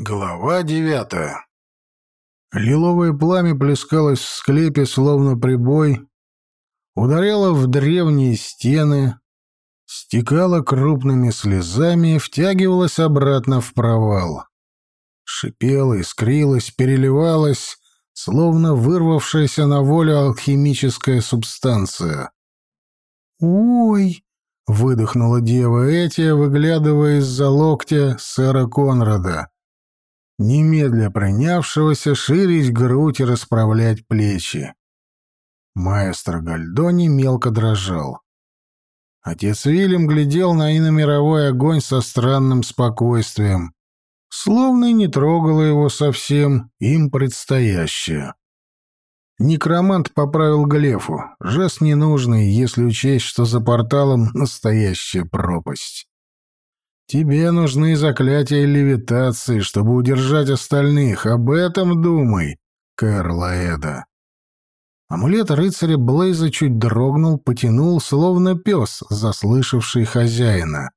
Глава девятая. Лиловое пламя плескалось в склепе, словно прибой, ударяло в древние стены, стекало крупными слезами и втягивалось обратно в провал. Шипело, искрилось, переливалось, словно вырвавшаяся на волю алхимическая субстанция. «Ой!» — выдохнула дева Этия, выглядывая из-за локтя сэра Конрада немедля принявшегося ширить грудь и расправлять плечи. Маэстро Гальдони мелко дрожал. Отец Вильям глядел на иномировой огонь со странным спокойствием, словно и не трогало его совсем им предстоящее. Некромант поправил Глефу. Жест ненужный, если учесть, что за порталом настоящая пропасть. Тебе нужны заклятия левитации, чтобы удержать остальных. Об этом думай, Кэрла Эда. Амулет рыцаря Блейза чуть дрогнул, потянул, словно пес, заслышавший хозяина.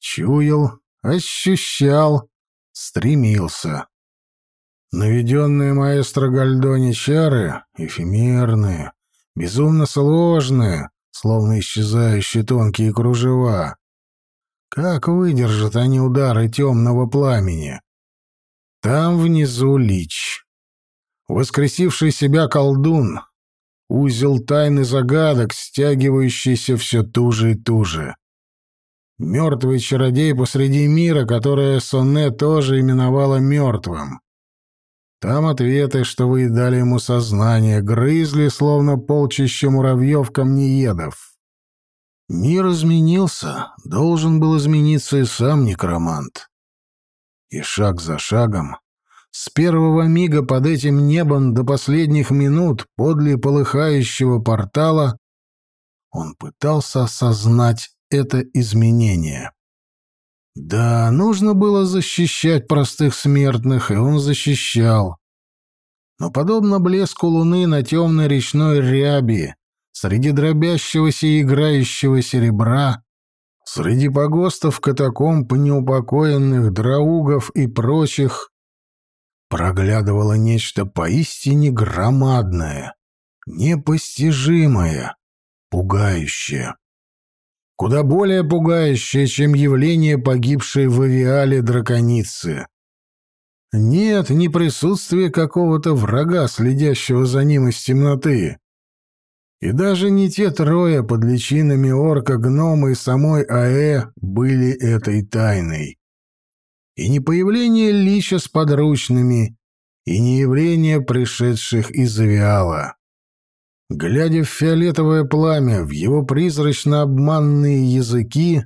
Чуял, ощущал, стремился. Наведенные маэстро Гальдони чары, эфемерные, безумно сложные, словно исчезающие тонкие кружева, как выдержат они удары темного пламени? Там внизу лич. Воскресивший себя колдун. Узел тайны загадок, стягивающийся все туже и туже. Мертвый чародей посреди мира, которое Сонне тоже именовала мертвым. Там ответы, что выедали ему сознание, грызли, словно полчища муравьев камнеедов. Мир изменился, должен был измениться и сам некромант. И шаг за шагом, с первого мига под этим небом до последних минут подле полыхающего портала, он пытался осознать это изменение. Да, нужно было защищать простых смертных, и он защищал. Но подобно блеску луны на темной речной ряби, среди дробящегося и играющего серебра, среди погостов, катакомб, неупокоенных, драугов и прочих, проглядывало нечто поистине громадное, непостижимое, пугающее. Куда более пугающее, чем явление погибшей в авиале драконицы. Нет, не присутствие какого-то врага, следящего за ним из темноты, и даже не те трое под личинами орка, гнома и самой Аэ были этой тайной. И не появление лича с подручными, и не явление пришедших из авиала. Глядя в фиолетовое пламя, в его призрачно-обманные языки,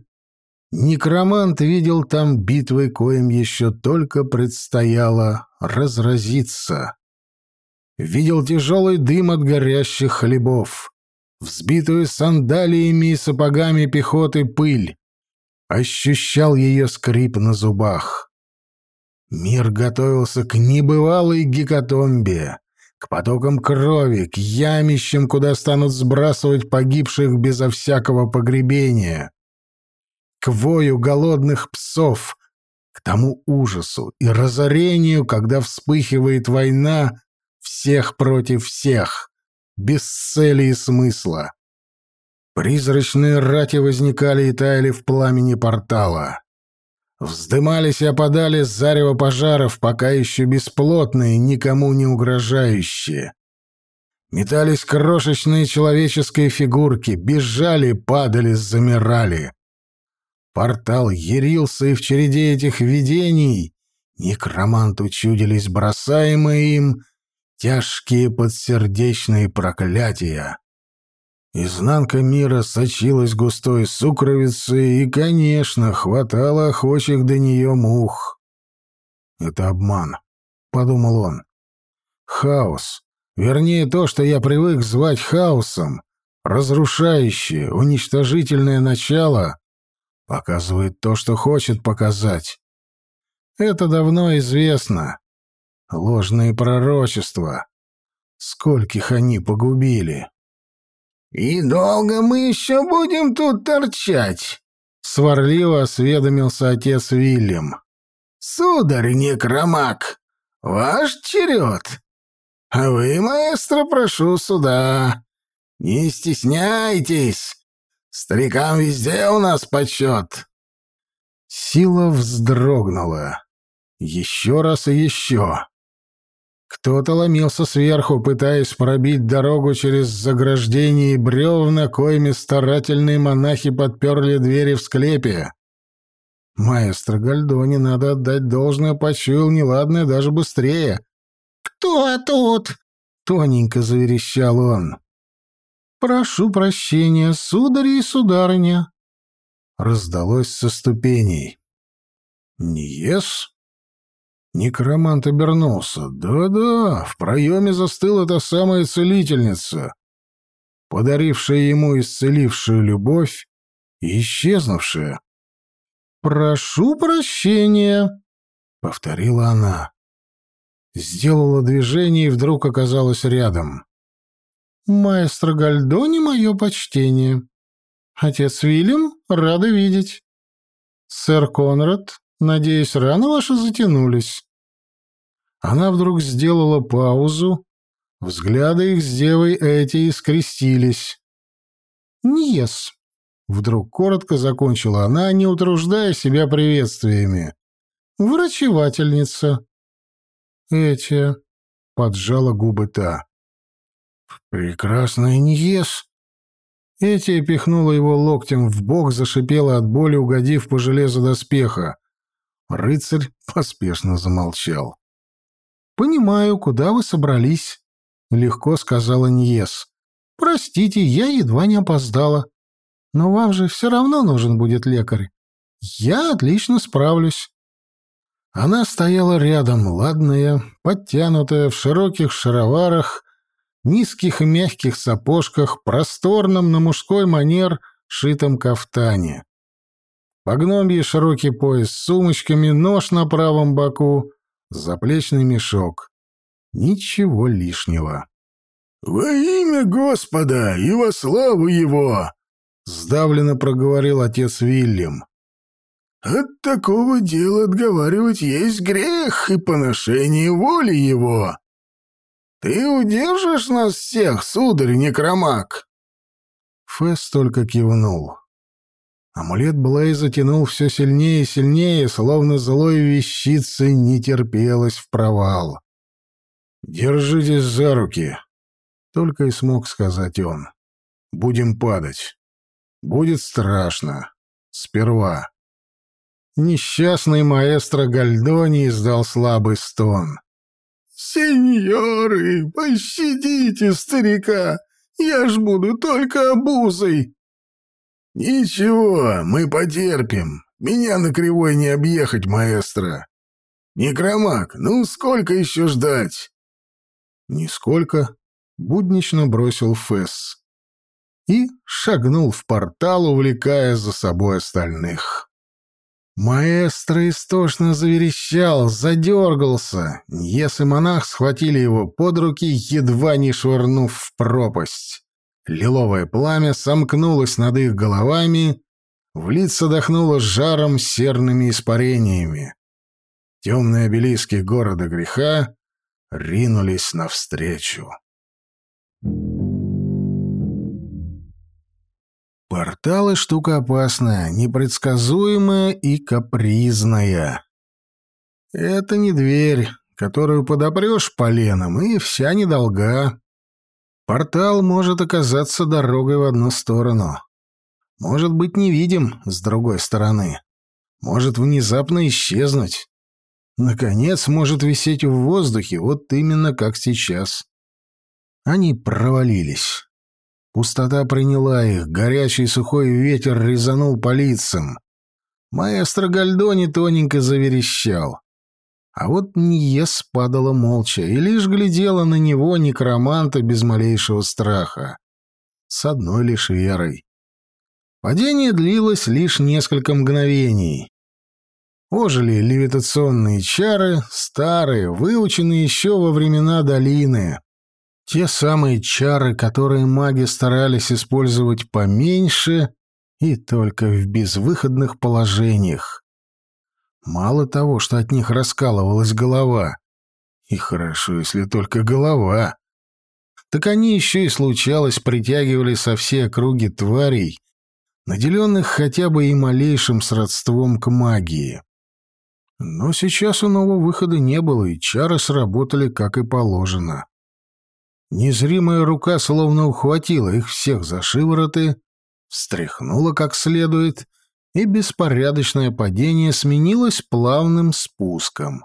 некромант видел там битвы, коим еще только предстояло разразиться видел тяжелый дым от горящих хлебов, взбитую сандалиями и сапогами пехоты пыль, ощущал ее скрип на зубах. Мир готовился к небывалой гекатомбе, к потокам крови, к ямищам, куда станут сбрасывать погибших безо всякого погребения, к вою голодных псов, к тому ужасу и разорению, когда вспыхивает война всех против всех, без цели и смысла. Призрачные рати возникали и таяли в пламени портала. Вздымались и опадали с зарева пожаров, пока еще бесплотные, никому не угрожающие. Метались крошечные человеческие фигурки, бежали, падали, замирали. Портал ярился, и в череде этих видений некроманту чудились бросаемые им тяжкие подсердечные проклятия. Изнанка мира сочилась густой сукровицей, и, конечно, хватало охочих до нее мух. «Это обман», — подумал он. «Хаос. Вернее, то, что я привык звать хаосом, разрушающее, уничтожительное начало, показывает то, что хочет показать. Это давно известно. Ложные пророчества. Скольких они погубили. «И долго мы еще будем тут торчать?» — сварливо осведомился отец Вильям. Сударь некромак, ваш черед. А вы, маэстро, прошу сюда. Не стесняйтесь. Старикам везде у нас почет. Сила вздрогнула. Еще раз и еще. Кто-то ломился сверху, пытаясь пробить дорогу через заграждение и бревна, коими старательные монахи подперли двери в склепе. Маэстро Гальдони, надо отдать должное, почуял неладное даже быстрее. «Кто тут?» — тоненько заверещал он. «Прошу прощения, судари и сударыня», — раздалось со ступеней. «Ниес?» Некромант обернулся. Да-да, в проеме застыла та самая целительница, подарившая ему исцелившую любовь и исчезнувшая. «Прошу прощения», — повторила она. Сделала движение и вдруг оказалась рядом. «Маэстро Гальдони, мое почтение. Отец Вильям, рада видеть. Сэр Конрад, Надеюсь, раны ваши затянулись. Она вдруг сделала паузу. Взгляды их с девой эти скрестились. «Ньес», — вдруг коротко закончила она, не утруждая себя приветствиями. «Врачевательница». «Эти», — поджала губы та. «Прекрасная Ньес», Эти пихнула его локтем в бок, зашипела от боли, угодив по железу доспеха. Рыцарь поспешно замолчал. «Понимаю, куда вы собрались», — легко сказала Ньес. «Простите, я едва не опоздала. Но вам же все равно нужен будет лекарь. Я отлично справлюсь». Она стояла рядом, ладная, подтянутая, в широких шароварах, низких и мягких сапожках, просторном на мужской манер шитом кафтане. По гномье широкий пояс с сумочками, нож на правом боку, заплечный мешок. Ничего лишнего. «Во имя Господа и во славу Его!» — сдавленно проговорил отец Вильям. «От такого дела отговаривать есть грех и поношение воли Его. Ты удержишь нас всех, сударь Некромак?» Фэс только кивнул. Амулет Блей затянул все сильнее и сильнее, словно злой вещицы не терпелось в провал. «Держитесь за руки!» — только и смог сказать он. «Будем падать. Будет страшно. Сперва». Несчастный маэстро Гальдони издал слабый стон. «Сеньоры, пощадите старика! Я ж буду только обузой!» «Ничего, мы потерпим. Меня на кривой не объехать, маэстро. Некромак, ну сколько еще ждать?» «Нисколько», — буднично бросил Фесс. И шагнул в портал, увлекая за собой остальных. Маэстро истошно заверещал, задергался. Ньес и монах схватили его под руки, едва не швырнув в пропасть. Лиловое пламя сомкнулось над их головами, в лица дохнуло жаром серными испарениями. Темные обелиски города греха ринулись навстречу. Порталы — штука опасная, непредсказуемая и капризная. Это не дверь, которую подопрешь поленом, и вся недолга. Портал может оказаться дорогой в одну сторону. Может быть невидим с другой стороны. Может внезапно исчезнуть. Наконец, может висеть в воздухе, вот именно как сейчас. Они провалились. Пустота приняла их, горячий сухой ветер резанул по лицам. Маэстро Гальдони тоненько заверещал. А вот Ниес падала молча и лишь глядела на него некроманта без малейшего страха. С одной лишь верой. Падение длилось лишь несколько мгновений. Ожили левитационные чары, старые, выученные еще во времена долины. Те самые чары, которые маги старались использовать поменьше и только в безвыходных положениях. Мало того, что от них раскалывалась голова. И хорошо, если только голова. Так они еще и, случалось, притягивали со всей округи тварей, наделенных хотя бы и малейшим сродством к магии. Но сейчас иного выхода не было, и чары сработали как и положено. Незримая рука словно ухватила их всех за шивороты, встряхнула как следует, и беспорядочное падение сменилось плавным спуском.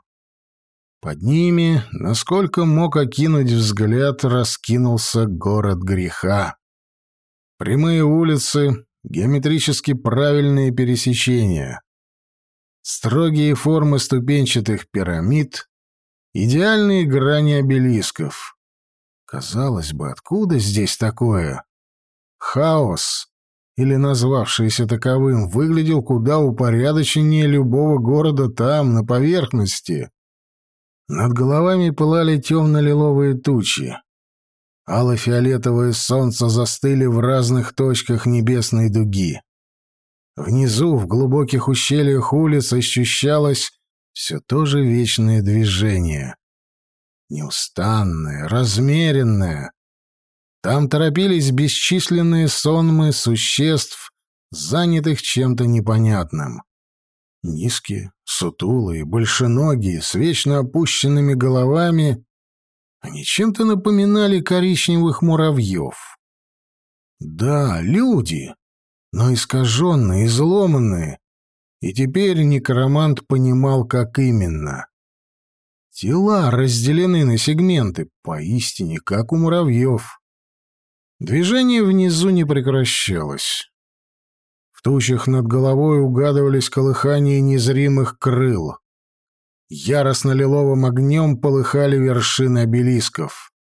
Под ними, насколько мог окинуть взгляд, раскинулся город греха. Прямые улицы, геометрически правильные пересечения, строгие формы ступенчатых пирамид, идеальные грани обелисков. Казалось бы, откуда здесь такое? Хаос, или назвавшийся таковым, выглядел куда упорядоченнее любого города там, на поверхности. Над головами пылали темно-лиловые тучи. Алло-фиолетовое солнце застыли в разных точках небесной дуги. Внизу, в глубоких ущельях улиц, ощущалось все то же вечное движение. Неустанное, размеренное. Там торопились бесчисленные сонмы существ, занятых чем-то непонятным. Низкие, сутулые, большеногие, с вечно опущенными головами, они чем-то напоминали коричневых муравьев. Да, люди, но искаженные, изломанные. И теперь некромант понимал, как именно. Тела разделены на сегменты, поистине, как у муравьев. Движение внизу не прекращалось. В тучах над головой угадывались колыхания незримых крыл. Яростно-лиловым огнем полыхали вершины обелисков.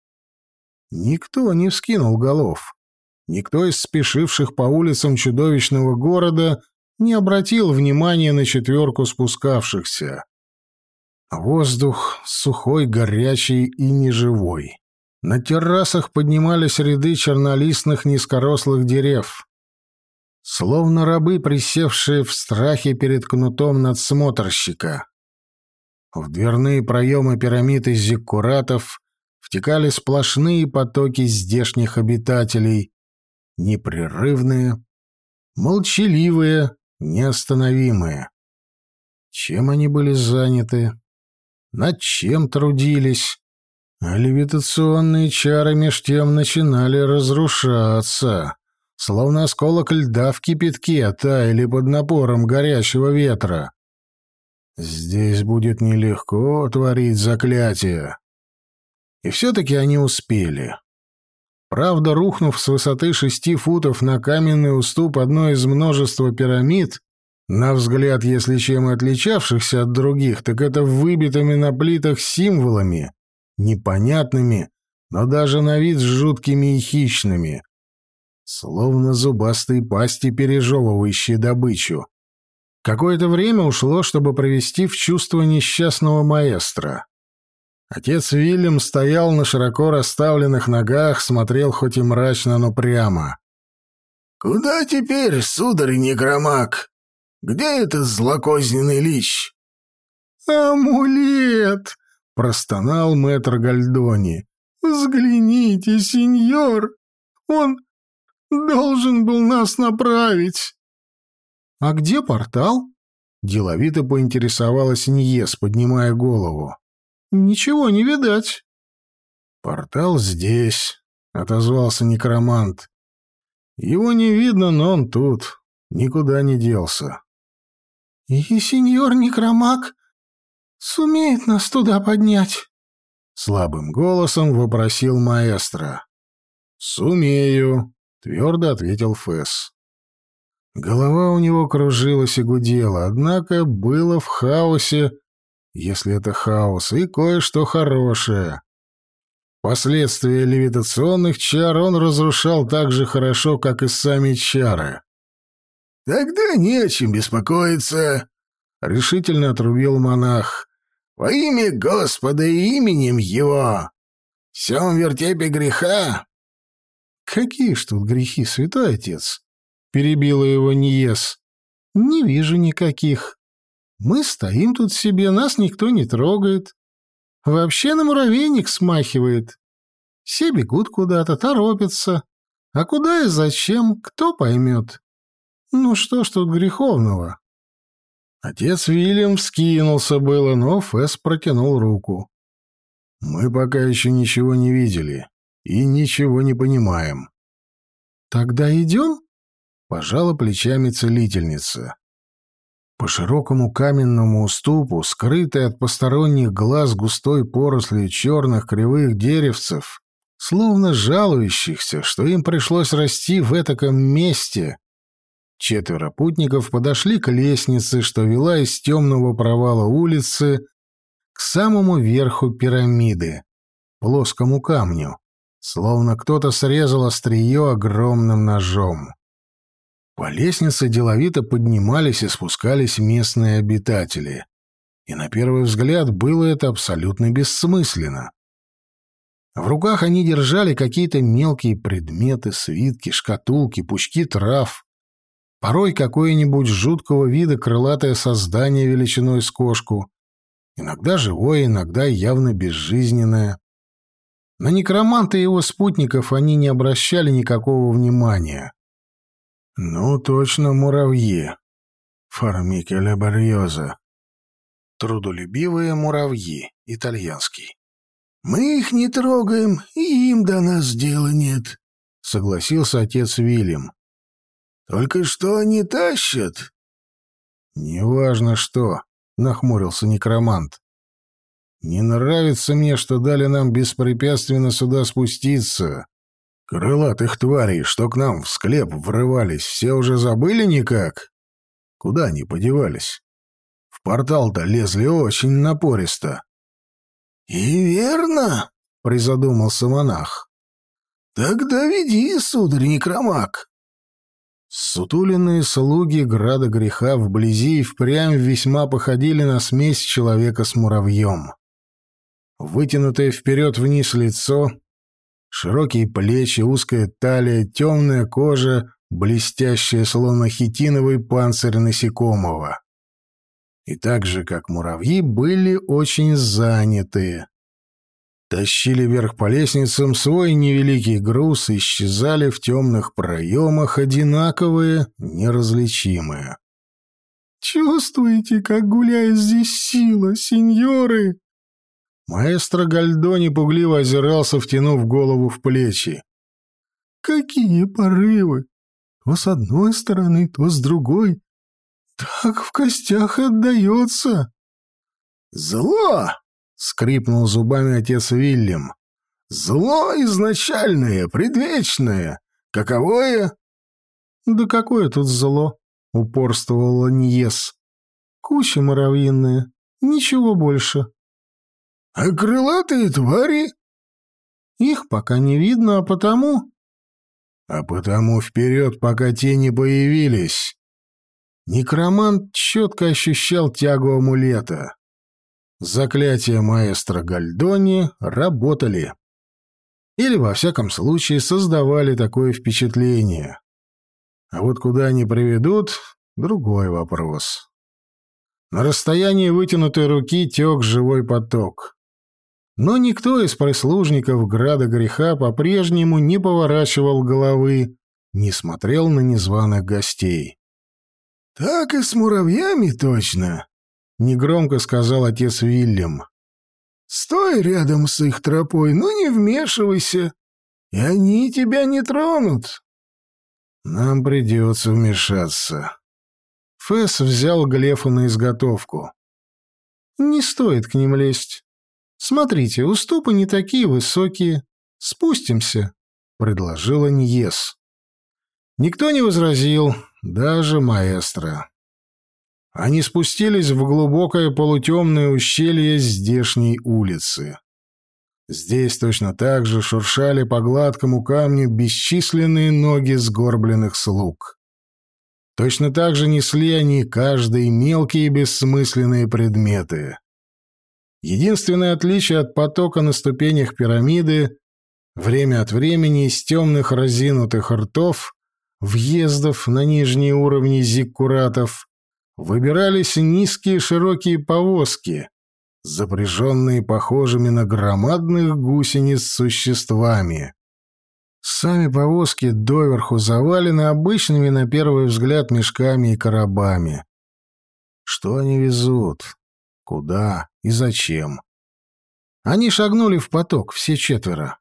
Никто не вскинул голов. Никто из спешивших по улицам чудовищного города не обратил внимания на четверку спускавшихся. Воздух сухой, горячий и неживой. На террасах поднимались ряды чернолистных низкорослых дерев. Словно рабы, присевшие в страхе перед кнутом надсмотрщика. В дверные проемы пирамид из зиккуратов втекали сплошные потоки здешних обитателей, непрерывные, молчаливые, неостановимые. Чем они были заняты? Над чем трудились? А левитационные чары меж тем начинали разрушаться, словно осколок льда в кипятке таяли под напором горячего ветра. Здесь будет нелегко творить заклятие. И все-таки они успели. Правда, рухнув с высоты шести футов на каменный уступ одной из множества пирамид, на взгляд, если чем и отличавшихся от других, так это выбитыми на плитах символами, непонятными, но даже на вид жуткими и хищными, словно зубастые пасти, пережевывающие добычу. Какое-то время ушло, чтобы провести в чувство несчастного маэстро. Отец Вильям стоял на широко расставленных ногах, смотрел хоть и мрачно, но прямо. «Куда теперь, сударь Некромак? Где этот злокозненный лич?» «Амулет!» — простонал мэтр Гальдони. «Взгляните, сеньор! Он должен был нас направить!» «А где портал?» — деловито поинтересовалась Ньес, поднимая голову. Ничего не видать. Портал здесь, отозвался некромант. Его не видно, но он тут, никуда не делся. И сеньор некромаг сумеет нас туда поднять? Слабым голосом вопросил маэстро. «Сумею», — твердо ответил Фэс. Голова у него кружилась и гудела, однако было в хаосе если это хаос, и кое-что хорошее. Последствия левитационных чар он разрушал так же хорошо, как и сами чары. «Тогда не о чем беспокоиться», — решительно отрубил монах. «Во имя Господа и именем Его! Всем вертепе греха!» «Какие ж тут грехи, святой отец?» — перебила его Ниес. «Не вижу никаких». Мы стоим тут себе, нас никто не трогает. Вообще на муравейник смахивает. Все бегут куда-то, торопятся. А куда и зачем, кто поймет. Ну что ж тут греховного? Отец Вильям вскинулся было, но Фэс протянул руку. «Мы пока еще ничего не видели и ничего не понимаем». «Тогда идем?» — пожала плечами целительница. По широкому каменному уступу, скрытой от посторонних глаз густой порослью черных кривых деревцев, словно жалующихся, что им пришлось расти в этаком месте, четверо путников подошли к лестнице, что вела из темного провала улицы к самому верху пирамиды, плоскому камню, словно кто-то срезал острие огромным ножом. По лестнице деловито поднимались и спускались местные обитатели. И на первый взгляд было это абсолютно бессмысленно. В руках они держали какие-то мелкие предметы, свитки, шкатулки, пучки трав. Порой какое-нибудь жуткого вида крылатое создание величиной с кошку. Иногда живое, иногда явно безжизненное. На некроманта и его спутников они не обращали никакого внимания. Ну, точно муравьи. Формикеля барьоза. Трудолюбивые муравьи, итальянский. Мы их не трогаем, и им до нас дела нет, согласился отец Вильям. Только что они тащат? Неважно что, нахмурился некромант. Не нравится мне, что дали нам беспрепятственно сюда спуститься. Крылатых тварей, что к нам в склеп врывались, все уже забыли никак? Куда они подевались? В портал-то лезли очень напористо. — И верно, — призадумался монах. — Тогда веди, сударь Некромак. Сутуленные слуги града греха вблизи и впрямь весьма походили на смесь человека с муравьем. Вытянутое вперед вниз лицо, Широкие плечи, узкая талия, темная кожа, блестящая, словно хитиновый панцирь насекомого. И так же, как муравьи, были очень занятые. Тащили вверх по лестницам свой невеликий груз и исчезали в темных проемах, одинаковые, неразличимые. «Чувствуете, как гуляет здесь сила, сеньоры?» Маэстро Гальдони пугливо озирался, втянув голову в плечи. «Какие порывы! То с одной стороны, то с другой. Так в костях отдается!» «Зло!» — скрипнул зубами отец Вильям. «Зло изначальное, предвечное. Каковое?» «Да какое тут зло?» — упорствовала Ньес. «Куча муравьиная, ничего больше». А крылатые твари? Их пока не видно, а потому... А потому вперед, пока те не появились. Некромант четко ощущал тягу амулета. Заклятия маэстро Гальдони работали. Или, во всяком случае, создавали такое впечатление. А вот куда они приведут — другой вопрос. На расстоянии вытянутой руки тек живой поток. Но никто из прислужников Града Греха по-прежнему не поворачивал головы, не смотрел на незваных гостей. «Так и с муравьями точно», — негромко сказал отец Вильям. «Стой рядом с их тропой, но не вмешивайся, и они тебя не тронут». «Нам придется вмешаться». Фэс взял Глефа на изготовку. «Не стоит к ним лезть. Смотрите, уступы не такие высокие. Спустимся, предложила Ньес. Никто не возразил, даже маэстро. Они спустились в глубокое полутемное ущелье здешней улицы. Здесь точно так же шуршали по гладкому камню бесчисленные ноги сгорбленных слуг. Точно так же несли они каждые мелкие бессмысленные предметы. Единственное отличие от потока на ступенях пирамиды время от времени из темных разинутых ртов, въездов на нижние уровни зиккуратов, выбирались низкие широкие повозки, запряженные похожими на громадных гусениц существами. Сами повозки доверху завалены обычными на первый взгляд мешками и коробами. Что они везут? Куда и зачем? Они шагнули в поток, все четверо.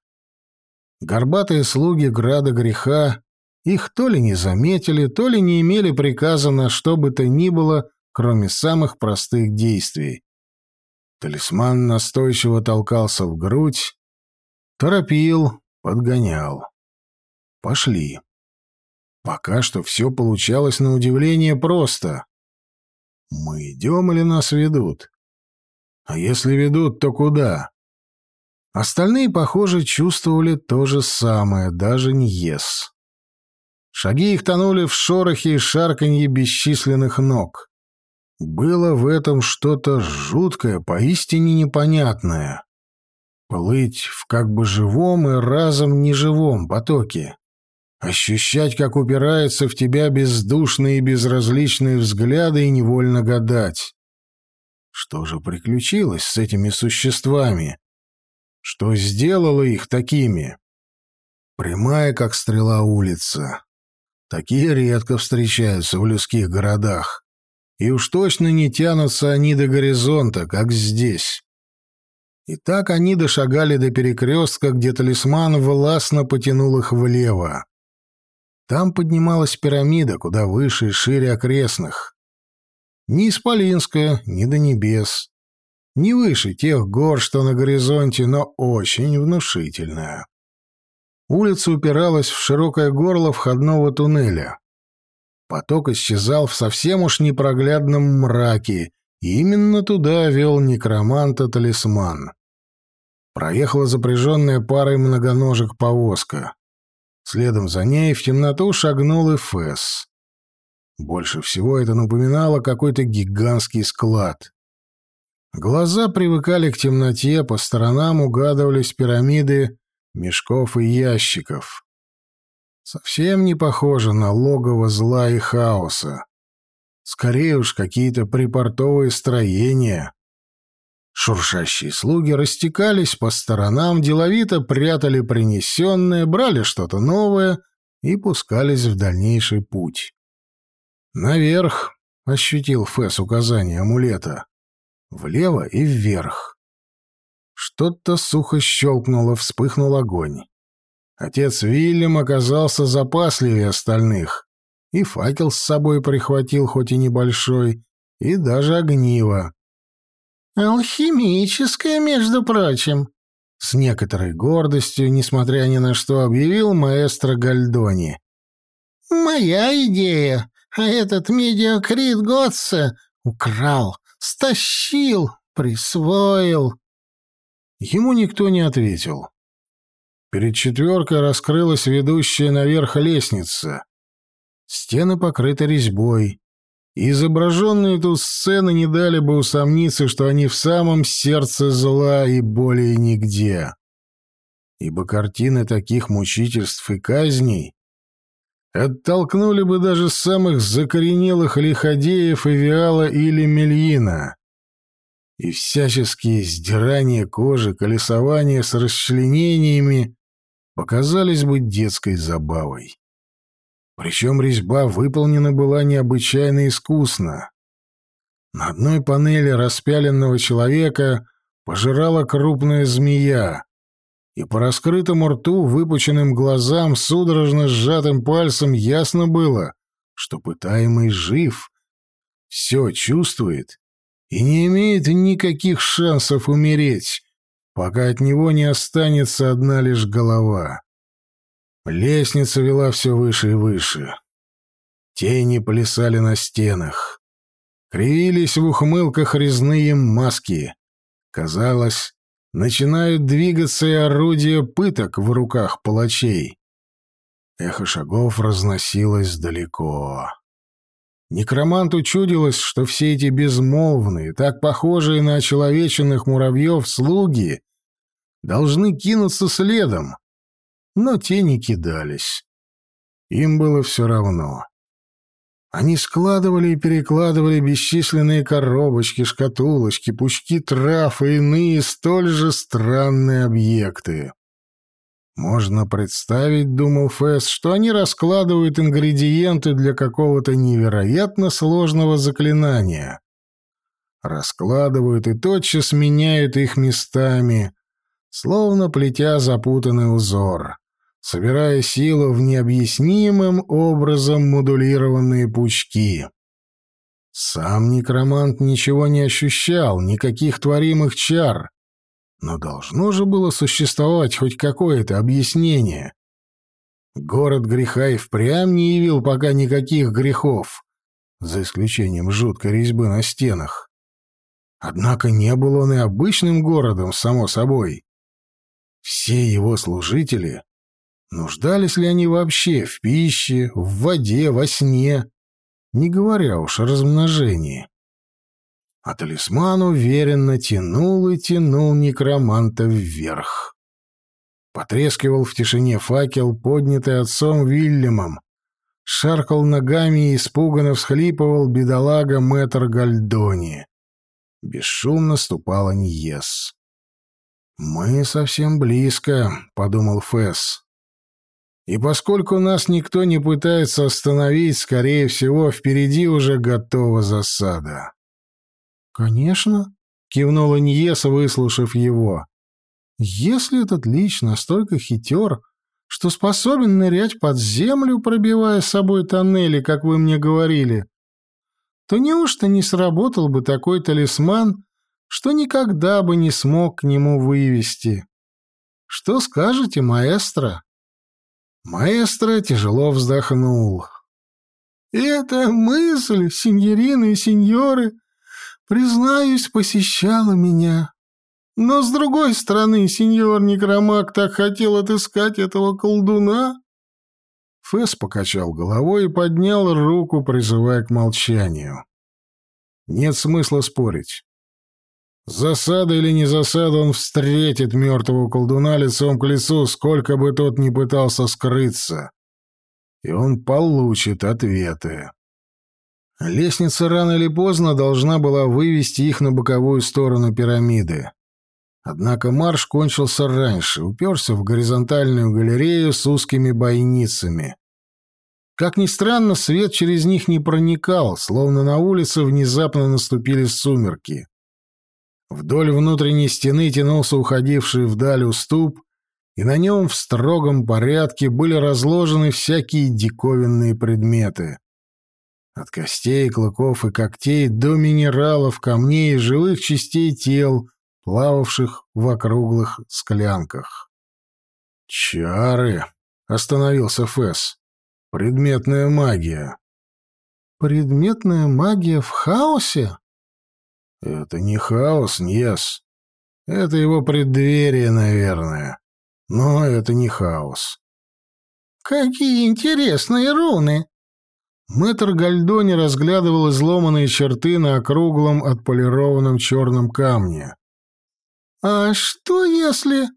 Горбатые слуги града греха их то ли не заметили, то ли не имели приказа на что бы то ни было, кроме самых простых действий. Талисман настойчиво толкался в грудь, торопил, подгонял. Пошли. Пока что все получалось на удивление просто. Мы идем или нас ведут? А если ведут, то куда? Остальные, похоже, чувствовали то же самое, даже не ес. Шаги их тонули в шорохе и шарканье бесчисленных ног. Было в этом что-то жуткое, поистине непонятное. Плыть в как бы живом и разом неживом потоке. Ощущать, как упираются в тебя бездушные и безразличные взгляды и невольно гадать. Что же приключилось с этими существами? Что сделало их такими? Прямая, как стрела улица. Такие редко встречаются в людских городах. И уж точно не тянутся они до горизонта, как здесь. И так они дошагали до перекрестка, где талисман властно потянул их влево. Там поднималась пирамида, куда выше и шире окрестных. Не исполинская, ни до небес. Не выше тех гор, что на горизонте, но очень внушительная. Улица упиралась в широкое горло входного туннеля. Поток исчезал в совсем уж непроглядном мраке, и именно туда вел некроманта-талисман. Проехала запряженная парой многоножек повозка. Следом за ней в темноту шагнул Эфес. Больше всего это напоминало какой-то гигантский склад. Глаза привыкали к темноте, по сторонам угадывались пирамиды мешков и ящиков. Совсем не похоже на логово зла и хаоса. Скорее уж какие-то припортовые строения. Шуршащие слуги растекались по сторонам, деловито прятали принесенное, брали что-то новое и пускались в дальнейший путь. «Наверх», — ощутил Фэс указание амулета, — «влево и вверх». Что-то сухо щелкнуло, вспыхнул огонь. Отец Вильям оказался запасливее остальных. И факел с собой прихватил, хоть и небольшой, и даже огниво. «Алхимическое, между прочим», — с некоторой гордостью, несмотря ни на что, объявил маэстро Гальдони. «Моя идея, а этот медиакрит Готце украл, стащил, присвоил». Ему никто не ответил. Перед четверкой раскрылась ведущая наверх лестница. Стены покрыты резьбой. Изображенные тут сцены не дали бы усомниться, что они в самом сердце зла и более нигде. Ибо картины таких мучительств и казней оттолкнули бы даже самых закоренелых лиходеев Эвиала или Мельина и всяческие сдирания кожи, колесования с расчленениями показались бы детской забавой. Причем резьба выполнена была необычайно искусно. На одной панели распяленного человека пожирала крупная змея, и по раскрытому рту, выпученным глазам, судорожно сжатым пальцем ясно было, что пытаемый жив, все чувствует и не имеет никаких шансов умереть, пока от него не останется одна лишь голова. Лестница вела все выше и выше. Тени плясали на стенах. Кривились в ухмылках резные маски. Казалось, начинают двигаться и орудия пыток в руках палачей. Эхо шагов разносилось далеко. Некроманту чудилось, что все эти безмолвные, так похожие на очеловеченных муравьев слуги должны кинуться следом, но те не кидались. Им было все равно. Они складывали и перекладывали бесчисленные коробочки, шкатулочки, пучки трав и иные столь же странные объекты. Можно представить, думал Фэс, что они раскладывают ингредиенты для какого-то невероятно сложного заклинания. Раскладывают и тотчас меняют их местами, словно плетя запутанный узор собирая силу в необъяснимым образом модулированные пучки. Сам некромант ничего не ощущал, никаких творимых чар, но должно же было существовать хоть какое-то объяснение. Город греха и впрямь не явил пока никаких грехов, за исключением жуткой резьбы на стенах. Однако не был он и обычным городом, само собой. Все его служители Нуждались ли они вообще в пище, в воде, во сне, не говоря уж о размножении? А талисман уверенно тянул и тянул некроманта вверх. Потрескивал в тишине факел, поднятый отцом Вильямом. Шаркал ногами и испуганно всхлипывал бедолага мэтр Гальдони. Бесшумно ступала Ньес. «Мы совсем близко», — подумал Фесс. И поскольку нас никто не пытается остановить, скорее всего, впереди уже готова засада. «Конечно», — кивнула Ньеса, выслушав его. «Если этот лич настолько хитер, что способен нырять под землю, пробивая с собой тоннели, как вы мне говорили, то неужто не сработал бы такой талисман, что никогда бы не смог к нему вывести? Что скажете, маэстро?» Маэстро тяжело вздохнул. «Эта мысль, сеньорины и сеньоры, признаюсь, посещала меня. Но, с другой стороны, сеньор Некромак так хотел отыскать этого колдуна». Фэс покачал головой и поднял руку, призывая к молчанию. «Нет смысла спорить. Засада или не засада, он встретит мертвого колдуна лицом к лицу, сколько бы тот ни пытался скрыться. И он получит ответы. Лестница рано или поздно должна была вывести их на боковую сторону пирамиды. Однако марш кончился раньше, уперся в горизонтальную галерею с узкими бойницами. Как ни странно, свет через них не проникал, словно на улице внезапно наступили сумерки. Вдоль внутренней стены тянулся уходивший вдаль уступ, и на нем в строгом порядке были разложены всякие диковинные предметы. От костей, клыков и когтей до минералов, камней и живых частей тел, плававших в округлых склянках. «Чары!» — остановился Фэс. «Предметная магия». «Предметная магия в хаосе?» Это не хаос, Ньес. Это его преддверие, наверное. Но это не хаос. Какие интересные руны! Мэтр Гальдони разглядывал изломанные черты на округлом отполированном черном камне. «А что если...»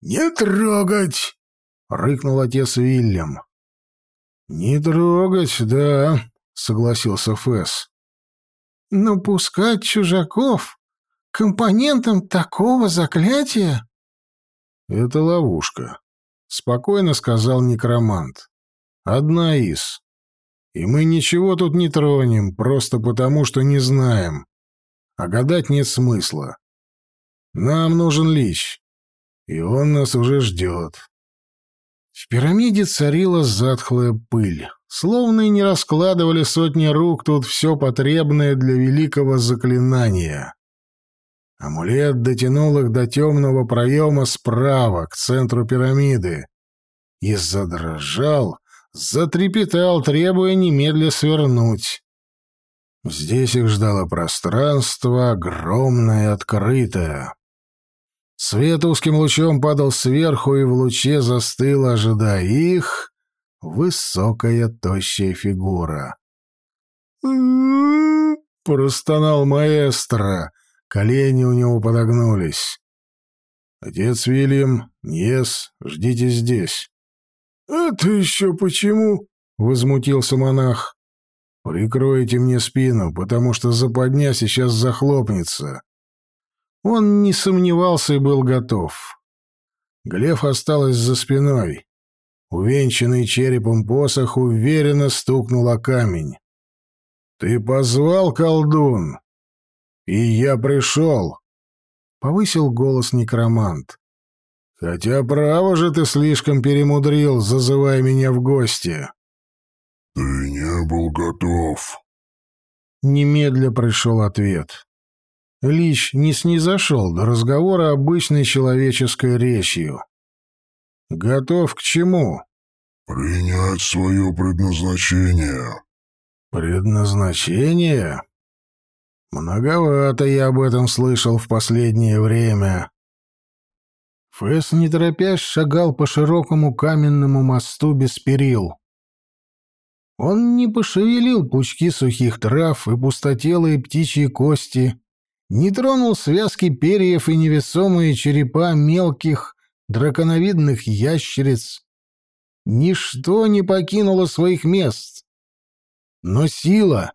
«Не трогать!» — рыкнул отец Вильям. «Не трогать, да», — согласился Фэс. Но пускать чужаков компонентом такого заклятия? Это ловушка, спокойно сказал некромант. Одна из. И мы ничего тут не тронем, просто потому, что не знаем. А гадать нет смысла. Нам нужен лич, и он нас уже ждет. В пирамиде царила затхлая пыль. Словно и не раскладывали сотни рук тут все потребное для великого заклинания. Амулет дотянул их до темного проема справа, к центру пирамиды, и задрожал, затрепетал, требуя немедля свернуть. Здесь их ждало пространство, огромное и открытое. Свет узким лучом падал сверху, и в луче застыл, ожидая их, высокая тощая фигура. простонал маэстро. Колени у него подогнулись. «Отец Вильям, Ньес, ждите здесь». «Это еще почему?» — возмутился монах. «Прикройте мне спину, потому что западня сейчас захлопнется». Он не сомневался и был готов. Глеф осталась за спиной. Увенчанный черепом посох уверенно стукнул о камень. «Ты позвал, колдун?» «И я пришел», — повысил голос некромант. «Хотя право же ты слишком перемудрил, зазывая меня в гости». «Ты не был готов». Немедля пришел ответ. Лич не снизошел до разговора обычной человеческой речью. «Готов к чему?» «Принять свое предназначение». «Предназначение?» Многовато я об этом слышал в последнее время. Фэс, не торопясь, шагал по широкому каменному мосту без перил. Он не пошевелил пучки сухих трав и пустотелые птичьи кости, не тронул связки перьев и невесомые черепа мелких драконовидных ящериц. Ничто не покинуло своих мест. Но сила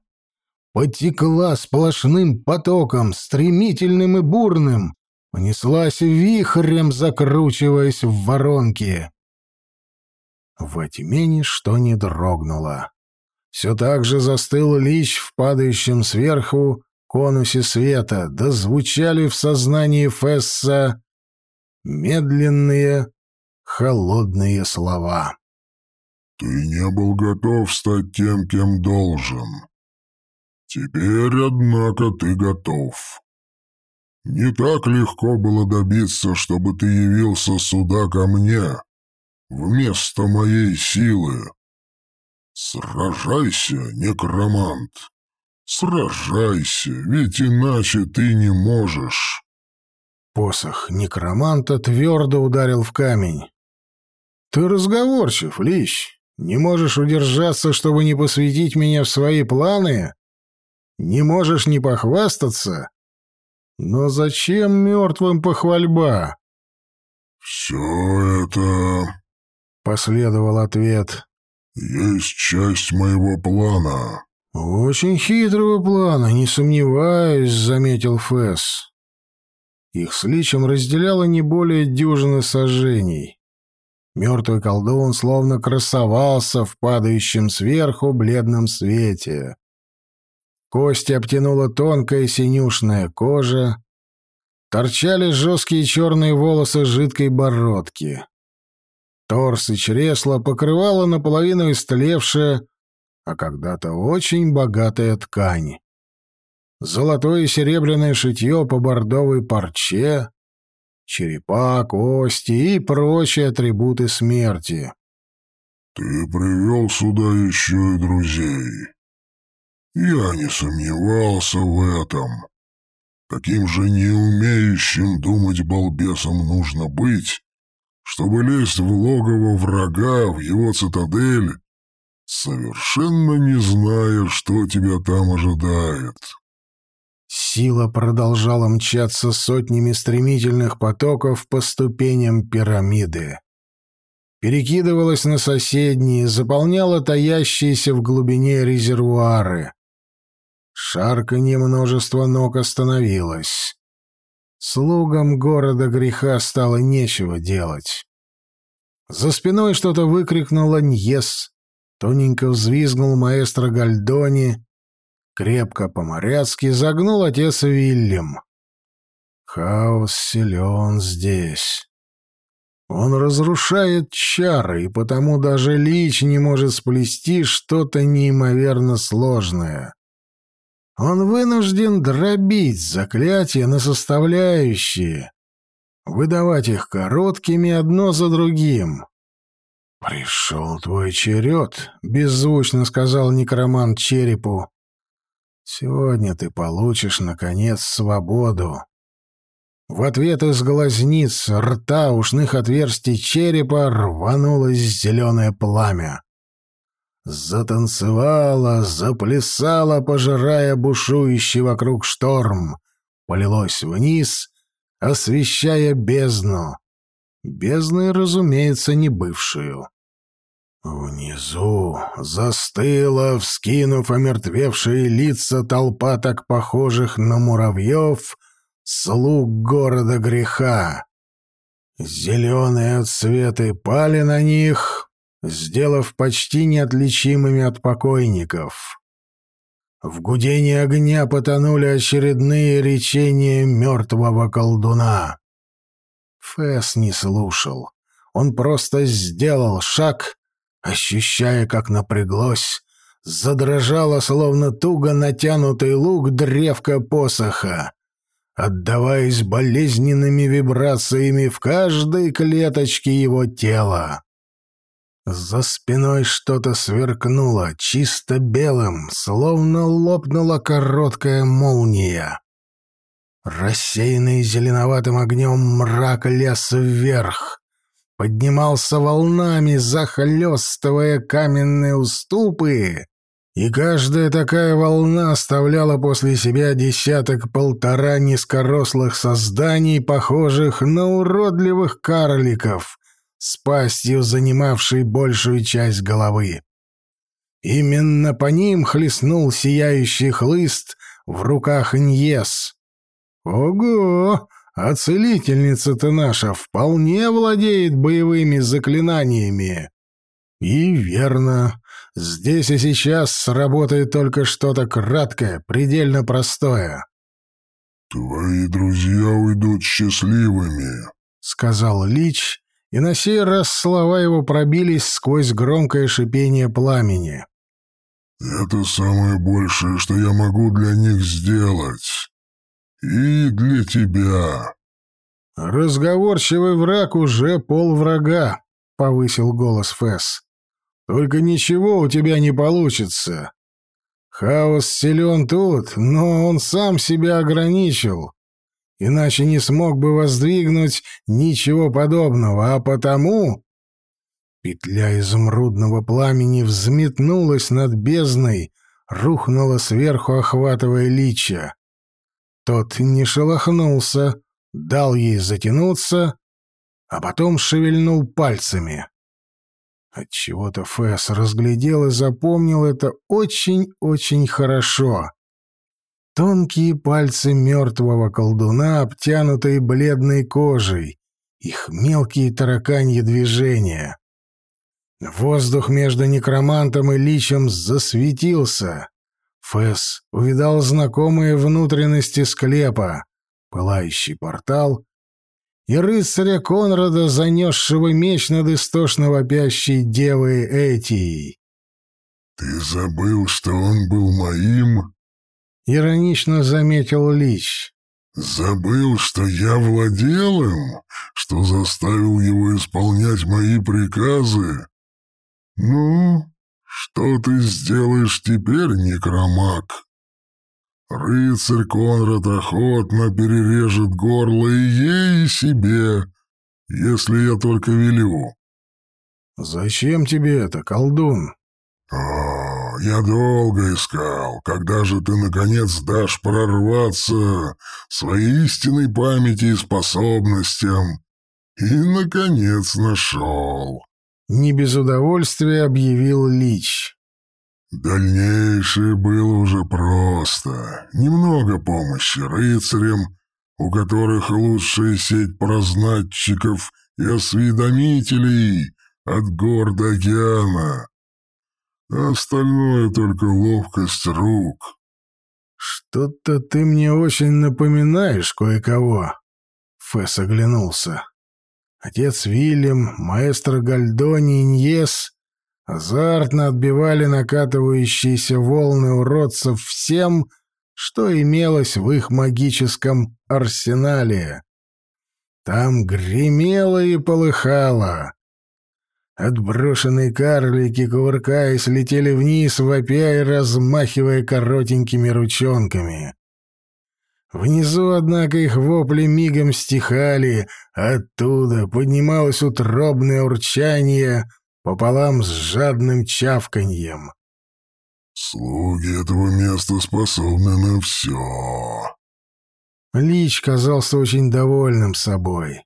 потекла сплошным потоком, стремительным и бурным, понеслась вихрем, закручиваясь в воронки. В Атимене что не дрогнуло. Все так же застыл лич в падающем сверху конусе света, да звучали в сознании Фесса медленные, холодные слова. «Ты не был готов стать тем, кем должен. Теперь, однако, ты готов. Не так легко было добиться, чтобы ты явился сюда ко мне, вместо моей силы. Сражайся, некромант. Сражайся, ведь иначе ты не можешь. Посох некроманта твердо ударил в камень. Ты разговорчив, Лищ. Не можешь удержаться, чтобы не посвятить меня в свои планы? Не можешь не похвастаться? Но зачем мертвым похвальба? «Все это...» — последовал ответ. «Есть часть моего плана». «Очень хитрого плана, не сомневаюсь», — заметил Фэс. Их с Личем разделяло не более дюжины сожжений. Мертвый колдун словно красовался в падающем сверху бледном свете. Кости обтянула тонкая синюшная кожа, торчали жесткие черные волосы жидкой бородки. Торс и чресло покрывала наполовину истлевшая, а когда-то очень богатая ткань. Золотое и серебряное шитье по бордовой парче, черепа, кости и прочие атрибуты смерти. «Ты привел сюда еще и друзей», я не сомневался в этом. Каким же неумеющим думать балбесом нужно быть, чтобы лезть в логово врага, в его цитадель, совершенно не зная, что тебя там ожидает. Сила продолжала мчаться сотнями стремительных потоков по ступеням пирамиды. Перекидывалась на соседние, заполняла таящиеся в глубине резервуары. Шарканье множества ног остановилось. Слугам города греха стало нечего делать. За спиной что-то выкрикнула Ньес, тоненько взвизгнул маэстро Гальдони, крепко по-моряцки загнул отец Вильям. Хаос силен здесь. Он разрушает чары, и потому даже Лич не может сплести что-то неимоверно сложное. Он вынужден дробить заклятия на составляющие, выдавать их короткими одно за другим. «Пришел твой черед», — беззвучно сказал некромант черепу. «Сегодня ты получишь, наконец, свободу». В ответ из глазниц, рта, ушных отверстий черепа рванулось зеленое пламя затанцевала, заплясала, пожирая бушующий вокруг шторм, полилось вниз, освещая бездну. Бездной, разумеется, не бывшую. Внизу застыла, вскинув омертвевшие лица толпа так похожих на муравьев, слуг города греха. Зеленые отсветы пали на них, сделав почти неотличимыми от покойников. В гудении огня потонули очередные речения мертвого колдуна. Фэс не слушал. Он просто сделал шаг, ощущая, как напряглось, задрожало, словно туго натянутый лук древка посоха, отдаваясь болезненными вибрациями в каждой клеточке его тела. За спиной что-то сверкнуло, чисто белым, словно лопнула короткая молния. Рассеянный зеленоватым огнем мрак лез вверх, поднимался волнами, захлестывая каменные уступы, и каждая такая волна оставляла после себя десяток-полтора низкорослых созданий, похожих на уродливых карликов, с пастью, занимавшей большую часть головы. Именно по ним хлестнул сияющий хлыст в руках Ньес. «Ого! А целительница-то наша вполне владеет боевыми заклинаниями!» «И верно. Здесь и сейчас сработает только что-то краткое, предельно простое». «Твои друзья уйдут счастливыми», — сказал Лич, и на сей раз слова его пробились сквозь громкое шипение пламени. «Это самое большее, что я могу для них сделать. И для тебя». «Разговорчивый враг уже полврага», — повысил голос Фэс. «Только ничего у тебя не получится. Хаос силен тут, но он сам себя ограничил иначе не смог бы воздвигнуть ничего подобного, а потому... Петля изумрудного пламени взметнулась над бездной, рухнула сверху, охватывая лича. Тот не шелохнулся, дал ей затянуться, а потом шевельнул пальцами. Отчего-то Фэс разглядел и запомнил это очень-очень хорошо. Тонкие пальцы мертвого колдуна, обтянутые бледной кожей, их мелкие тараканьи движения. Воздух между некромантом и личем засветился. Фэс увидал знакомые внутренности склепа, пылающий портал и рыцаря Конрада, занесшего меч над истошно вопящей девой Этией. «Ты забыл, что он был моим?» — иронично заметил Лич. «Забыл, что я владел им, что заставил его исполнять мои приказы? Ну, что ты сделаешь теперь, некромаг? Рыцарь Конрад охотно перережет горло и ей, и себе, если я только велю». «Зачем тебе это, колдун?» «О, я долго искал, когда же ты, наконец, дашь прорваться своей истинной памяти и способностям. И, наконец, нашел». Не без удовольствия объявил Лич. Дальнейшее было уже просто. Немного помощи рыцарям, у которых лучшая сеть прознатчиков и осведомителей от гор до океана остальное только ловкость рук. Что-то ты мне очень напоминаешь кое-кого. Фэс оглянулся. Отец Вильям, маэстро Гальдони Ньес азартно отбивали накатывающиеся волны уродцев всем, что имелось в их магическом арсенале. Там гремело и полыхало. Отброшенные карлики, кувыркаясь, летели вниз, вопя и размахивая коротенькими ручонками. Внизу, однако, их вопли мигом стихали, оттуда поднималось утробное урчание пополам с жадным чавканьем. «Слуги этого места способны на все». Лич казался очень довольным собой.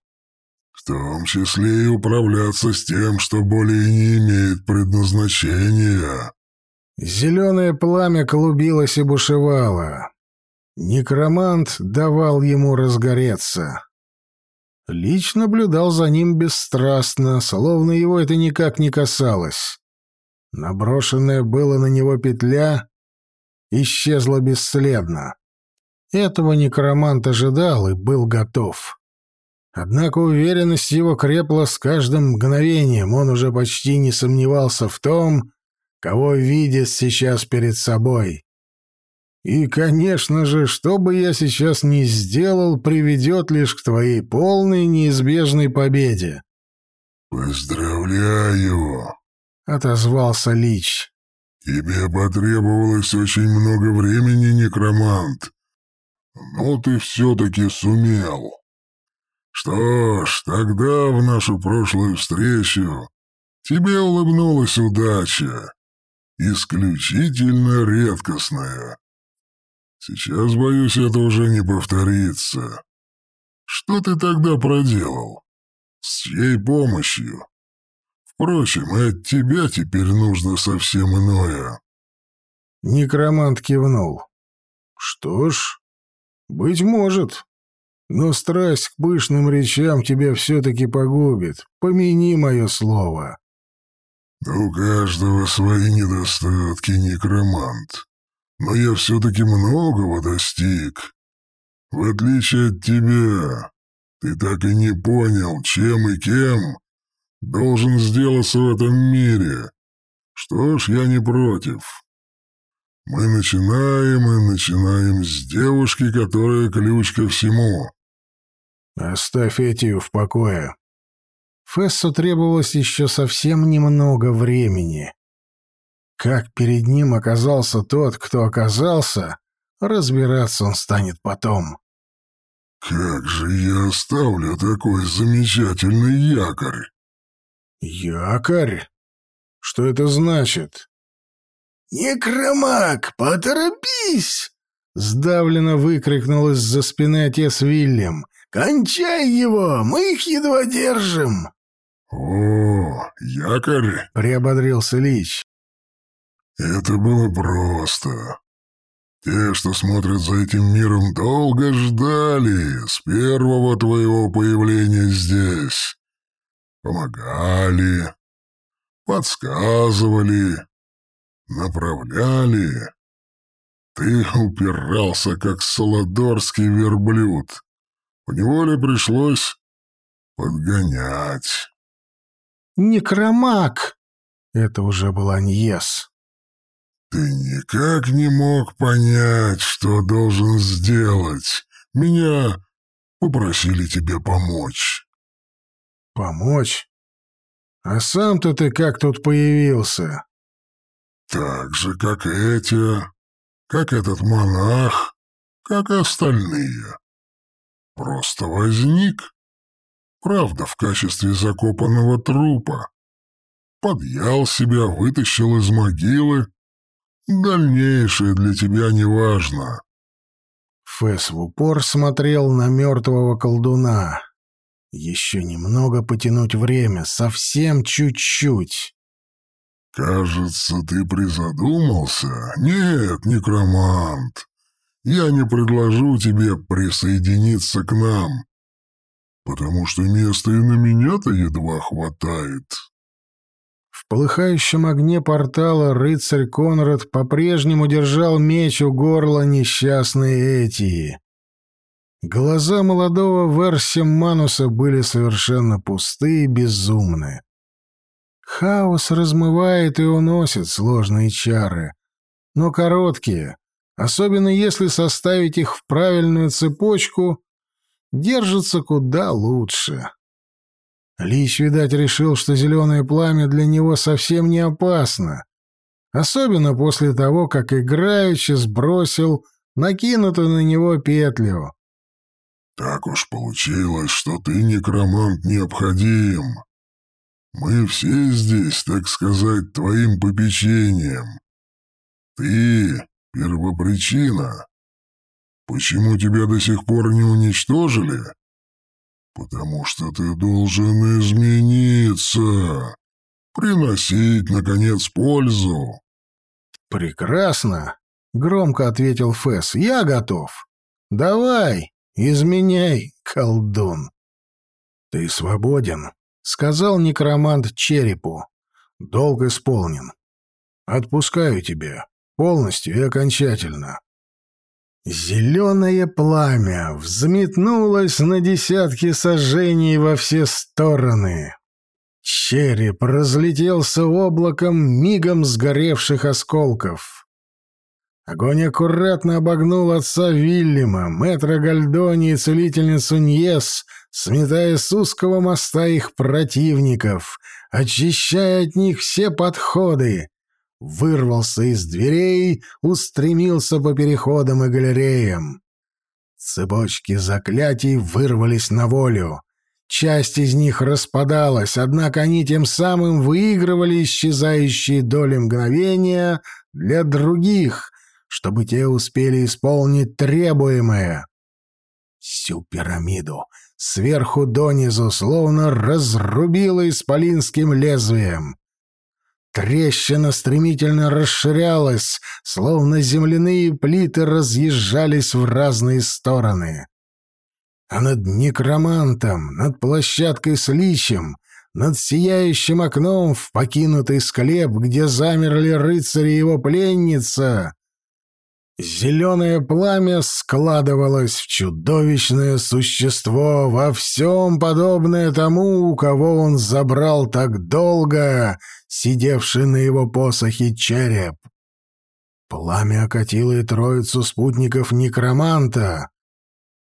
Том числе и управляться с тем, что более не имеет предназначения». Зеленое пламя клубилось и бушевало. Некромант давал ему разгореться. Лич наблюдал за ним бесстрастно, словно его это никак не касалось. Наброшенная была на него петля исчезла бесследно. Этого некромант ожидал и был готов. Однако уверенность его крепла с каждым мгновением, он уже почти не сомневался в том, кого видит сейчас перед собой. И, конечно же, что бы я сейчас ни сделал, приведет лишь к твоей полной неизбежной победе. «Поздравляю!» — отозвался Лич. «Тебе потребовалось очень много времени, некромант. Но ты все-таки сумел. Что ж, тогда в нашу прошлую встречу тебе улыбнулась удача. Исключительно редкостная. Сейчас, боюсь, это уже не повторится. Что ты тогда проделал? С чьей помощью? Впрочем, от тебя теперь нужно совсем иное. Некромант кивнул. Что ж, быть может. Но страсть к пышным речам тебя все-таки погубит. Помяни мое слово. У каждого свои недостатки, некромант. Но я все-таки многого достиг. В отличие от тебя, ты так и не понял, чем и кем должен сделаться в этом мире. Что ж, я не против. Мы начинаем и начинаем с девушки, которая ключ ко всему. Оставь Этию в покое. Фессу требовалось еще совсем немного времени. Как перед ним оказался тот, кто оказался, разбираться он станет потом. «Как же я оставлю такой замечательный якорь?» «Якорь? Что это значит?» «Некромаг, поторопись!» Сдавленно выкрикнул из-за спины отец Вильям. «Кончай его! Мы их едва держим!» «О, якорь!» — приободрился Лич. «Это было просто. Те, что смотрят за этим миром, долго ждали с первого твоего появления здесь помогали, подсказывали, направляли. Ты упирался, как солодорский верблюд. Поневоле пришлось подгонять. «Некромаг!» Это уже был Аньес. «Ты никак не мог понять, что должен сделать. Меня попросили тебе помочь». Помочь? А сам-то ты как тут появился? Так же, как эти, как этот монах, как и остальные. Просто возник. Правда, в качестве закопанного трупа. Подъял себя, вытащил из могилы. Дальнейшее для тебя не важно. Фэс в упор смотрел на мертвого колдуна. Еще немного потянуть время, совсем чуть-чуть. «Кажется, ты призадумался? Нет, некромант, я не предложу тебе присоединиться к нам, потому что места и на меня-то едва хватает». В полыхающем огне портала рыцарь Конрад по-прежнему держал меч у горла несчастной Этии. Глаза молодого Версимануса были совершенно пустые и безумны. Хаос размывает и уносит сложные чары, но короткие, особенно если составить их в правильную цепочку, держатся куда лучше. Лич, видать, решил, что зеленое пламя для него совсем не опасно, особенно после того, как играючи сбросил накинутую на него петлю. Так уж получилось, что ты, некромант, необходим. Мы все здесь, так сказать, твоим попечением. Ты — первопричина. Почему тебя до сих пор не уничтожили? «Потому что ты должен измениться, приносить, наконец, пользу». «Прекрасно», — громко ответил Фэс, — «я готов. Давай, изменяй, колдун». «Ты свободен», — сказал некромант черепу. «Долг исполнен. Отпускаю тебя. Полностью и окончательно». Зеленое пламя взметнулось на десятки сожжений во все стороны. Череп разлетелся облаком мигом сгоревших осколков. Огонь аккуратно обогнул отца Вильяма, мэтра Гальдони и целительницу Ньес, сметая с узкого моста их противников, очищая от них все подходы, вырвался из дверей, устремился по переходам и галереям. Цепочки заклятий вырвались на волю. Часть из них распадалась, однако они тем самым выигрывали исчезающие доли мгновения для других, чтобы те успели исполнить требуемое. Всю пирамиду сверху донизу словно разрубило исполинским лезвием. Трещина стремительно расширялась, словно земляные плиты разъезжались в разные стороны. А над некромантом, над площадкой с личем, над сияющим окном в покинутый склеп, где замерли рыцари и его пленница, Зеленое пламя складывалось в чудовищное существо, во всем подобное тому, у кого он забрал так долго, сидевший на его посохе череп. Пламя окатило и троицу спутников некроманта.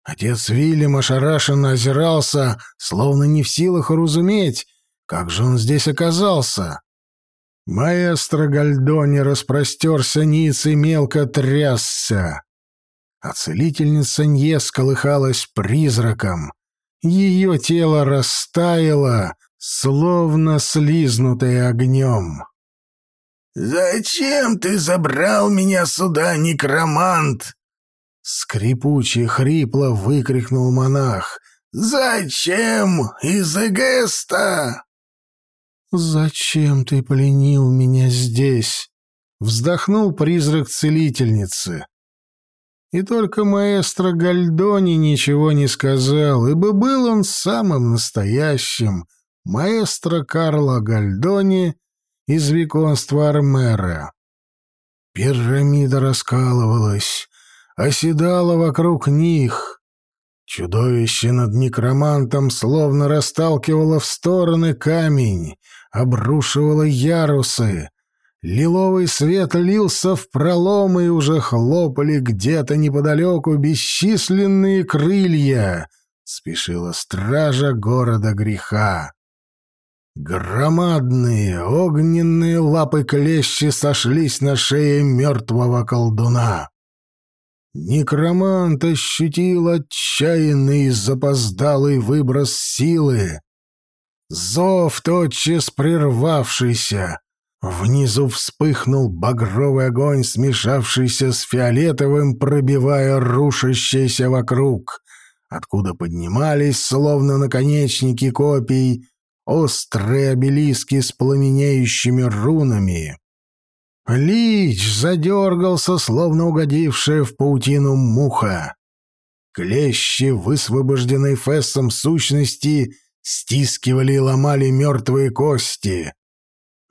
Отец Вильям ошарашенно озирался, словно не в силах уразуметь, как же он здесь оказался. Маэстро Гальдони распростерся ниц и мелко трясся. А целительница не сколыхалась призраком. Ее тело растаяло, словно слизнутое огнем. «Зачем ты забрал меня сюда, некромант?» Скрипуче хрипло выкрикнул монах. «Зачем? Из-за Геста!» «Зачем ты пленил меня здесь?» — вздохнул призрак целительницы. И только маэстро Гальдони ничего не сказал, ибо был он самым настоящим, маэстро Карло Гальдони из виконства Армера. Пирамида раскалывалась, оседала вокруг них. Чудовище над некромантом словно расталкивало в стороны камень, обрушивало ярусы. Лиловый свет лился в пролом, и уже хлопали где-то неподалеку бесчисленные крылья. Спешила стража города греха. Громадные огненные лапы клещи сошлись на шее мертвого колдуна. Некромант ощутил отчаянный запоздалый выброс силы. Зов тотчас прервавшийся. Внизу вспыхнул багровый огонь, смешавшийся с фиолетовым, пробивая рушащееся вокруг, откуда поднимались, словно наконечники копий, острые обелиски с пламенеющими рунами. Лич задергался, словно угодившая в паутину муха. Клещи, высвобожденные Фессом сущности, стискивали и ломали мертвые кости.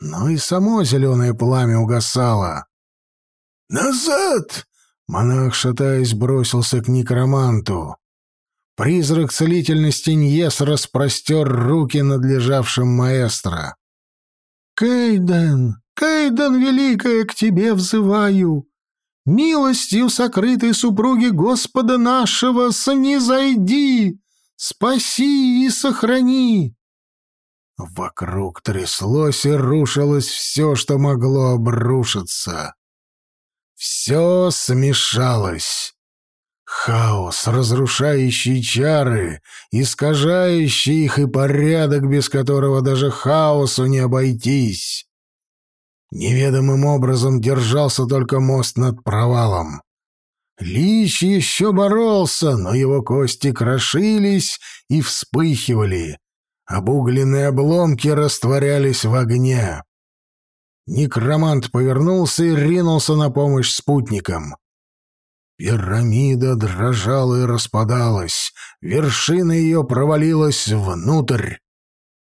Но и само зеленое пламя угасало. «Назад!» — монах, шатаясь, бросился к некроманту. Призрак целительности Ньес распростер руки над лежавшим маэстро. «Кейден! Кейден, великая, к тебе взываю! Милостью сокрытой супруги Господа нашего снизойди! Спаси и сохрани!» Вокруг тряслось и рушилось все, что могло обрушиться. Все смешалось. Хаос, разрушающий чары, искажающий их и порядок, без которого даже хаосу не обойтись. Неведомым образом держался только мост над провалом. Лич еще боролся, но его кости крошились и вспыхивали. Обугленные обломки растворялись в огне. Некромант повернулся и ринулся на помощь спутникам. Пирамида дрожала и распадалась, вершина ее провалилась внутрь.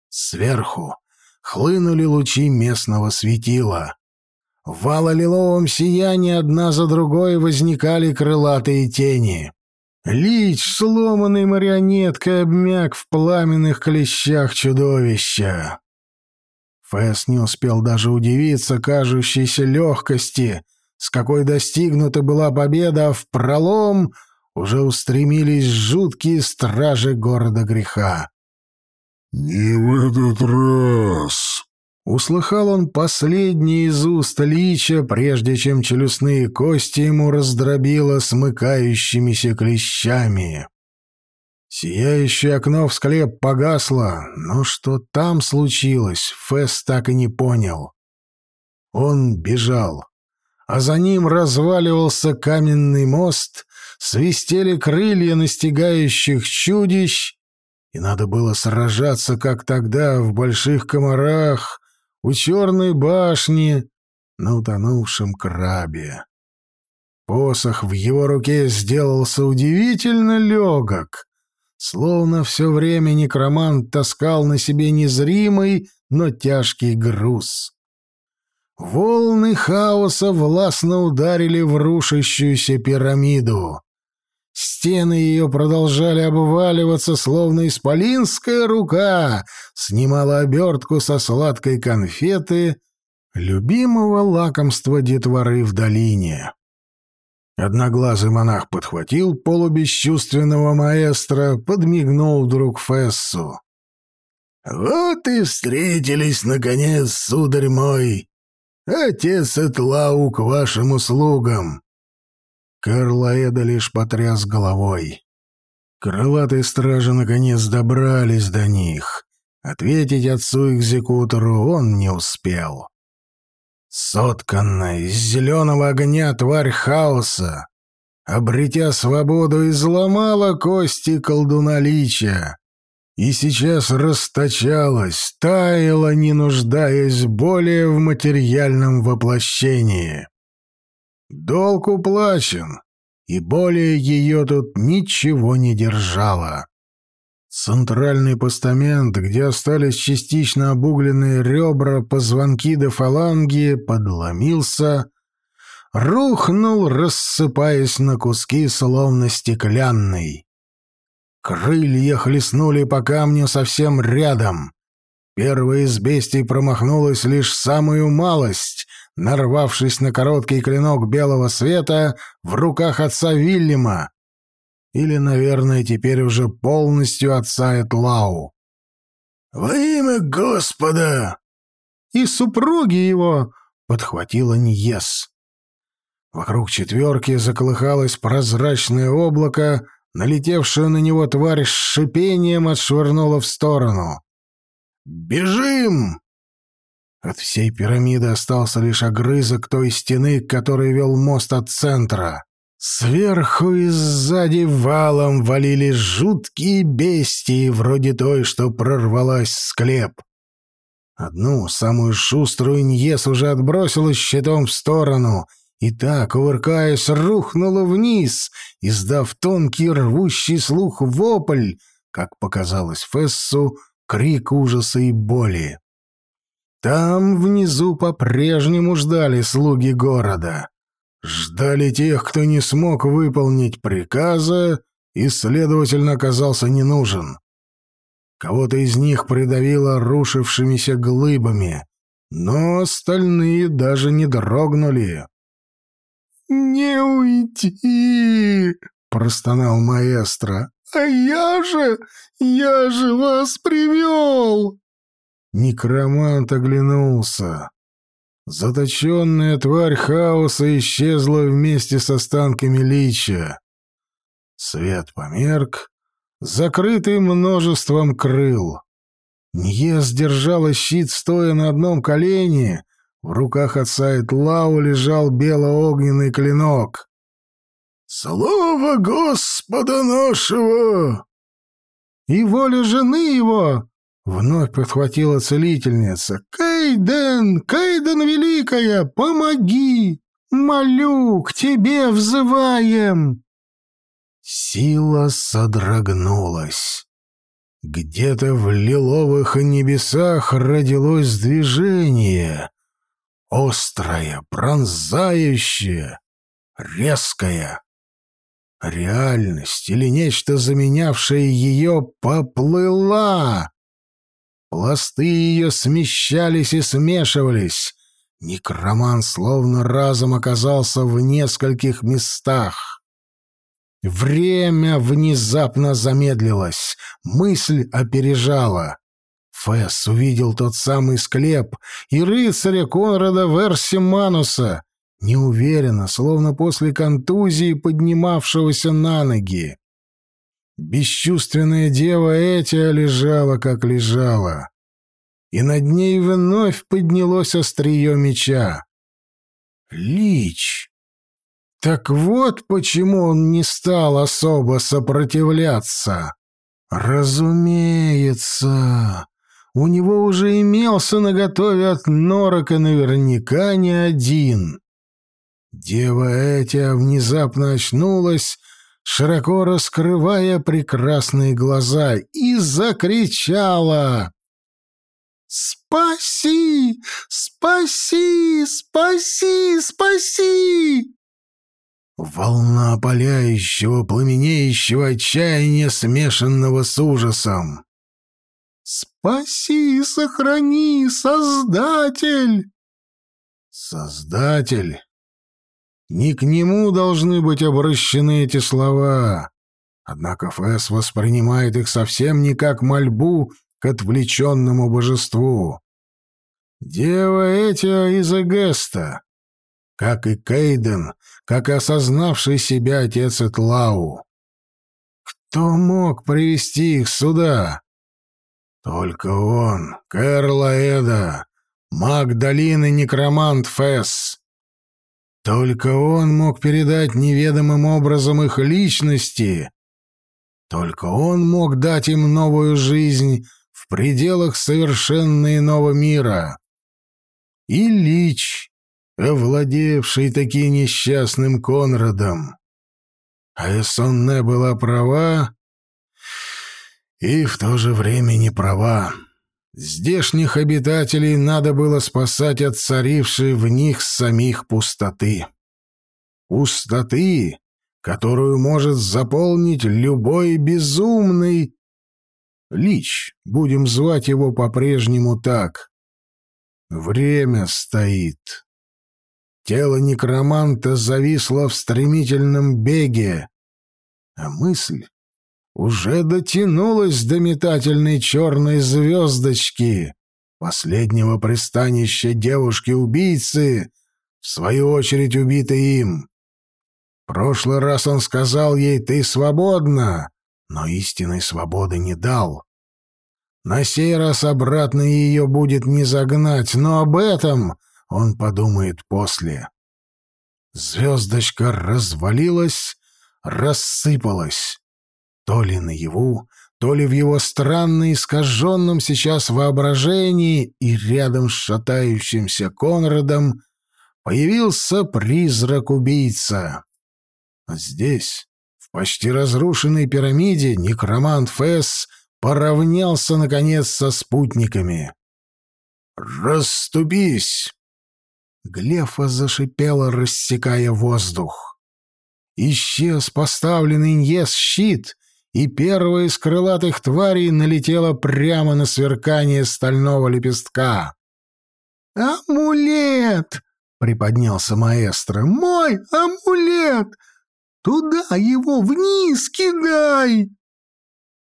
Сверху хлынули лучи местного светила. В вало-лиловом сиянии одна за другой возникали крылатые тени. Лич, сломанный марионеткой, обмяк в пламенных клещах чудовища. Фэс не успел даже удивиться кажущейся легкости, с какой достигнута была победа, в пролом уже устремились жуткие стражи города греха. «Не в этот раз!» Услыхал он последний из уст лича, прежде чем челюстные кости ему раздробило смыкающимися клещами. Сияющее окно в склеп погасло, но что там случилось, Фэс так и не понял. Он бежал, а за ним разваливался каменный мост, свистели крылья настигающих чудищ, и надо было сражаться, как тогда, в больших комарах, у черной башни, на утонувшем крабе. Посох в его руке сделался удивительно легок, словно все время некромант таскал на себе незримый, но тяжкий груз. Волны хаоса властно ударили в рушащуюся пирамиду. Стены ее продолжали обваливаться, словно исполинская рука снимала обертку со сладкой конфеты, любимого лакомства детворы в долине. Одноглазый монах подхватил полубесчувственного маэстро, подмигнул вдруг Фессу. «Вот и встретились, наконец, сударь мой! Отец Этлау к вашим услугам!» Карлаэда лишь потряс головой. Крылатые стражи наконец добрались до них. Ответить отцу-экзекутору он не успел. Сотканная из зеленого огня тварь хаоса, обретя свободу, изломала кости колдуна Лича и сейчас расточалась, таяла, не нуждаясь более в материальном воплощении. Долг уплачен, и более ее тут ничего не держало. Центральный постамент, где остались частично обугленные ребра, позвонки до фаланги, подломился, рухнул, рассыпаясь на куски, словно стеклянный. Крылья хлестнули по камню совсем рядом. Первая из бестий промахнулась лишь самую малость, нарвавшись на короткий клинок белого света в руках отца Вильяма, или, наверное, теперь уже полностью отца Этлау. «Во имя Господа!» «И супруги его!» — подхватила Ньес. Вокруг четверки заколыхалось прозрачное облако, налетевшую на него тварь с шипением отшвырнула в сторону. «Бежим!» От всей пирамиды остался лишь огрызок той стены, к которой вел мост от центра. Сверху и сзади валом валили жуткие бестии, вроде той, что прорвалась в склеп. Одну, самую шуструю Ньес уже отбросила щитом в сторону, и так, увыркаясь, рухнула вниз, издав тонкий рвущий слух вопль, как показалось Фессу, крик ужаса и боли. Там внизу по-прежнему ждали слуги города. Ждали тех, кто не смог выполнить приказа и, следовательно, оказался не нужен. Кого-то из них придавило рушившимися глыбами, но остальные даже не дрогнули. «Не уйти!» — простонал маэстро. «А я же, я же вас привел!» Некромант оглянулся. Заточенная тварь хаоса исчезла вместе с останками лича. Свет померк, закрытый множеством крыл. Ньес держала щит, стоя на одном колене. В руках отца Этлау лежал бело-огненный клинок. Слово Господа нашего!» «И воля жены его!» — вновь подхватила целительница. «Кейден, Кейден Великая, помоги! Молю, к тебе взываем!» Сила содрогнулась. Где-то в лиловых небесах родилось движение. Острое, пронзающее, резкое. Реальность или нечто, заменявшее ее, поплыла. Пласты ее смещались и смешивались. Некроман словно разом оказался в нескольких местах. Время внезапно замедлилось, мысль опережала. Фесс увидел тот самый склеп и рыцаря Конрада Версимануса, неуверенно, словно после контузии поднимавшегося на ноги. Бесчувственная дева Этия лежала, как лежала, и над ней вновь поднялось острие меча. Лич! Так вот почему он не стал особо сопротивляться. Разумеется, у него уже имелся наготове от Норока наверняка не один. Дева Этя внезапно очнулась, широко раскрывая прекрасные глаза, и закричала. «Спаси! Спаси! Спаси! Спаси!» Волна опаляющего, пламенеющего отчаяния, смешанного с ужасом. «Спаси сохрани, Создатель!» «Создатель!» Не к нему должны быть обращены эти слова. Однако Фэс воспринимает их совсем не как мольбу к отвлеченному божеству. Дева Этио из Эгеста, как и Кейден, как и осознавший себя отец Этлау. Кто мог привести их сюда? Только он, Кэрла Эда, маг долины Некромант Фесс. Только он мог передать неведомым образом их личности. Только он мог дать им новую жизнь в пределах совершенно иного мира. И Лич, овладевший таким несчастным Конрадом. А Эссонне была права и в то же время не права. Здешних обитателей надо было спасать от царившей в них самих пустоты. Пустоты, которую может заполнить любой безумный... Лич, будем звать его по-прежнему так. Время стоит. Тело некроманта зависло в стремительном беге, а мысль уже дотянулась до метательной черной звездочки, последнего пристанища девушки-убийцы, в свою очередь убитой им. Прошлый раз он сказал ей «ты свободна», но истинной свободы не дал. На сей раз обратно ее будет не загнать, но об этом он подумает после. Звездочка развалилась, рассыпалась. То ли наяву, то ли в его странно искаженном сейчас воображении и рядом с шатающимся Конрадом появился призрак-убийца. А здесь, в почти разрушенной пирамиде, некромант Фесс поравнялся, наконец, со спутниками. «Расступись!» Глефа зашипела, рассекая воздух. Исчез поставленный Ньес щит, и первая из крылатых тварей налетела прямо на сверкание стального лепестка. «Амулет!» — приподнялся маэстро. «Мой амулет! Туда его вниз кидай!»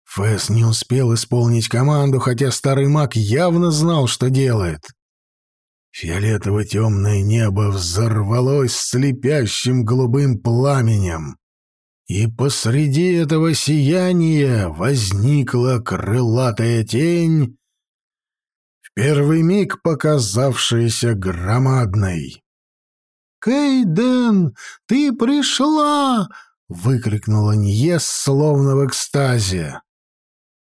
Фэс не успел исполнить команду, хотя старый маг явно знал, что делает. Фиолетово-темное небо взорвалось слепящим голубым пламенем. И посреди этого сияния возникла крылатая тень, в первый миг показавшаяся громадной. «Кейден, ты пришла! — выкрикнула Ньес, словно в экстазе.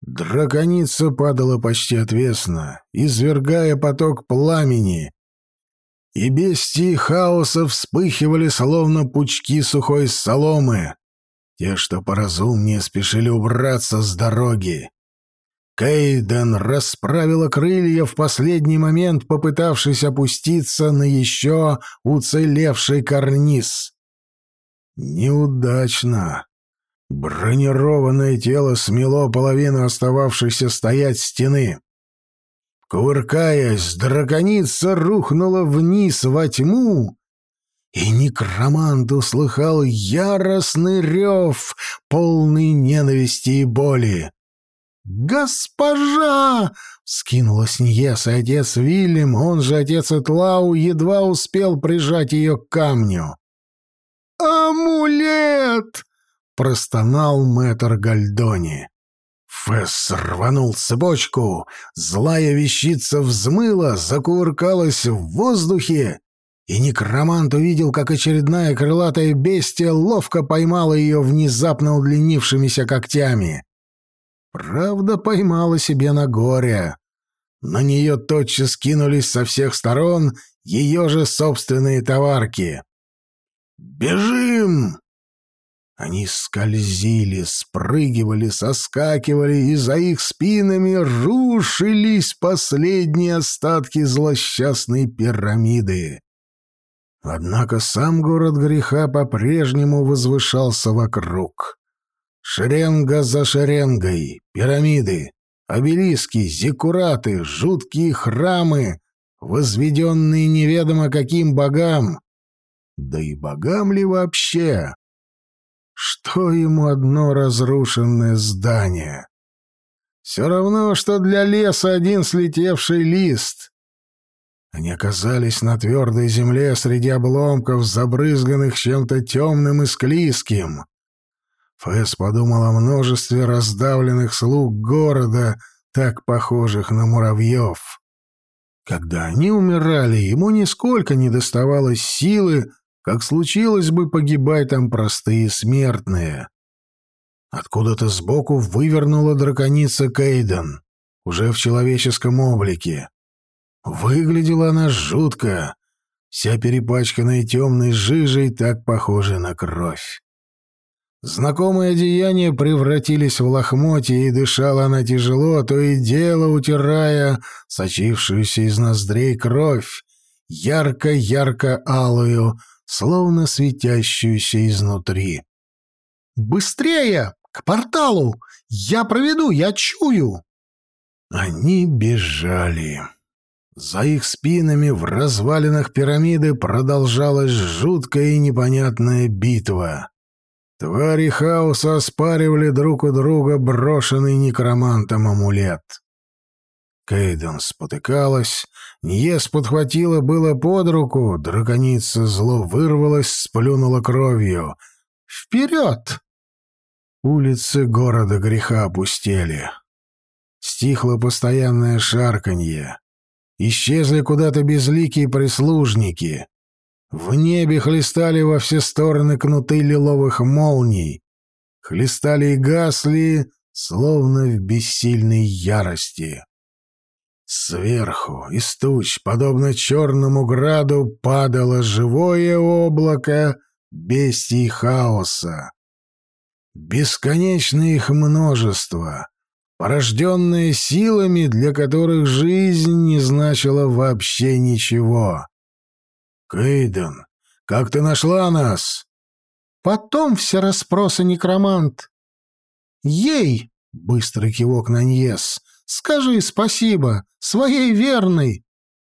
Драконица падала почти отвесно, извергая поток пламени, и бестии хаоса вспыхивали, словно пучки сухой соломы. Те, что поразумнее, спешили убраться с дороги. Кейден расправила крылья в последний момент, попытавшись опуститься на еще уцелевший карниз. Неудачно. Бронированное тело смело половину остававшейся стоять стены. Кувыркаясь, драконица рухнула вниз во тьму, и некромант услыхал яростный рев, полный ненависти и боли. «Госпожа!» — вскинулась Ньес, и отец Вильям, он же отец Этлау, едва успел прижать ее к камню. «Амулет!» — простонал мэтр Гальдони. Фесс рванул цепочку, злая вещица взмыла, закувыркалась в воздухе, и некромант увидел, как очередная крылатая бестия ловко поймала ее внезапно удлинившимися когтями. Правда, поймала себе на горе. На нее тотчас кинулись со всех сторон ее же собственные товарки. «Бежим!» Они скользили, спрыгивали, соскакивали, и за их спинами рушились последние остатки злосчастной пирамиды. Однако сам город греха по-прежнему возвышался вокруг. Шеренга за шеренгой, пирамиды, обелиски, зиккураты, жуткие храмы, возведенные неведомо каким богам. Да и богам ли вообще? Что ему одно разрушенное здание? Все равно, что для леса один слетевший лист. Они оказались на твердой земле среди обломков, забрызганных чем-то темным и склизким. Фэс подумал о множестве раздавленных слуг города, так похожих на муравьев. Когда они умирали, ему нисколько не доставалось силы как случилось бы, погибать там простые смертные. Откуда-то сбоку вывернула драконица Кейден, уже в человеческом облике. Выглядела она жутко, вся перепачканная темной жижей, так похожая на кровь. Знакомые одеяния превратились в лохмотья, и дышала она тяжело, то и дело утирая сочившуюся из ноздрей кровь, ярко-ярко алую, словно светящуюся изнутри. «Быстрее! К порталу! Я проведу, я чую!» Они бежали. За их спинами в развалинах пирамиды продолжалась жуткая и непонятная битва. Твари хаоса оспаривали друг у друга брошенный некромантом амулет. Кейден спотыкалась, Ньес подхватила было под руку, драконица зло вырвалась, сплюнула кровью. «Вперед!» Улицы города греха опустели. Стихло постоянное шарканье. Исчезли куда-то безликие прислужники. В небе хлестали во все стороны кнуты лиловых молний. Хлестали и гасли, словно в бессильной ярости. Сверху, из туч, подобно черному граду, падало живое облако бестий хаоса. Бесконечное их множество, порожденные силами, для которых жизнь не значила вообще ничего. «Кейден, как ты нашла нас?» «Потом все расспросы, некромант». «Ей!» — быстрый кивок на Ньес — Скажи спасибо, своей верной.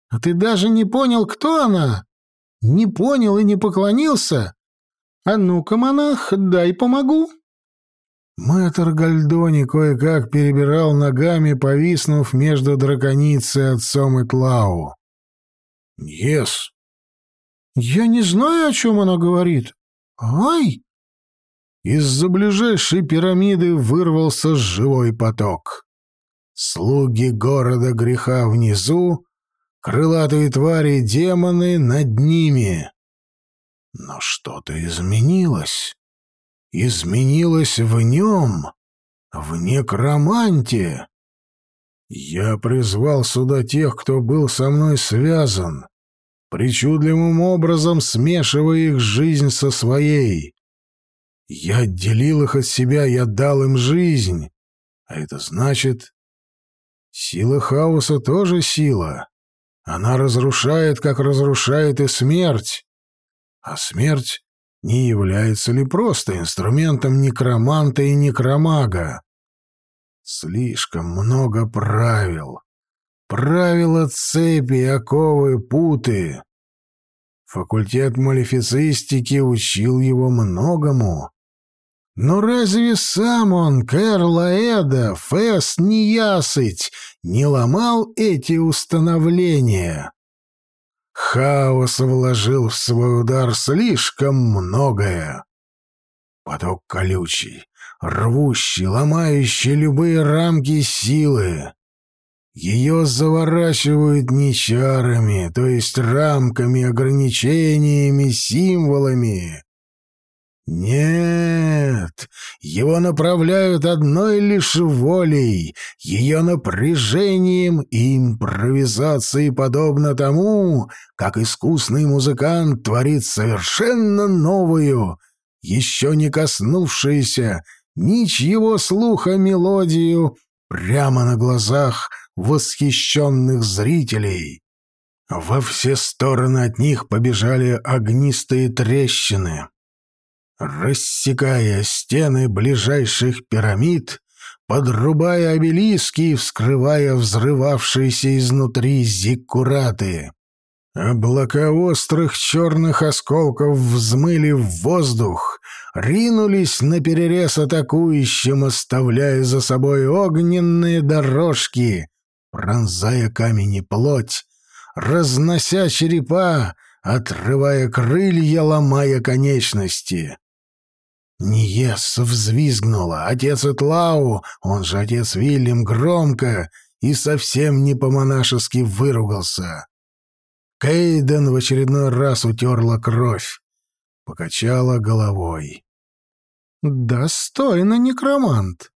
А ты даже не понял, кто она? Не понял и не поклонился? А ну-ка, монах, дай помогу». Мэтр Гальдони кое-как перебирал ногами, повиснув между драконицей отцом и Тлау. «Ес». «Я не знаю, о чем она говорит. Ай!» Из-за ближайшей пирамиды вырвался живой поток. Слуги города греха внизу, крылатые твари демоны над ними. Но что-то изменилось. Изменилось в нем, в некроманте. Я призвал сюда тех, кто был со мной связан, причудливым образом смешивая их жизнь со своей. Я отделил их от себя, я дал им жизнь, а это значит, сила хаоса тоже сила. Она разрушает, как разрушает и смерть. А смерть не является ли просто инструментом некроманта и некромага? Слишком много правил. Правила цепи, оковы, путы. Факультет малефицистики учил его многому. Но разве сам он, Кэрлаэда, Фэс Неясыть, не ломал эти установления? Хаос вложил в свой удар слишком многое. Поток колючий, рвущий, ломающий любые рамки силы. Ее заворачивают не чарами, то есть рамками, ограничениями, символами. Нет, его направляют одной лишь волей, ее напряжением и импровизацией подобно тому, как искусный музыкант творит совершенно новую, еще не коснувшуюся ничьего слуха мелодию прямо на глазах восхищенных зрителей. Во все стороны от них побежали огнистые трещины. Рассекая стены ближайших пирамид, подрубая обелиски и вскрывая взрывавшиеся изнутри зиккураты. Облака острых черных осколков взмыли в воздух, ринулись на перерез атакующим, оставляя за собой огненные дорожки, пронзая камень и плоть, разнося черепа, отрывая крылья, ломая конечности. Ниес взвизгнула. Отец Этлау, он же отец Вильям, громко и совсем не по-монашески выругался. Кейден в очередной раз утерла кровь, покачала головой. «Достойно, некромант.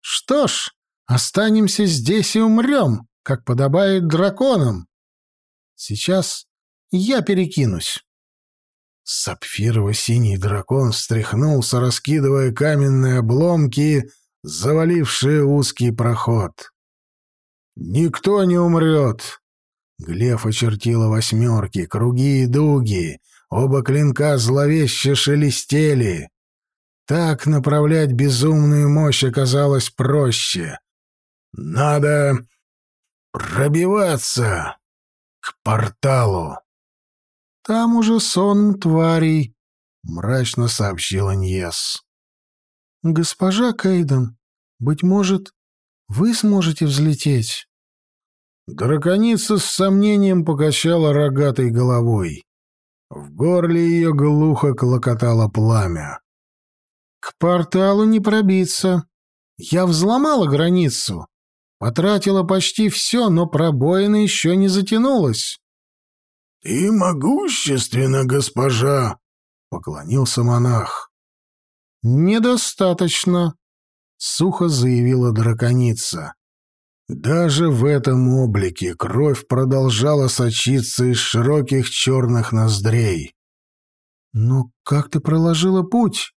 Что ж, Останемся здесь и умрем, как подобает драконам. Сейчас я перекинусь. Сапфирово-синий дракон встряхнулся, раскидывая каменные обломки, завалившие узкий проход. «Никто не умрет!» Глеф очертила восьмерки, круги и дуги, оба клинка зловеще шелестели. Так направлять безумную мощь оказалось проще. Надо пробиваться к порталу. Там уже сон тварей, мрачно сообщила Ньес. Госпожа Кейден, быть может, вы сможете взлететь? Драконица с сомнением покачала рогатой головой. В горле ее глухо клокотало пламя. «К порталу не пробиться. Я взломала границу. Потратила почти все, но пробоина еще не затянулась. — Ты могущественна, госпожа! — поклонился монах. — Недостаточно, — сухо заявила драконица. Даже в этом облике кровь продолжала сочиться из широких черных ноздрей. «Ну, как ты проложила путь?»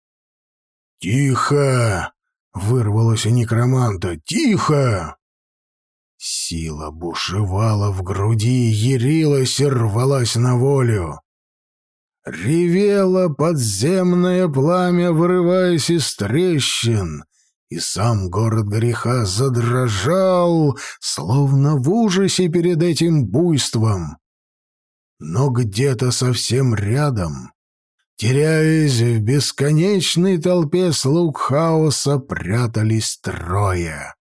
«Тихо!» — вырвалось у некроманта. «Тихо!» Сила бушевала в груди, ярилась и рвалась на волю. Ревело подземное пламя, вырываясь из трещин, и сам город греха задрожал, словно в ужасе перед этим буйством. Но где-то совсем рядом, теряясь в бесконечной толпе слуг хаоса, прятались трое.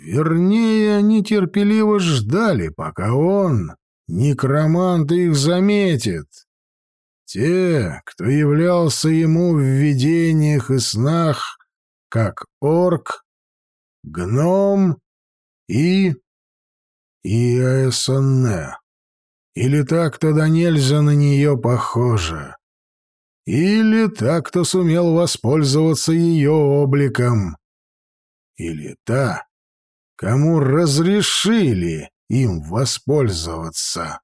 Вернее, они терпеливо ждали, пока он, некромант, их заметит. Те, кто являлся ему в видениях и снах, как орк, гном и... и Аэсонне. Или так, кто да нельзя на нее похоже. Или та, кто сумел воспользоваться ее обликом. Или та, кому разрешили им воспользоваться.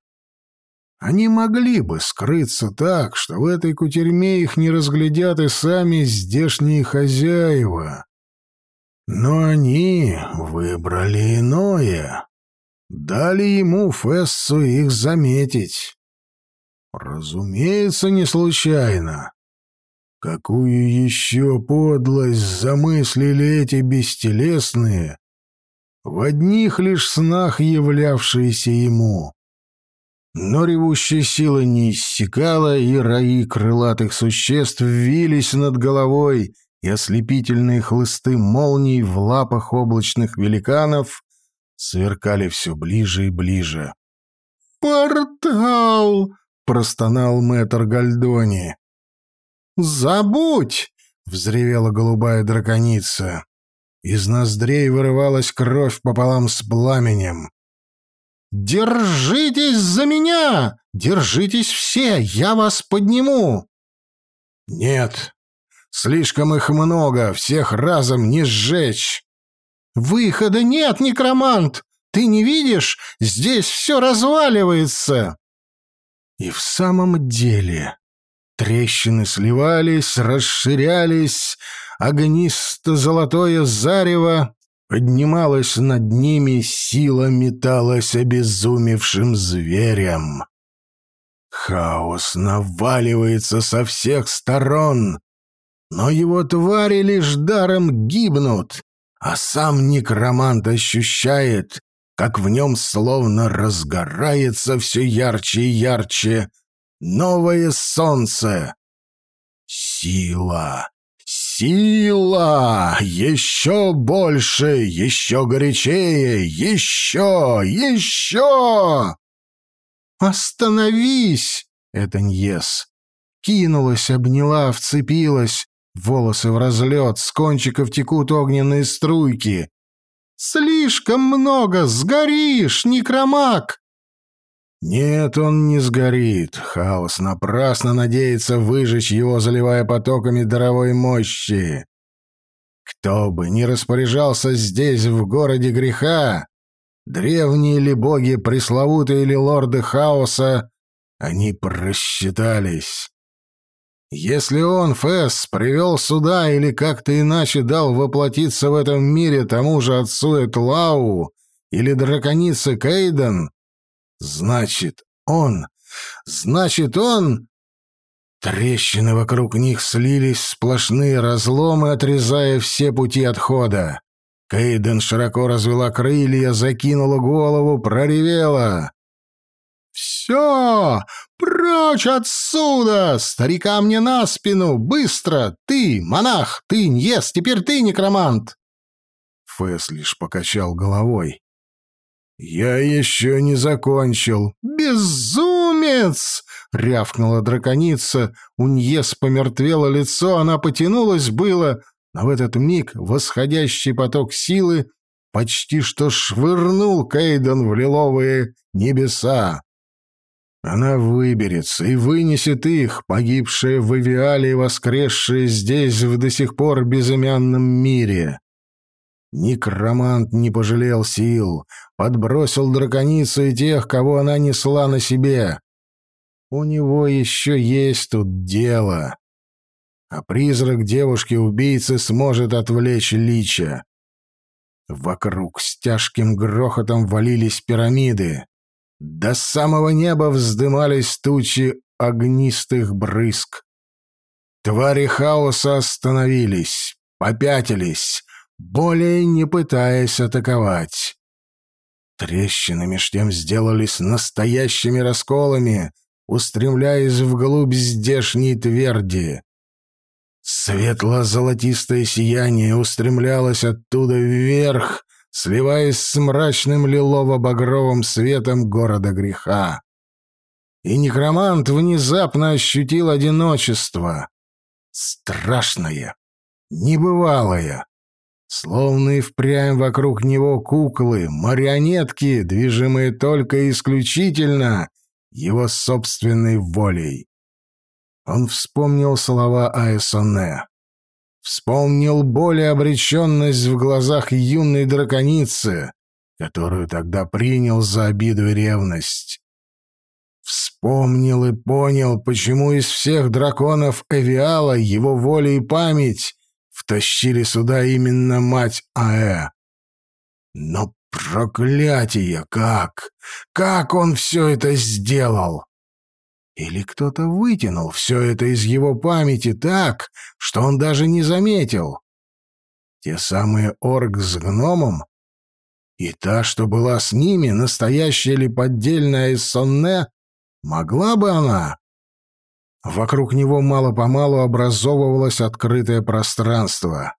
Они могли бы скрыться так, что в этой кутерьме их не разглядят и сами здешние хозяева. Но они выбрали иное. Дали ему, Фессу, их заметить. Разумеется, не случайно. Какую еще подлость замыслили эти бестелесные, в одних лишь снах являвшиеся ему. Но ревущая сила не иссякала, и раи крылатых существ вились над головой, и ослепительные хлысты молний в лапах облачных великанов сверкали все ближе и ближе. «Портал!» — простонал мэтр Гальдони. «Забудь!» — взревела голубая драконица. Из ноздрей вырывалась кровь пополам с пламенем. «Держитесь за меня! Держитесь все! Я вас подниму!» «Нет, слишком их много, всех разом не сжечь!» «Выхода нет, некромант! Ты не видишь? Здесь все разваливается!» И в самом деле трещины сливались, расширялись, огнисто-золотое зарево Поднималась над ними, сила металась обезумевшим зверем. Хаос наваливается со всех сторон, но его твари лишь даром гибнут, а сам некромант ощущает, как в нем словно разгорается все ярче и ярче новое солнце. Сила. Сила! Еще больше, еще горячее, еще, еще! Остановись! Это. Кинулась, обняла, вцепилась. Волосы в разлет, с кончиков текут огненные струйки. «Слишком много! Сгоришь, некромак!» Нет, он не сгорит. Хаос напрасно надеется выжечь его, заливая потоками даровой мощи. Кто бы ни распоряжался здесь, в городе греха, древние ли боги, пресловутые ли лорды хаоса, они просчитались. Если он, Фэс, привел сюда или как-то иначе дал воплотиться в этом мире тому же отцу Этлау или драконице Кейден, Значит, он... Значит, он... Трещины вокруг них слились сплошные разломы, отрезая все пути отхода. Кейден широко развела крылья, закинула голову, проревела. «Все! Прочь отсюда! Старика мне на спину! Быстро! Ты, монах! Ты, Ньес! Теперь ты, некромант!» Фэс лишь покачал головой. «Я еще не закончил». «Безумец!» — рявкнула драконица. У Ньес помертвело лицо, она потянулась было, но в этот миг восходящий поток силы почти что швырнул Кейден в лиловые небеса. Она выберется и вынесет их, погибшие в Эвиале и воскресшие здесь в до сих пор безымянном мире. Некромант не пожалел сил, подбросил драконицу и тех, кого она несла на себе. У него еще есть тут дело. А призрак девушки-убийцы сможет отвлечь Лича. Вокруг с тяжким грохотом валились пирамиды. До самого неба вздымались тучи огнистых брызг. Твари хаоса остановились, попятились, более не пытаясь атаковать. Трещины меж тем сделались настоящими расколами, устремляясь вглубь здешней тверди. Светло-золотистое сияние устремлялось оттуда вверх, сливаясь с мрачным лилово-багровым светом города греха. И некромант внезапно ощутил одиночество. Страшное, небывалое. Словно и впрямь вокруг него куклы, марионетки, движимые только исключительно его собственной волей. Он вспомнил слова Аэсоне. Вспомнил боль и обреченность в глазах юной драконицы, которую тогда принял за обиду и ревность. Вспомнил и понял, почему из всех драконов Эвиала его воля и память втащили сюда именно мать Аэ. Но проклятие, как? Как он все это сделал? Или кто-то вытянул все это из его памяти так, что он даже не заметил? Те самые орк с гномом? И та, что была с ними, настоящая ли поддельная из Сонне? Могла бы она? Вокруг него мало-помалу образовывалось открытое пространство.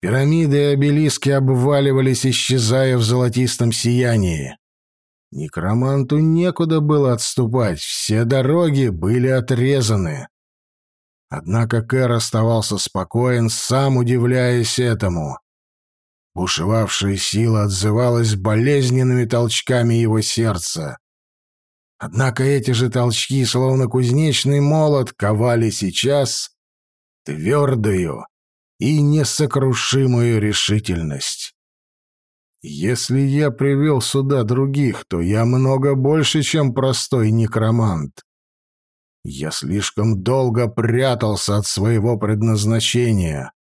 Пирамиды и обелиски обваливались, исчезая в золотистом сиянии. Некроманту некуда было отступать, все дороги были отрезаны. Однако Кэр оставался спокоен, сам удивляясь этому. Бушевавшая сила отзывалась болезненными толчками его сердца. Однако эти же толчки, словно кузнечный молот, ковали сейчас твердую и несокрушимую решительность. Если я привел сюда других, то я много больше, чем простой некромант. Я слишком долго прятался от своего предназначения.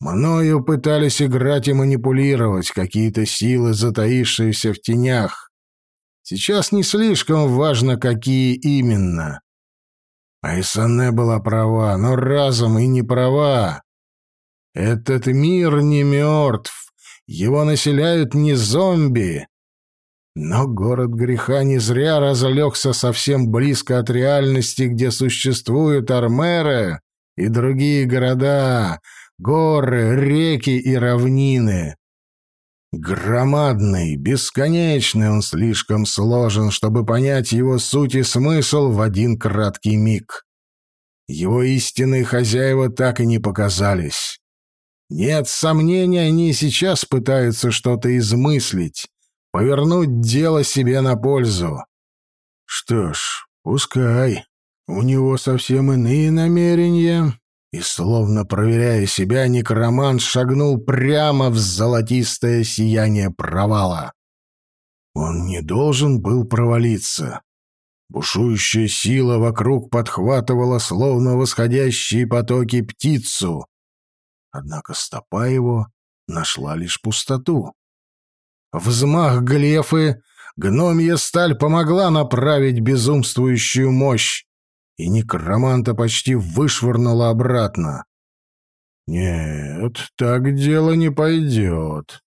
Мною пытались играть и манипулировать какие-то силы, затаившиеся в тенях. Сейчас не слишком важно, какие именно. Айсане была права, но разом и не права. Этот мир не мертв. Его населяют не зомби. Но город греха не зря разлегся совсем близко от реальности, где существуют армеры и другие города, горы, реки и равнины. Громадный, бесконечный он слишком сложен, чтобы понять его суть и смысл в один краткий миг. Его истинные хозяева так и не показались. Нет сомнения, они сейчас пытаются что-то измыслить, повернуть дело себе на пользу. Что ж, пускай. У него совсем иные намерения. И, словно проверяя себя, некромант шагнул прямо в золотистое сияние провала. Он не должен был провалиться. Бушующая сила вокруг подхватывала, словно восходящие потоки, птицу, Однако стопа его нашла лишь пустоту. Взмах глефы, гномья сталь помогла направить безумствующую мощь, и некроманта почти вышвырнула обратно. Нет, так дело не пойдет.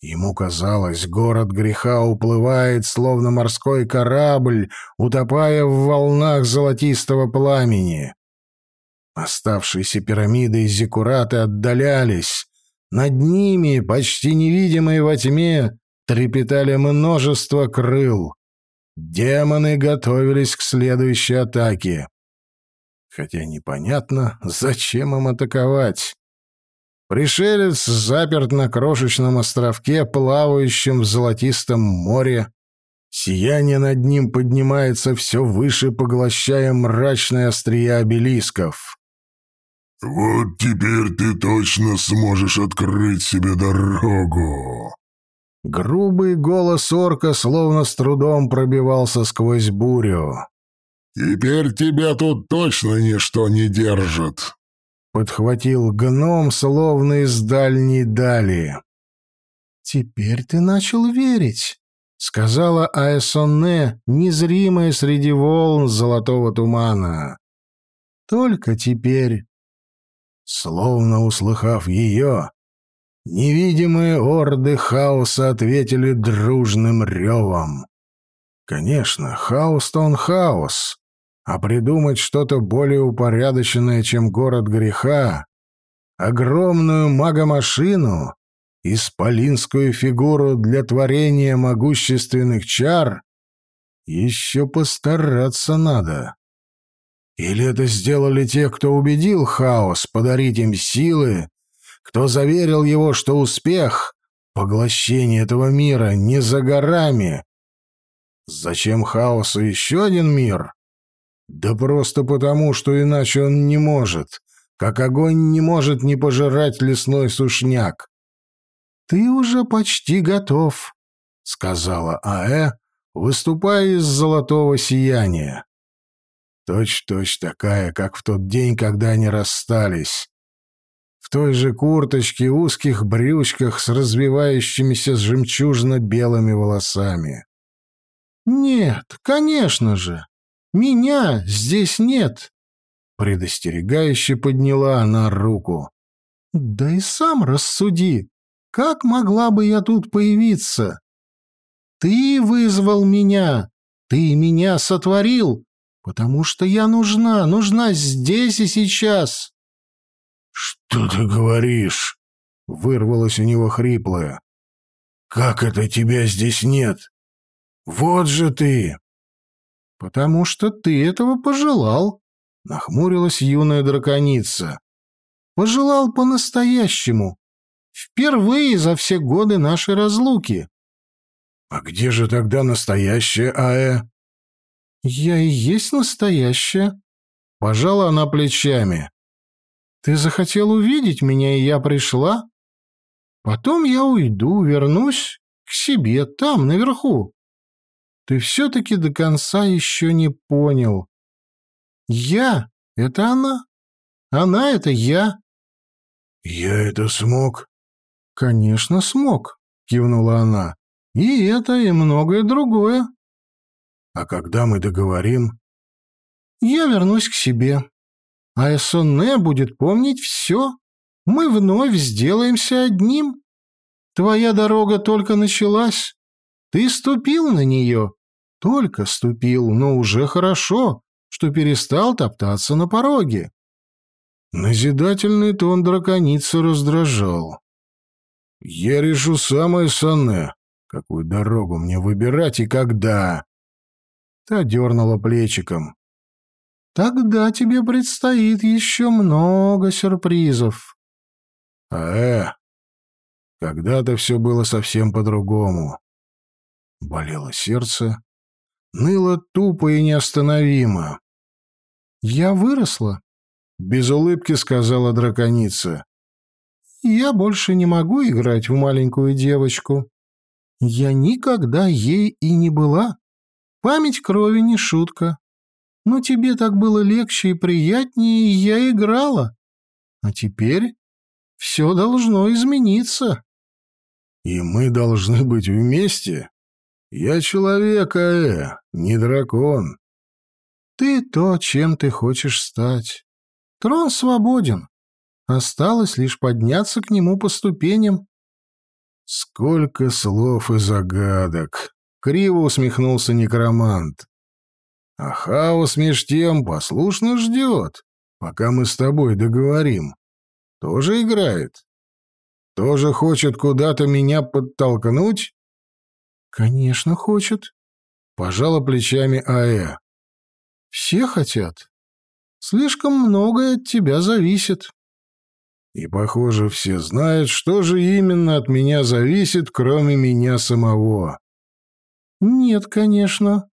Ему казалось, город греха уплывает, словно морской корабль, утопая в волнах золотистого пламени. Оставшиеся пирамиды и зиккураты отдалялись. Над ними, почти невидимые во тьме, трепетали множество крыл. Демоны готовились к следующей атаке. Хотя непонятно, зачем им атаковать. Пришелец заперт на крошечном островке, плавающем в золотистом море. Сияние над ним поднимается все выше, поглощая мрачные острия обелисков. «Вот теперь ты точно сможешь открыть себе дорогу!» Грубый голос орка словно с трудом пробивался сквозь бурю. «Теперь тебя тут точно ничто не держит!» Подхватил гном, словно из дальней дали. «Теперь ты начал верить», — сказала Аэсонне, незримая среди волн золотого тумана. «Только теперь». Словно услыхав ее, невидимые орды хаоса ответили дружным ревом. Конечно, хаос-то он хаос, а придумать что-то более упорядоченное, чем город греха, огромную магомашину, исполинскую фигуру для творения могущественных чар, еще постараться надо. Или это сделали те, кто убедил хаос подарить им силы, кто заверил его, что успех, поглощение этого мира не за горами? Зачем хаосу еще один мир? Да просто потому, что иначе он не может, как огонь не может не пожирать лесной сушняк. «Ты уже почти готов», — сказала Аэ, выступая из золотого сияния. Точь-точь такая, как в тот день, когда они расстались. В той же курточке, узких брючках с развивающимися жемчужно-белыми волосами. «Нет, конечно же. Меня здесь нет!» Предостерегающе подняла она руку. «Да и сам рассуди, как могла бы я тут появиться? Ты вызвал меня, ты меня сотворил, потому что я нужна, нужна здесь и сейчас». «Что ты говоришь?» — вырвалось у него хриплое. «Как это тебя здесь нет? Вот же ты!» «Потому что ты этого пожелал», — нахмурилась юная драконица. «Пожелал по-настоящему. Впервые за все годы нашей разлуки». «А где же тогда настоящая Аэ?» «Я и есть настоящая», — пожала она плечами. «Ты захотел увидеть меня, и я пришла. Потом я уйду, вернусь к себе там, наверху ты все-таки до конца еще не понял. Я — это она. Она — это я. Я это смог? Конечно, смог, кивнула она. И это, и многое другое. А когда мы договорим? Я вернусь к себе. А Эссоне будет помнить все. Мы вновь сделаемся одним. Твоя дорога только началась. Ты ступил на нее. Только ступил, но уже хорошо, что перестал топтаться на пороге. Назидательный тон драконицы раздражал. «Я решу самое сонное, какую дорогу мне выбирать и когда». Та дернула плечиком. «Тогда тебе предстоит еще много сюрпризов». «А, э, когда-то все было совсем по-другому. Болело сердце, ныло тупо и неостановимо. «Я выросла», — без улыбки сказала драконица. «Я больше не могу играть в маленькую девочку. Я никогда ей и не была. Память крови не шутка. Но тебе так было легче и приятнее, и я играла. А теперь все должно измениться». «И мы должны быть вместе?» Я человек, Аэ, не дракон. Ты то, чем ты хочешь стать. Трон свободен. Осталось лишь подняться к нему по ступеням. Сколько слов и загадок. Криво усмехнулся некромант. А хаос меж тем послушно ждет, пока мы с тобой договорим. Тоже играет. Тоже хочет куда-то меня подтолкнуть? «Конечно хочет», — пожала плечами Аэ. «Все хотят. Слишком многое от тебя зависит». И, похоже, все знают, что же именно от меня зависит, кроме меня самого. Нет, конечно.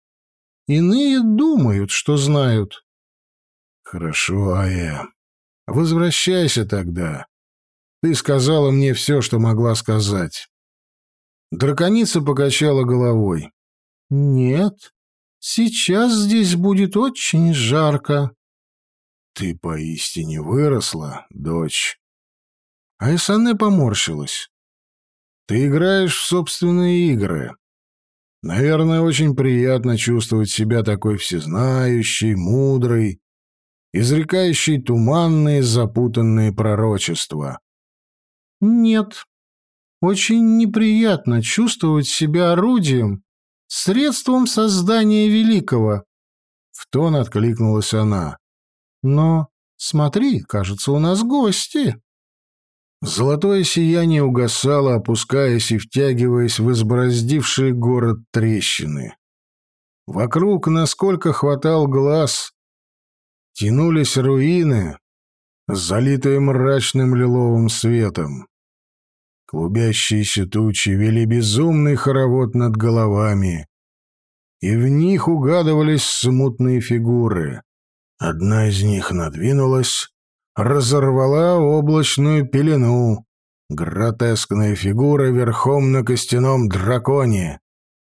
Иные думают, что знают. Хорошо, Ая. Возвращайся тогда. Ты сказала мне все, что могла сказать. Драконица покачала головой. «Нет, сейчас здесь будет очень жарко». «Ты поистине выросла, дочь». Айсане поморщилась. «Ты играешь в собственные игры. Наверное, очень приятно чувствовать себя такой всезнающей, мудрой, изрекающей туманные, запутанные пророчества». «Нет», очень неприятно чувствовать себя орудием, средством создания великого. В тон откликнулась она. Но, смотри, кажется, у нас гости. Золотое сияние угасало, опускаясь и втягиваясь в избороздивший город трещины. Вокруг, насколько хватал глаз, тянулись руины, залитые мрачным лиловым светом. Клубящиеся тучи вели безумный хоровод над головами. и в них угадывались смутные фигуры. Одна из них надвинулась, разорвала облачную пелену. Гротескная фигура верхом на костяном драконе.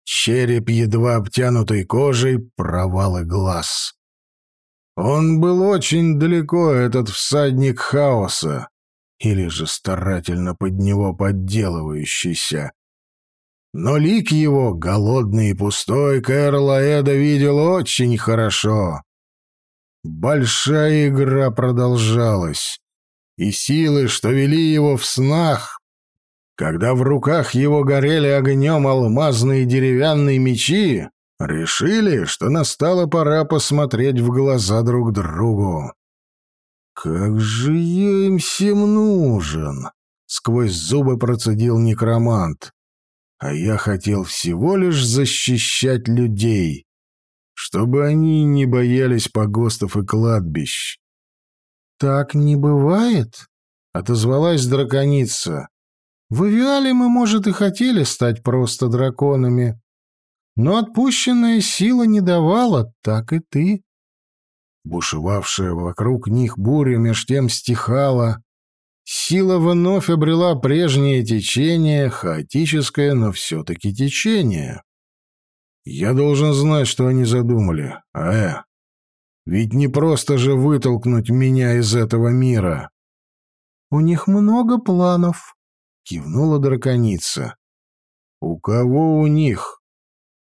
Череп, едва обтянутый кожей, провалы глаз. Он был очень далеко, этот всадник хаоса, или же старательно под него подделывающийся. Но лик его, голодный и пустой, Кэрл Аэда видел очень хорошо. Большая игра продолжалась, и силы, что вели его в снах, когда в руках его горели огнем алмазные деревянные мечи, решили, что настала пора посмотреть в глаза друг другу. «Как же я им всем нужен!» — сквозь зубы процедил некромант. «А я хотел всего лишь защищать людей, чтобы они не боялись погостов и кладбищ». «Так не бывает?» — отозвалась драконица. «В Авиале мы, может, и хотели стать просто драконами, но отпущенная сила не давала, так и ты». Бушевавшая вокруг них буря меж тем стихала. Сила вновь обрела прежнее течение, хаотическое, но все-таки течение. Я должен знать, что они задумали. А, э, ведь не просто же вытолкнуть меня из этого мира. У них много планов, кивнула драконица. У кого у них?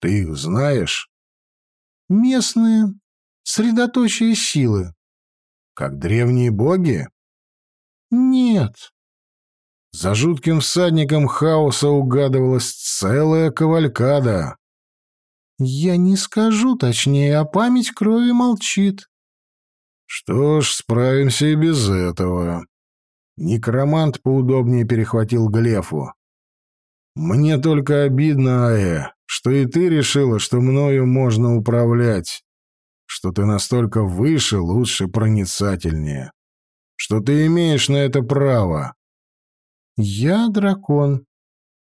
Ты их знаешь? Местные, средоточие силы. Как древние боги? Нет. За жутким всадником хаоса угадывалась целая кавалькада. Я не скажу точнее, а память крови молчит. Что ж, справимся и без этого. Некромант поудобнее перехватил Глефу. Мне только обидно, Аэ, что и ты решила, что мною можно управлять что ты настолько выше, лучше, проницательнее, что ты имеешь на это право. Я дракон,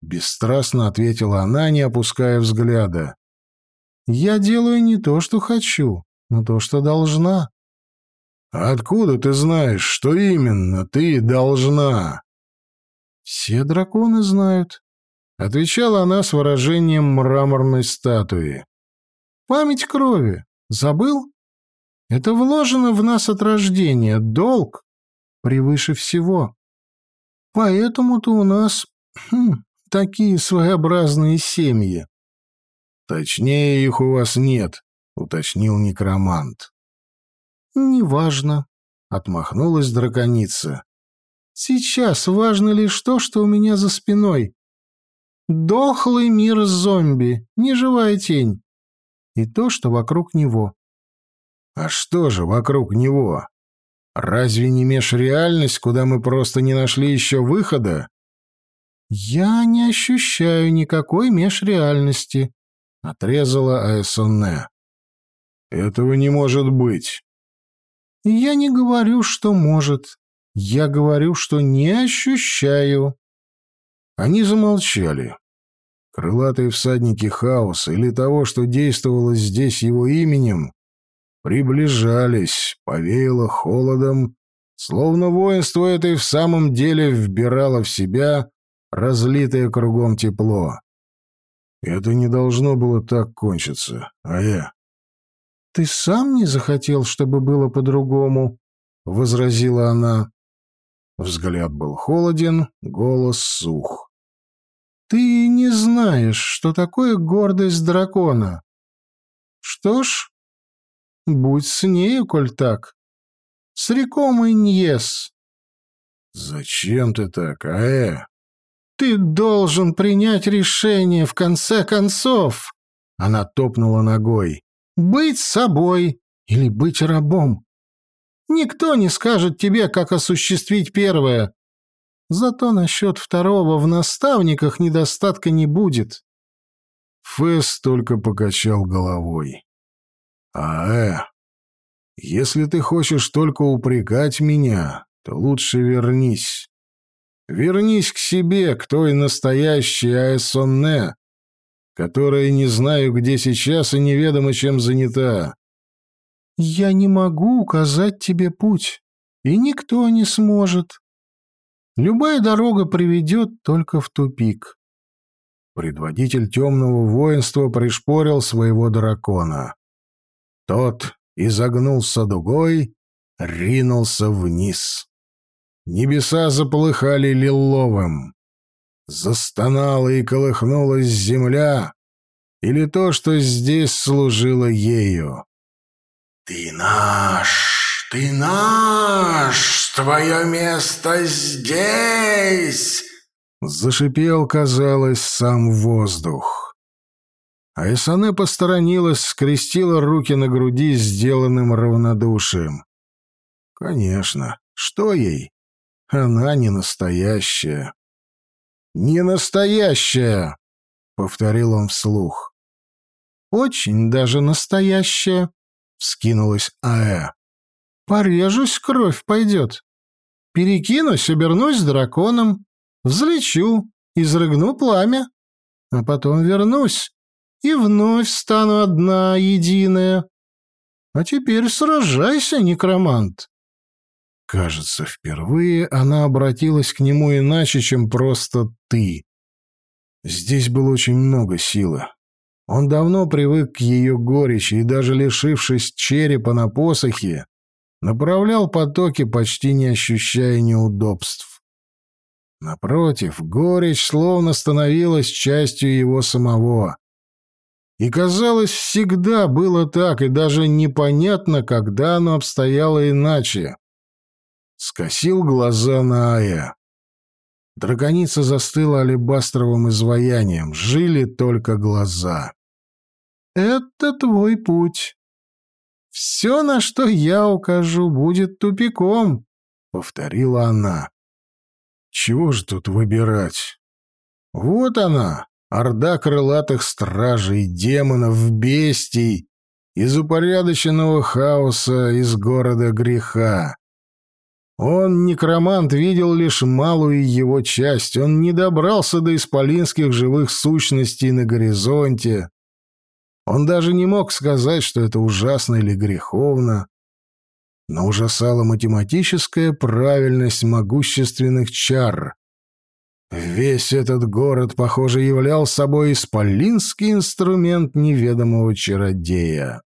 бесстрастно ответила она, не опуская взгляда. Я делаю не то, что хочу, но то, что должна. Откуда ты знаешь, что именно ты должна? Все драконы знают, отвечала она с выражением мраморной статуи. Память крови. Забыл? Это вложено в нас от рождения, долг превыше всего. Поэтому-то у нас хм, такие своеобразные семьи. Точнее, их у вас нет, уточнил некромант. Неважно, отмахнулась драконица. Сейчас важно лишь то, что у меня за спиной. Дохлый мир зомби, неживая тень и то, что вокруг него. А что же вокруг него? Разве не межреальность, куда мы просто не нашли еще выхода? Я не ощущаю никакой межреальности, отрезала Аэсонне. Этого не может быть. Я не говорю, что может. Я говорю, что не ощущаю. Они замолчали. Крылатые всадники хаоса или того, что действовало здесь его именем, приближались, повеяло холодом, словно воинство это и в самом деле вбирало в себя разлитое кругом тепло. Это не должно было так кончиться, а я... «Ты сам не захотел, чтобы было по-другому?» — возразила она. Взгляд был холоден, голос сух. Ты не знаешь, что такое гордость дракона. Что ж, будь с нею, коль так. С реком Иньес. Зачем ты так, Аэ? Ты должен принять решение в конце концов. Она топнула ногой. Быть собой или быть рабом. Никто не скажет тебе, как осуществить первое. Зато насчет второго в наставниках недостатка не будет. Фэс только покачал головой. А, э, если ты хочешь только упрекать меня, то лучше вернись. Вернись к себе, к той настоящей Аэсонне, которая не знаю, где сейчас и неведомо чем занята. Я не могу указать тебе путь, и никто не сможет. Любая дорога приведет только в тупик. Предводитель темного воинства пришпорил своего дракона. Тот изогнулся дугой, ринулся вниз. Небеса заполыхали лиловым. Застонала и колыхнулась земля, или то, что здесь служило ею. «Ты наш! Ты наш! Твое место здесь!» Зашипел, казалось, сам воздух. А Исане посторонилась, скрестила руки на груди сделанным равнодушием. Конечно, что ей? Она не настоящая. «Не настоящая!» — повторил он вслух. «Очень даже настоящая!» — вскинулась Аэ. «Порежусь, кровь пойдет. Перекинусь, обернусь драконом, взлечу, изрыгну пламя, а потом вернусь и вновь стану одна, единая. А теперь сражайся, некромант!» Кажется, впервые она обратилась к нему иначе, чем просто «ты». Здесь было очень много силы. Он давно привык к ее горечи и, даже лишившись черепа на посохе, направлял потоки, почти не ощущая неудобств. Напротив, горечь словно становилась частью его самого. И, казалось, всегда было так, и даже непонятно, когда оно обстояло иначе скосил глаза на Ая. Драконица застыла алебастровым изваянием, жили только глаза. «Это твой путь. Все, на что я укажу, будет тупиком», — повторила она. «Чего же тут выбирать? Вот она, орда крылатых стражей, демонов, бестий, из упорядоченного хаоса, из города греха. Он, некромант, видел лишь малую его часть. Он не добрался до исполинских живых сущностей на горизонте. Он даже не мог сказать, что это ужасно или греховно. Но ужасала математическая правильность могущественных чар. Весь этот город, похоже, являл собой исполинский инструмент неведомого чародея.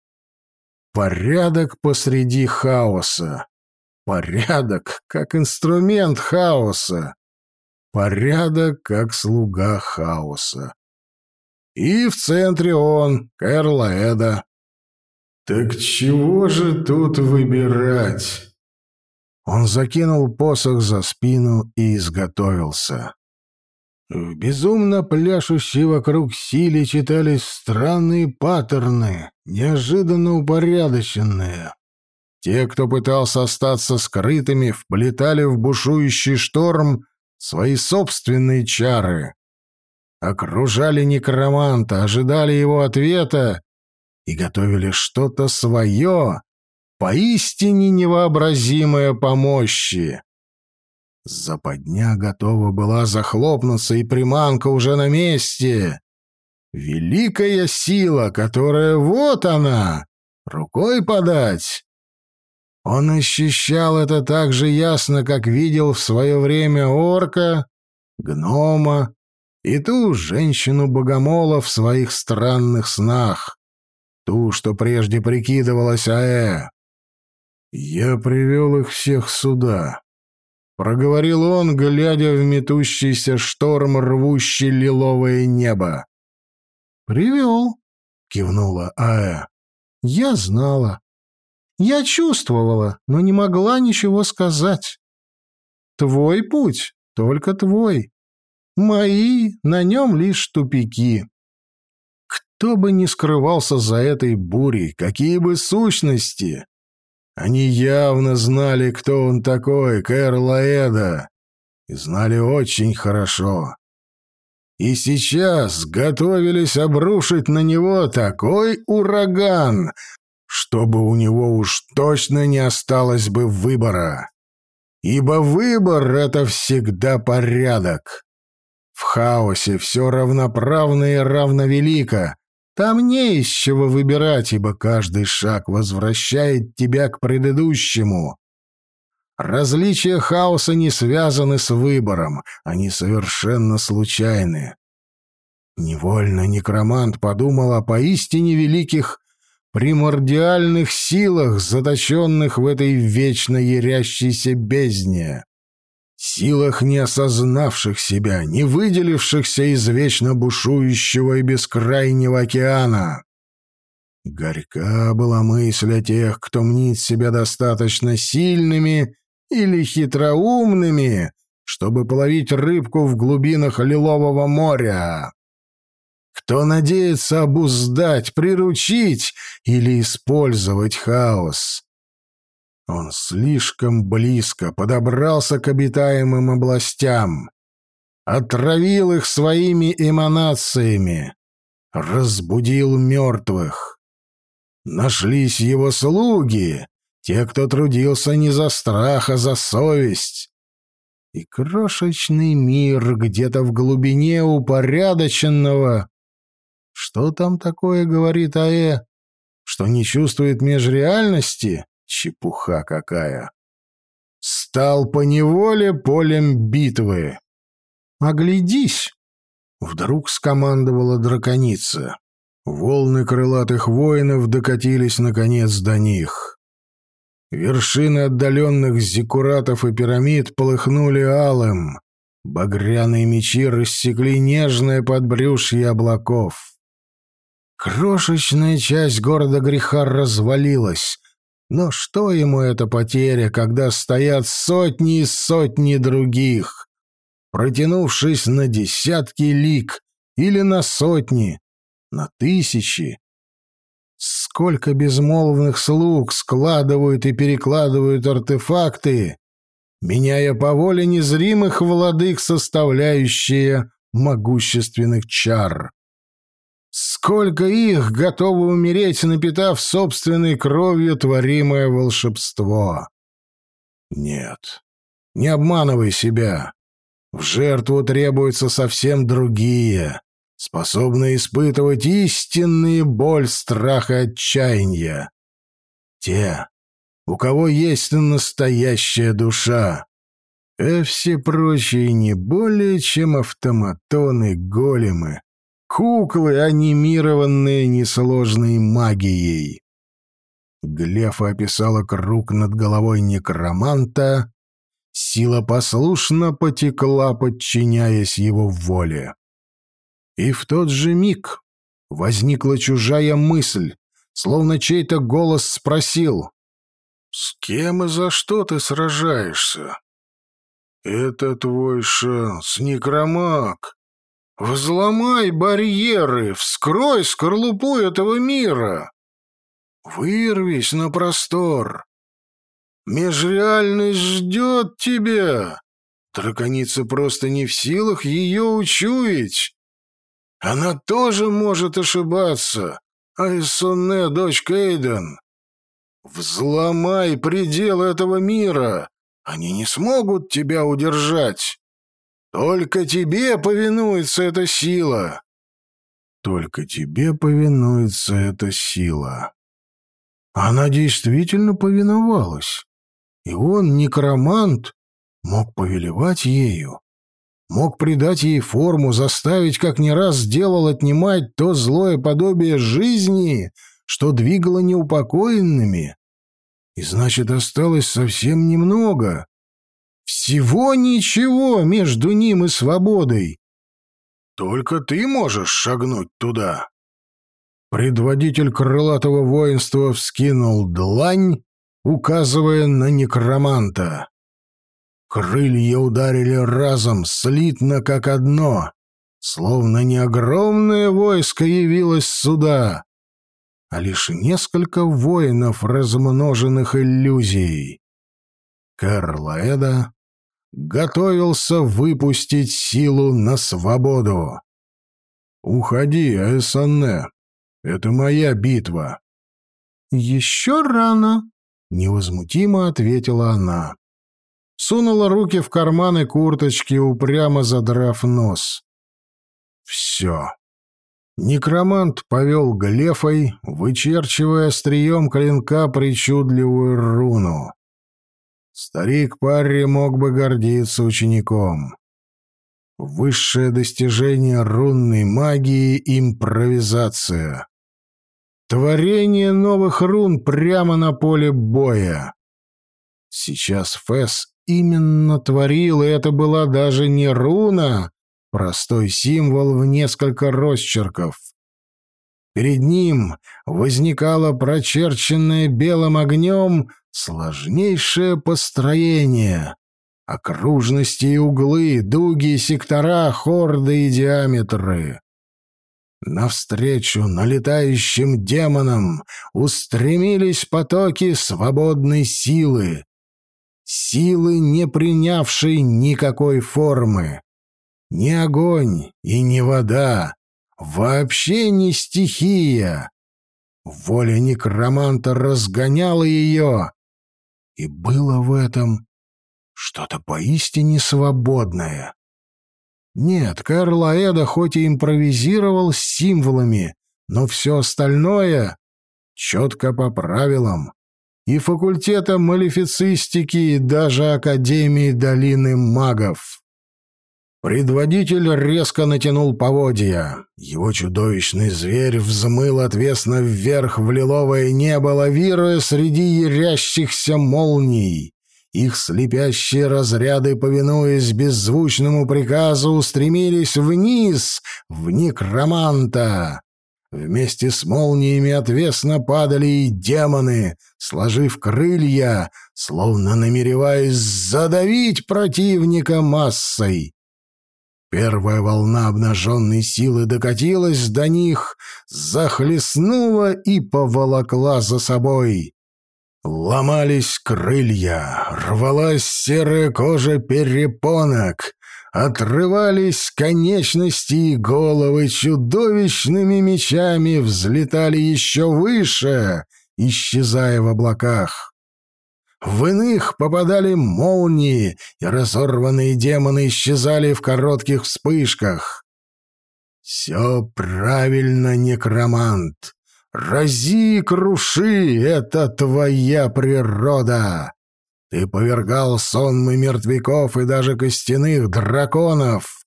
Порядок посреди хаоса. Порядок как инструмент хаоса. Порядок как слуга хаоса. И в центре он, Кэрлаэда. Так чего же тут выбирать? Он закинул посох за спину и изготовился. В безумно пляшущей вокруг силе читались странные паттерны, неожиданно упорядоченные. Те, кто пытался остаться скрытыми, вплетали в бушующий шторм свои собственные чары. Окружали некроманта, ожидали его ответа и готовили что-то свое, поистине невообразимое по мощи. Западня готова была захлопнуться, и приманка уже на месте. Великая сила, которая вот она, рукой подать. Он ощущал это так же ясно, как видел в свое время орка, гнома и ту женщину-богомола в своих странных снах, ту, что прежде прикидывалась Аэ. «Я привел их всех сюда», — проговорил он, глядя в метущийся шторм, рвущий лиловое небо. «Привел», — кивнула Аэ. «Я знала. Я чувствовала, но не могла ничего сказать. Твой путь, только твой. Мои, на нем лишь тупики. Кто бы ни скрывался за этой бурей, какие бы сущности, они явно знали, кто он такой, Кэр Лаэда, и знали очень хорошо. И сейчас готовились обрушить на него такой ураган, чтобы у него уж точно не осталось бы выбора. Ибо выбор — это всегда порядок. В хаосе все равноправно и равновелико. Там не из чего выбирать, ибо каждый шаг возвращает тебя к предыдущему. Различия хаоса не связаны с выбором, они совершенно случайны. Невольно некромант подумал о поистине великих примордиальных силах, заточенных в этой вечно ярящейся бездне. Силах, не осознавших себя, не выделившихся из вечно бушующего и бескрайнего океана. Горька была мысль о тех, кто мнит себя достаточно сильными или хитроумными, чтобы половить рыбку в глубинах Лилового моря. Кто надеется обуздать, приручить или использовать хаос. Он слишком близко подобрался к обитаемым областям, отравил их своими эманациями, разбудил мертвых. Нашлись его слуги, те, кто трудился не за страх, а за совесть. И крошечный мир где-то в глубине упорядоченного что там такое, говорит Аэ? Что не чувствует межреальности? Чепуха какая. Стал поневоле полем битвы. Оглядись! Вдруг скомандовала драконица. Волны крылатых воинов докатились, наконец, до них. Вершины отдаленных зиккуратов и пирамид полыхнули алым. Багряные мечи рассекли нежное подбрюшье облаков. Крошечная часть города греха развалилась. Но что ему эта потеря, когда стоят сотни и сотни других, протянувшись на десятки лик или на сотни, на тысячи? Сколько безмолвных слуг складывают и перекладывают артефакты, меняя по воле незримых владык составляющие могущественных чар. Сколько их готовы умереть, напитав собственной кровью творимое волшебство? Нет, не обманывай себя. В жертву требуются совсем другие, способные испытывать истинные боль, страх и отчаяние. Те, у кого есть настоящая душа. А все прочие не более, чем автоматоны-големы, Куклы, анимированные несложной магией. Глефа описала круг над головой некроманта. Сила послушно потекла, подчиняясь его воле. И в тот же миг возникла чужая мысль, словно чей-то голос спросил. «С кем и за что ты сражаешься?» «Это твой шанс, некромаг. Взломай барьеры, вскрой скорлупу этого мира. Вырвись на простор. Межреальность ждет тебя. Драконица просто не в силах ее учуять. Она тоже может ошибаться. Айсонне, дочь Кейден. Взломай предел этого мира. Они не смогут тебя удержать. Только тебе повинуется эта сила. Только тебе повинуется эта сила. Она действительно повиновалась. И он, некромант, мог повелевать ею. Мог придать ей форму, заставить, как не раз сделал, отнимать то злое подобие жизни, что двигало неупокоенными. И значит, осталось совсем немного. Всего ничего между ним и свободой. Только ты можешь шагнуть туда. Предводитель крылатого воинства вскинул длань, указывая на некроманта. Крылья ударили разом, слитно как одно, словно не огромное войско явилось сюда, а лишь несколько воинов, размноженных иллюзией. Карлаэда готовился выпустить силу на свободу. «Уходи, Аэсанне. Это моя битва». «Еще рано», — невозмутимо ответила она. сунула руки в карманы курточки, упрямо задрав нос. Все. Некромант повел глефой, вычерчивая острием клинка причудливую руну. Старик Парри мог бы гордиться учеником. Высшее достижение рунной магии — импровизация. Творение новых рун прямо на поле боя. Сейчас Фэс именно творил, и это была даже не руна, простой символ в несколько росчерков. Перед ним возникало прочерченное белым огнем сложнейшее построение. Окружности и углы, дуги, сектора, хорды и диаметры. Навстречу налетающим демонам устремились потоки свободной силы, силы, не принявшей никакой формы. Ни огонь и ни вода, вообще не стихия. Воля некроманта разгоняла ее, и было в этом что-то поистине свободное. Нет, Карл Аэда хоть и импровизировал с символами, но все остальное четко по правилам. И факультета малефицистики, и даже Академии долины магов. Предводитель резко натянул поводья. Его чудовищный зверь взмыл отвесно вверх в лиловое небо, лавируя среди ярящихся молний. Их слепящие разряды, повинуясь беззвучному приказу, устремились вниз, в некроманта. Вместе с молниями отвесно падали и демоны, сложив крылья, словно намереваясь задавить противника массой. Первая волна обнаженной силы докатилась до них, захлестнула и поволокла за собой. Ломались крылья, рвалась серая кожа перепонок, отрывались конечности и головы чудовищными мечами, взлетали еще выше, исчезая в облаках. В иных попадали молнии, и разорванные демоны исчезали в коротких вспышках. «Все правильно, некромант!» Рази и круши — это твоя природа. Ты повергал сонмы мертвяков и даже костяных драконов.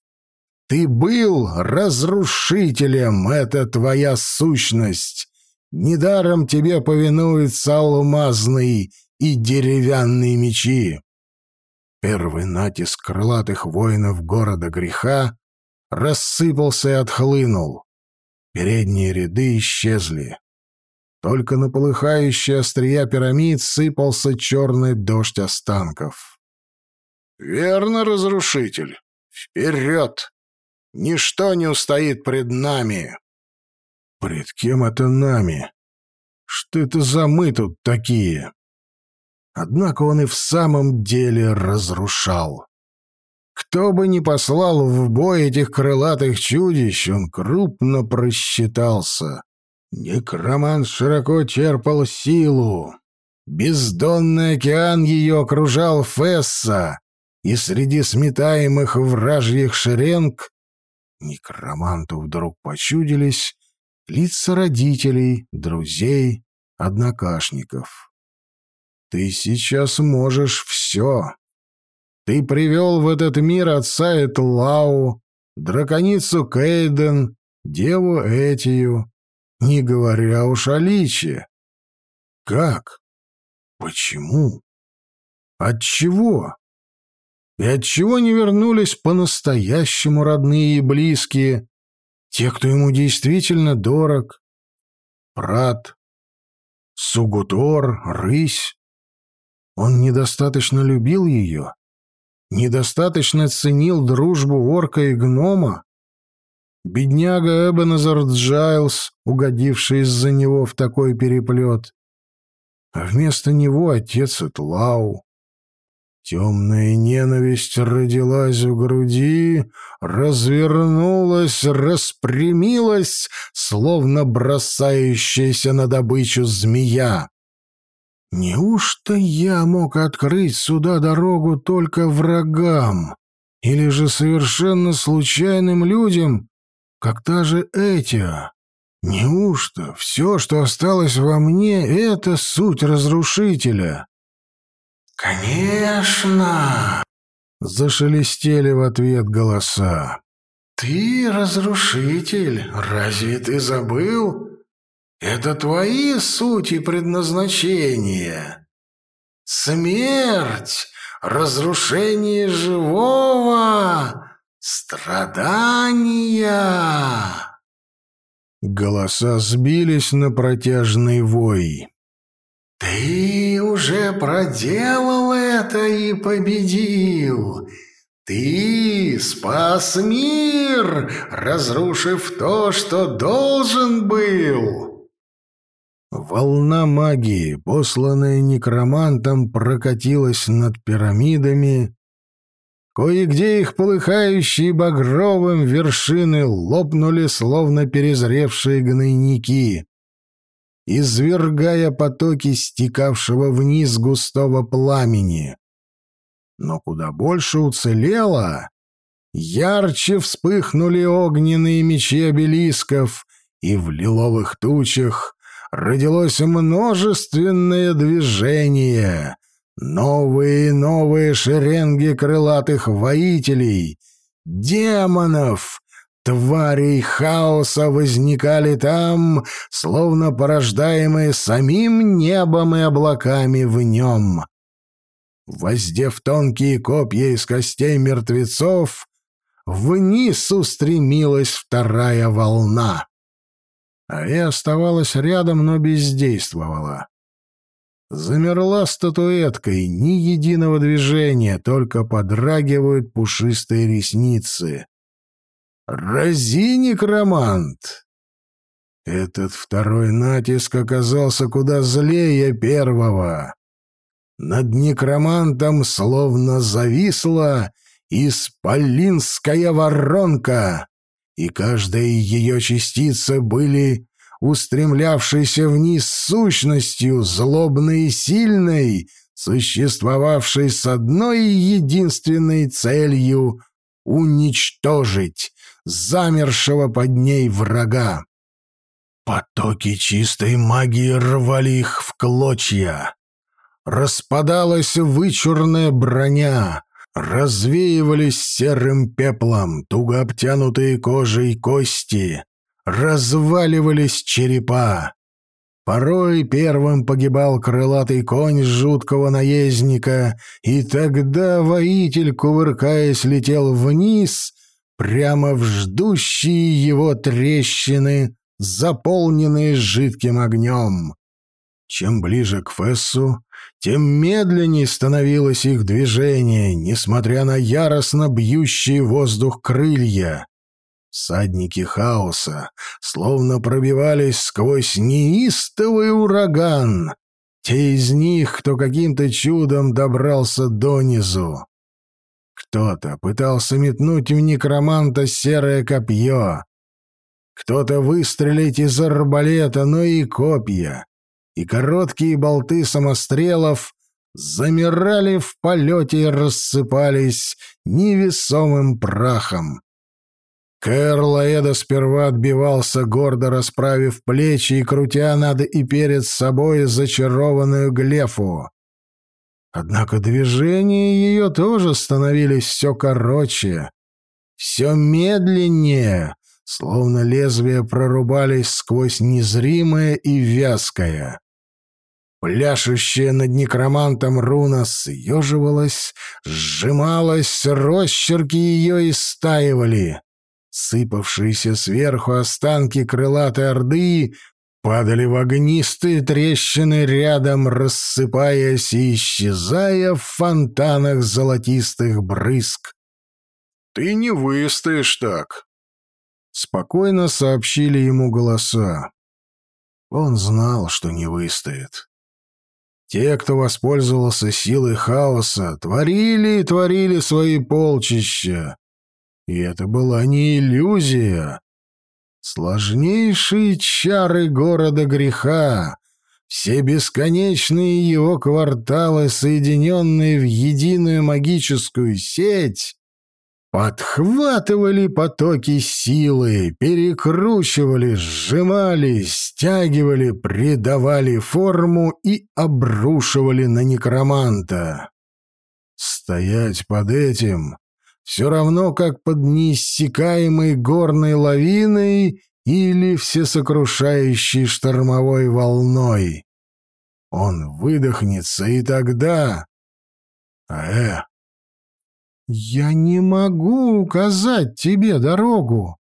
Ты был разрушителем, это твоя сущность. Недаром тебе повинуются алмазные и деревянные мечи. Первый натиск крылатых воинов города греха рассыпался и отхлынул. Передние ряды исчезли. Только на полыхающие острия пирамид сыпался черный дождь останков. «Верно, разрушитель. Вперед! Ничто не устоит пред нами!» «Пред кем это нами? Что это за мы тут такие?» Однако он и в самом деле разрушал. Кто бы ни послал в бой этих крылатых чудищ, он крупно просчитался. Некромант широко черпал силу. Бездонный океан ее окружал Фесса, и среди сметаемых вражьих шеренг некроманту вдруг почудились лица родителей, друзей, однокашников. «Ты сейчас можешь все», ты привел в этот мир отца Этлау, драконицу Кейден, деву Этию, не говоря уж о Личе. Как? Почему? Отчего? И отчего не вернулись по-настоящему родные и близкие, те, кто ему действительно дорог? Прат, Сугутор, Рысь. Он недостаточно любил ее? недостаточно ценил дружбу орка и гнома? Бедняга Эбенезер Джайлс, угодивший из-за него в такой переплет. А вместо него отец Этлау. Темная ненависть родилась в груди, развернулась, распрямилась, словно бросающаяся на добычу змея. Неужто я мог открыть сюда дорогу только врагам? Или же совершенно случайным людям, как та же Этия? Неужто все, что осталось во мне, — это суть разрушителя? «Конечно!» — зашелестели в ответ голоса. «Ты разрушитель, разве ты забыл? Это твои сути предназначения. Смерть, разрушение живого, страдания». Голоса сбились на протяжный вой. «Ты уже проделал это и победил. Ты спас мир, разрушив то, что должен был». Волна магии, посланная некромантом, прокатилась над пирамидами. Кое-где их полыхающие багровым вершины лопнули, словно перезревшие гнойники извергая потоки стекавшего вниз густого пламени. Но куда больше уцелело, ярче вспыхнули огненные мечи обелисков, и в лиловых тучах родилось множественное движение, новые и новые шеренги крылатых воителей, демонов, Твари хаоса возникали там, словно порождаемые самим небом и облаками в нем. Воздев тонкие копья из костей мертвецов, вниз устремилась вторая волна. А я оставалась рядом, но бездействовала. Замерла статуэткой, ни единого движения, только подрагивают пушистые ресницы. «Рази, некромант!» Этот второй натиск оказался куда злее первого. Над некромантом словно зависла исполинская воронка, и каждая ее частица были устремлявшейся вниз сущностью, злобной и сильной, существовавшей с одной единственной целью — уничтожить, замершего под ней врага. Потоки чистой магии рвали их в клочья. Распадалась вычурная броня, развеивались серым пеплом туго обтянутые кожей кости, разваливались черепа. Порой первым погибал крылатый конь жуткого наездника, и тогда воитель, кувыркаясь, летел вниз прямо в ждущие его трещины, заполненные жидким огнем. Чем ближе к Фессу, тем медленнее становилось их движение, несмотря на яростно бьющие воздух крылья. Садники хаоса словно пробивались сквозь неистовый ураган. Те из них, кто каким-то чудом добрался донизу. Кто-то пытался метнуть в некроманта серое копье. Кто-то выстрелить из арбалета, но и копья, и короткие болты самострелов замирали в полете и рассыпались невесомым прахом. Кэр Лаэда сперва отбивался, гордо расправив плечи и крутя над и перед собой зачарованную глефу. Однако движения ее тоже становились все короче, все медленнее, словно лезвия прорубались сквозь незримое и вязкое. Пляшущая над некромантом руна съеживалась, сжималась, росчерки ее истаивали. Сыпавшиеся сверху останки крылатой орды падали в огнистые трещины рядом, рассыпаясь и исчезая в фонтанах золотистых брызг. «Ты не выстоишь так», — спокойно сообщили ему голоса. Он знал, что не выстоит. Те, кто воспользовался силой хаоса, творили и творили свои полчища. И это была не иллюзия, Сложнейшие чары города греха, все бесконечные его кварталы, соединенные в единую магическую сеть, подхватывали потоки силы, перекручивали, сжимали, стягивали, придавали форму и обрушивали на некроманта. Стоять под этим все равно, как под неиссякаемой горной лавиной или всесокрушающей штормовой волной. Он выдохнется, и тогда... Э, «Я не могу указать тебе дорогу!»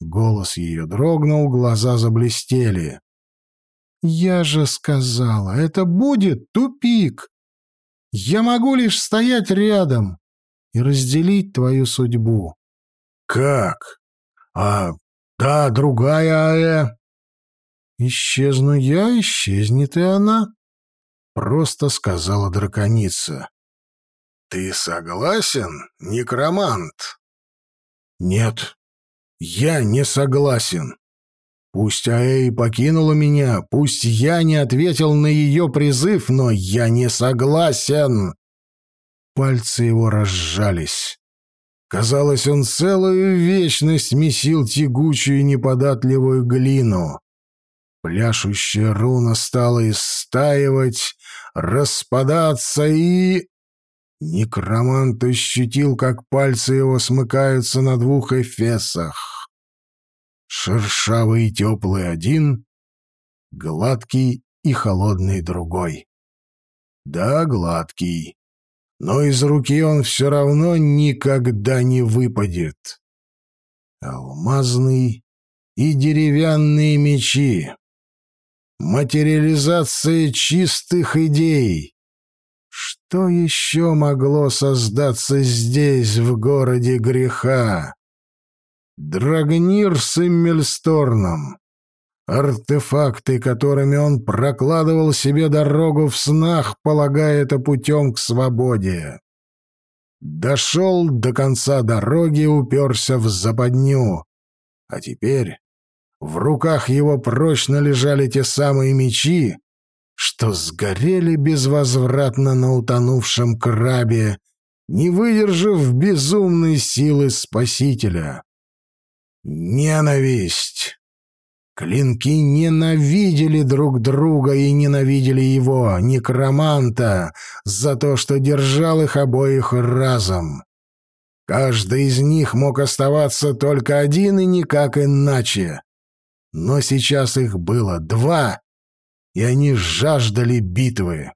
Голос ее дрогнул, глаза заблестели. «Я же сказала, это будет тупик. Я могу лишь стоять рядом и разделить твою судьбу». «Как? А да, другая Аэ...» «Исчезну я, исчезнет и она», — просто сказала драконица. «Ты согласен, некромант?» «Нет, я не согласен. Пусть Аэй покинула меня, пусть я не ответил на ее призыв, но я не согласен!» Пальцы его разжались. Казалось, он целую вечность месил тягучую неподатливую глину. Пляшущая руна стала истаивать, распадаться и... Некромант ощутил, как пальцы его смыкаются на двух эфесах. Шершавый и теплый один, гладкий и холодный другой. Да, гладкий, но из руки он все равно никогда не выпадет. Алмазный и деревянные мечи. Материализация чистых идей. Что еще могло создаться здесь, в городе греха? Драгнир с Иммельсторном. Артефакты, которыми он прокладывал себе дорогу в снах, полагая это путем к свободе. Дошел до конца дороги, уперся в западню. А теперь в руках его прочно лежали те самые мечи, что сгорели безвозвратно на утонувшем крабе, не выдержав безумной силы Спасителя. Ненависть. Клинки ненавидели друг друга и ненавидели его, некроманта, за то, что держал их обоих разом. Каждый из них мог оставаться только один и никак иначе. Но сейчас их было два, и они жаждали битвы.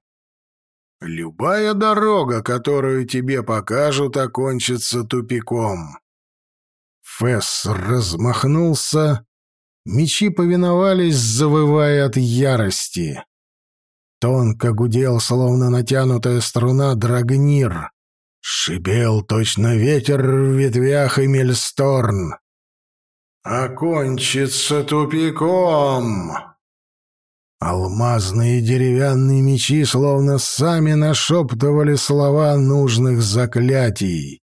Любая дорога, которую тебе покажут, окончится тупиком. Фесс размахнулся, мечи повиновались, завывая от ярости. Тонко гудел, словно натянутая струна, драгнир. Шипел точно ветер в ветвях и мельсторн. «Окончится тупиком!» Алмазные деревянные мечи словно сами нашептывали слова нужных заклятий.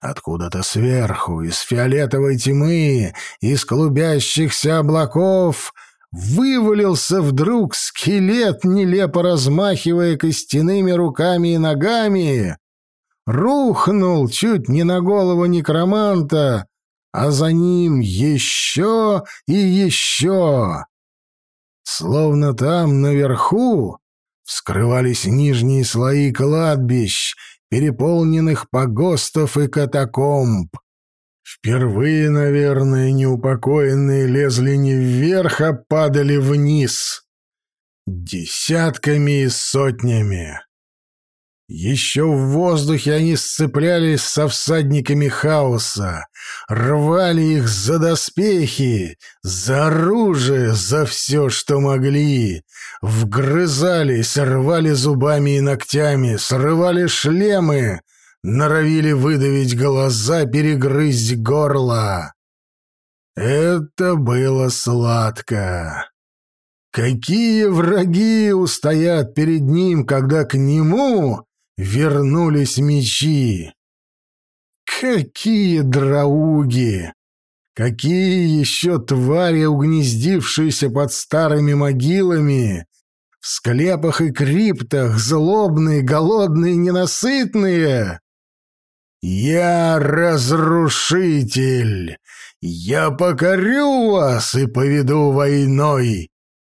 Откуда-то сверху, из фиолетовой тьмы, из клубящихся облаков, вывалился вдруг скелет, нелепо размахивая костяными руками и ногами. Рухнул чуть не на голову некроманта, а за ним еще и еще. Словно там, наверху, вскрывались нижние слои кладбищ, переполненных погостов и катакомб. Впервые, наверное, неупокоенные лезли не вверх, а падали вниз. Десятками и сотнями. Еще в воздухе они сцеплялись со всадниками хаоса, рвали их за доспехи, за оружие, за все, что могли, вгрызались, рвали зубами и ногтями, срывали шлемы, норовили выдавить глаза, перегрызть горло. Это было сладко. Какие враги устоят перед ним, когда к нему вернулись мечи. Какие драуги! Какие еще твари, угнездившиеся под старыми могилами, В склепах и криптах злобные, голодные, ненасытные. Я разрушитель. Я покорю вас и поведу войной.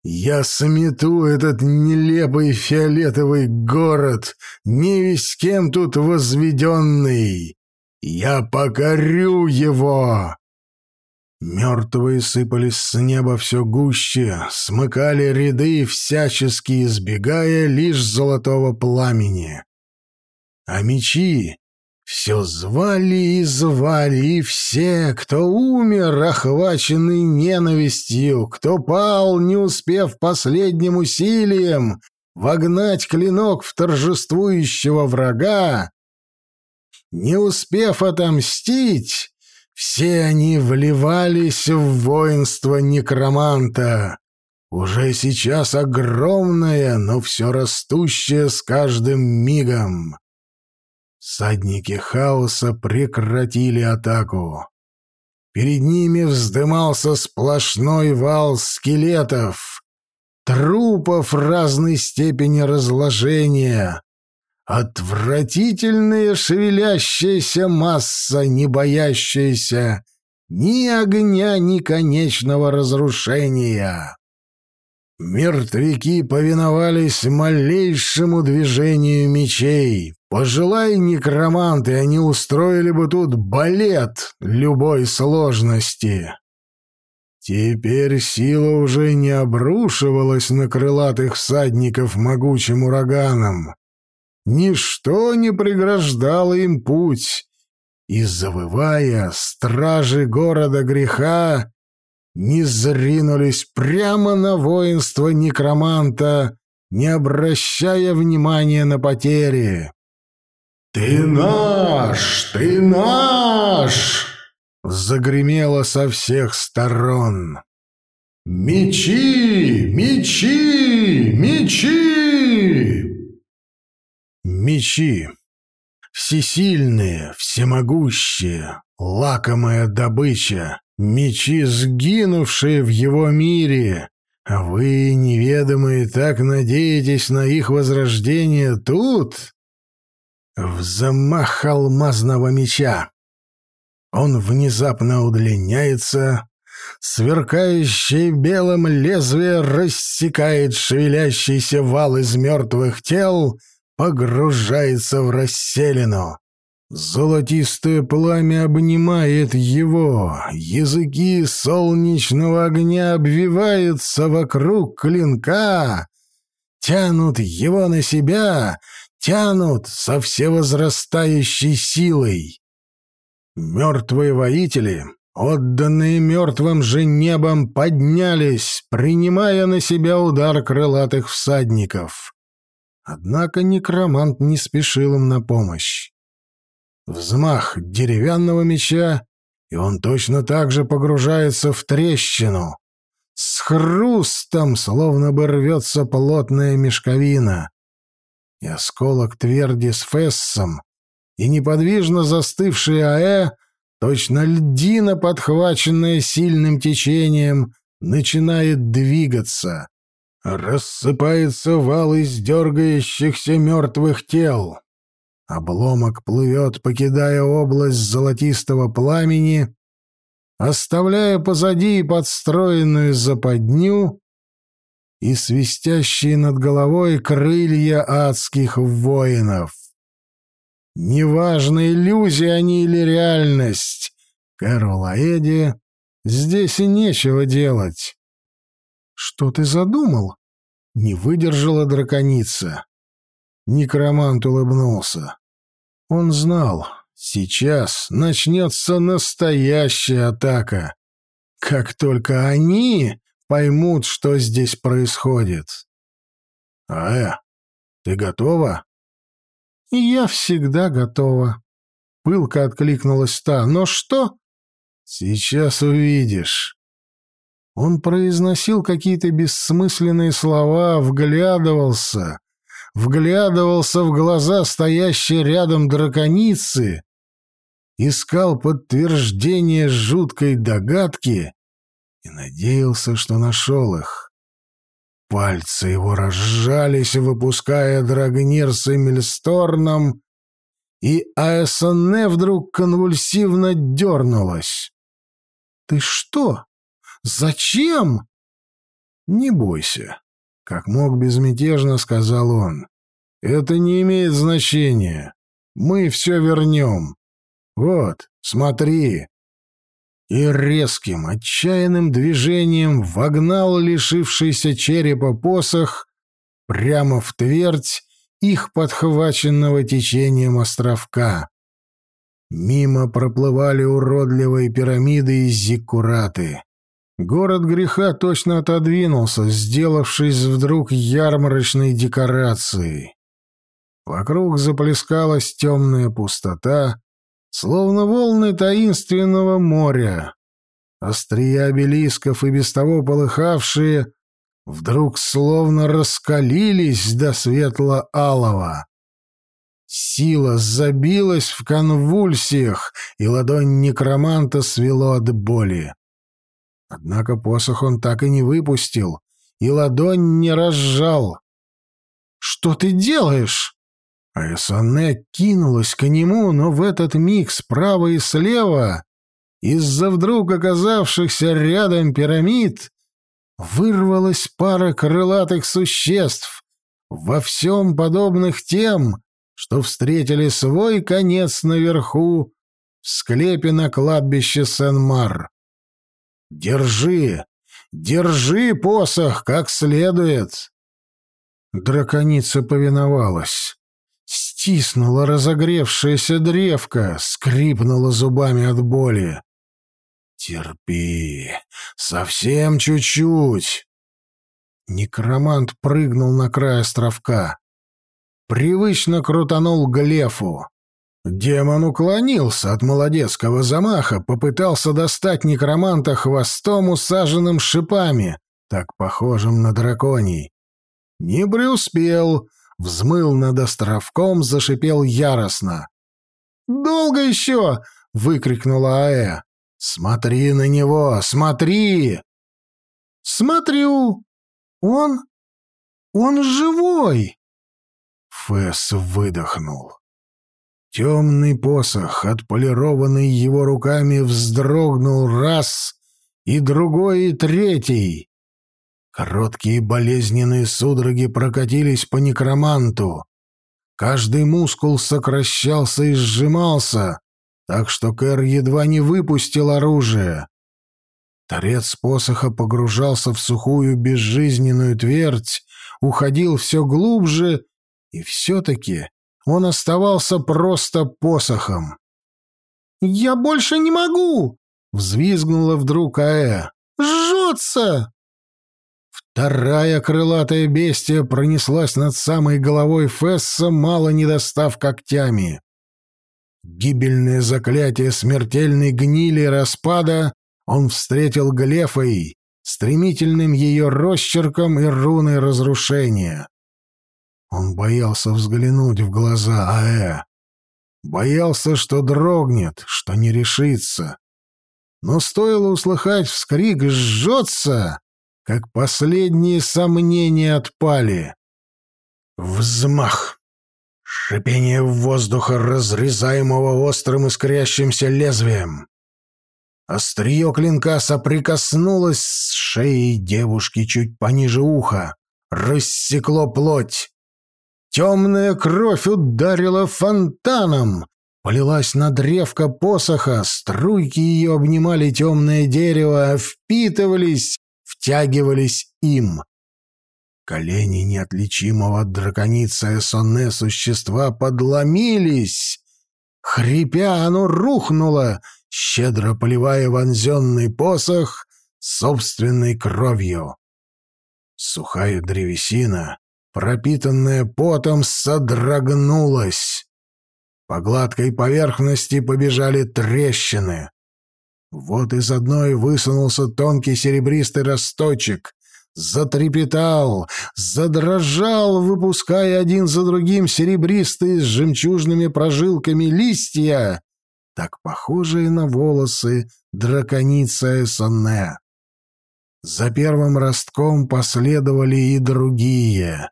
Я смету этот нелепый фиолетовый город, не весь кем тут возведенный. Я покорю его!» Мертвые сыпались с неба все гуще, смыкали ряды, всячески избегая лишь золотого пламени. А мечи все звали и звали, и все, кто умер, охваченный ненавистью, кто пал, не успев последним усилием вогнать клинок в торжествующего врага, не успев отомстить, все они вливались в воинство некроманта, уже сейчас огромное, но все растущее с каждым мигом. Садники хаоса прекратили атаку. Перед ними вздымался сплошной вал скелетов, трупов разной степени разложения, отвратительная шевелящаяся масса, не боящаяся ни огня, ни конечного разрушения. Мертвяки повиновались малейшему движению мечей. Пожелай некроманты, они устроили бы тут балет любой сложности. Теперь сила уже не обрушивалась на крылатых всадников могучим ураганом. Ничто не преграждало им путь, и, завывая, стражи города греха не зринулись прямо на воинство некроманта, не обращая внимания на потери. «Ты наш! Ты наш!» Загремело со всех сторон. «Мечи! Мечи! Мечи!» Мечи. Всесильные, всемогущие, лакомая добыча, мечи, сгинувшие в его мире. Вы, неведомые, так надеетесь на их возрождение тут? Взмах алмазного меча. Он внезапно удлиняется, сверкающее белым лезвие рассекает шевелящийся вал из мертвых тел — погружается в расселину. Золотистое пламя обнимает его, языки солнечного огня обвиваются вокруг клинка, тянут его на себя, тянут со всевозрастающей силой. Мертвые воители, отданные мертвым же небом, поднялись, принимая на себя удар крылатых всадников. Однако некромант не спешил им на помощь. Взмах деревянного меча, и он точно так же погружается в трещину. С хрустом, словно бы рвется плотная мешковина. И осколок тверди с фессом, и неподвижно застывший АЭ, точно льдина, подхваченная сильным течением, начинает двигаться. Рассыпается вал из дергающихся мертвых тел. Обломок плывет, покидая область золотистого пламени, оставляя позади подстроенную западню и свистящие над головой крылья адских воинов. Неважно, иллюзия они или реальность, Кэрол Аэди здесь и нечего делать. «Что ты задумал?» — не выдержала драконица. Некромант улыбнулся. Он знал, сейчас начнется настоящая атака. Как только они поймут, что здесь происходит. «А, ты готова?» «Я всегда готова», — пылко откликнулась та. «Но что?» «Сейчас увидишь». Он произносил какие-то бессмысленные слова, вглядывался, вглядывался в глаза стоящей рядом драконицы, искал подтверждение жуткой догадки и надеялся, что нашел их. Пальцы его разжались, выпуская Драгнир с Эмильсторном, и Аэсоне вдруг конвульсивно дернулась. «Ты что? Зачем?» «Не бойся», — как мог безмятежно сказал он. «Это не имеет значения. Мы все вернем. Вот, смотри». И резким, отчаянным движением вогнал лишившийся черепа посох прямо в твердь их подхваченного течением островка. Мимо проплывали уродливые пирамиды и зиккураты. Город греха точно отодвинулся, сделавшись вдруг ярмарочной декорацией. Вокруг заплескалась темная пустота, словно волны таинственного моря. Острия обелисков и без того полыхавшие вдруг словно раскалились до светло-алого. Сила забилась в конвульсиях, и ладонь некроманта свело от боли. Однако посох он так и не выпустил, и ладонь не разжал. «Что ты делаешь?» Айсоне кинулась к нему, но в этот миг справа и слева, из-за вдруг оказавшихся рядом пирамид, вырвалась пара крылатых существ, во всем подобных тем, что встретили свой конец наверху, в склепе на кладбище Сен-Мар. «Держи! Держи посох как следует!» Драконица повиновалась. Стиснула разогревшаяся древко, скрипнула зубами от боли. «Терпи! Совсем чуть-чуть!» Некромант прыгнул на край островка привычно крутанул Глефу. Демон уклонился от молодецкого замаха, попытался достать некроманта хвостом, усаженным шипами, так похожим на драконий. Не преуспел, взмыл над островком, зашипел яростно. «Долго еще!» — выкрикнула Аэ. «Смотри на него! Смотри!» «Смотрю! Он... он живой!» Фэс выдохнул. Темный посох, отполированный его руками, вздрогнул раз, и другой, и третий. Короткие болезненные судороги прокатились по некроманту. Каждый мускул сокращался и сжимался, так что Кэр едва не выпустил оружие. Торец посоха погружался в сухую безжизненную твердь, уходил все глубже и все-таки он оставался просто посохом. «Я больше не могу!» — взвизгнула вдруг Аэ. «Жжется!» Вторая крылатая бестия пронеслась над самой головой Фесса, мало не достав когтями. Гибельное заклятие смертельной гнили распада он встретил Глефой, стремительным ее росчерком и руной разрушения. Он боялся взглянуть в глаза Аэ. Боялся, что дрогнет, что не решится. Но стоило услыхать вскрик «Жжется!», как последние сомнения отпали. Взмах! Шипение воздуха, разрезаемого острым искрящимся лезвием. Острие клинка соприкоснулось с шеей девушки чуть пониже уха, рассекло плоть. Темная кровь ударила фонтаном, полилась на древко посоха, струйки ее обнимали темное дерево, впитывались, втягивались им. Колени неотличимого от драконицы Эсоне существа подломились. Хрипя, оно рухнуло, щедро поливая вонзенный посох собственной кровью. Сухая древесина пропитанная потом, содрогнулась. По гладкой поверхности побежали трещины. Вот из одной высунулся тонкий серебристый росточек, затрепетал, задрожал, выпуская один за другим серебристые с жемчужными прожилками листья, так похожие на волосы драконицы Эсоне. За первым ростком последовали и другие.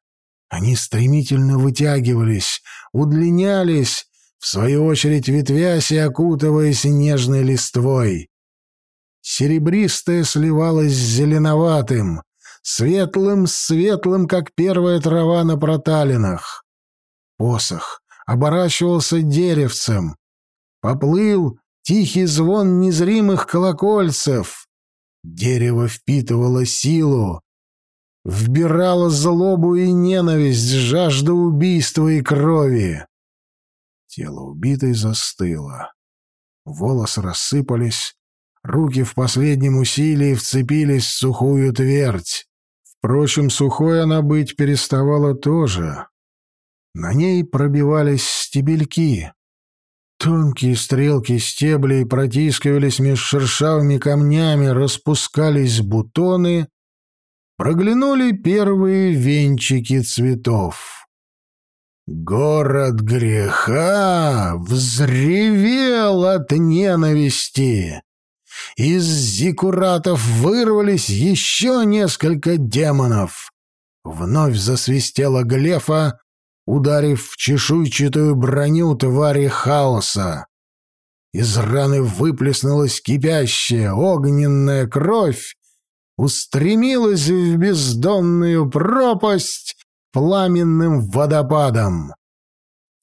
Они стремительно вытягивались, удлинялись, в свою очередь ветвясь и окутываясь нежной листвой. Серебристое сливалось с зеленоватым, светлым-светлым, как первая трава на проталинах. Посох оборачивался деревцем. Поплыл тихий звон незримых колокольцев. Дерево впитывало силу, вбирало злобу и ненависть, жажду убийства и крови. Тело убитой застыло. Волосы рассыпались, руки в последнем усилии вцепились в сухую твердь. Впрочем, сухой она быть переставала тоже. На ней пробивались стебельки. Тонкие стрелки стеблей протискивались меж шершавыми камнями, распускались бутоны, проглянули первые венчики цветов. Город греха взревел от ненависти. Из зикуратов вырвались еще несколько демонов. Вновь засвистела глефа, ударив в чешуйчатую броню твари хаоса. Из раны выплеснулась кипящая огненная кровь, устремилась в бездонную пропасть пламенным водопадом.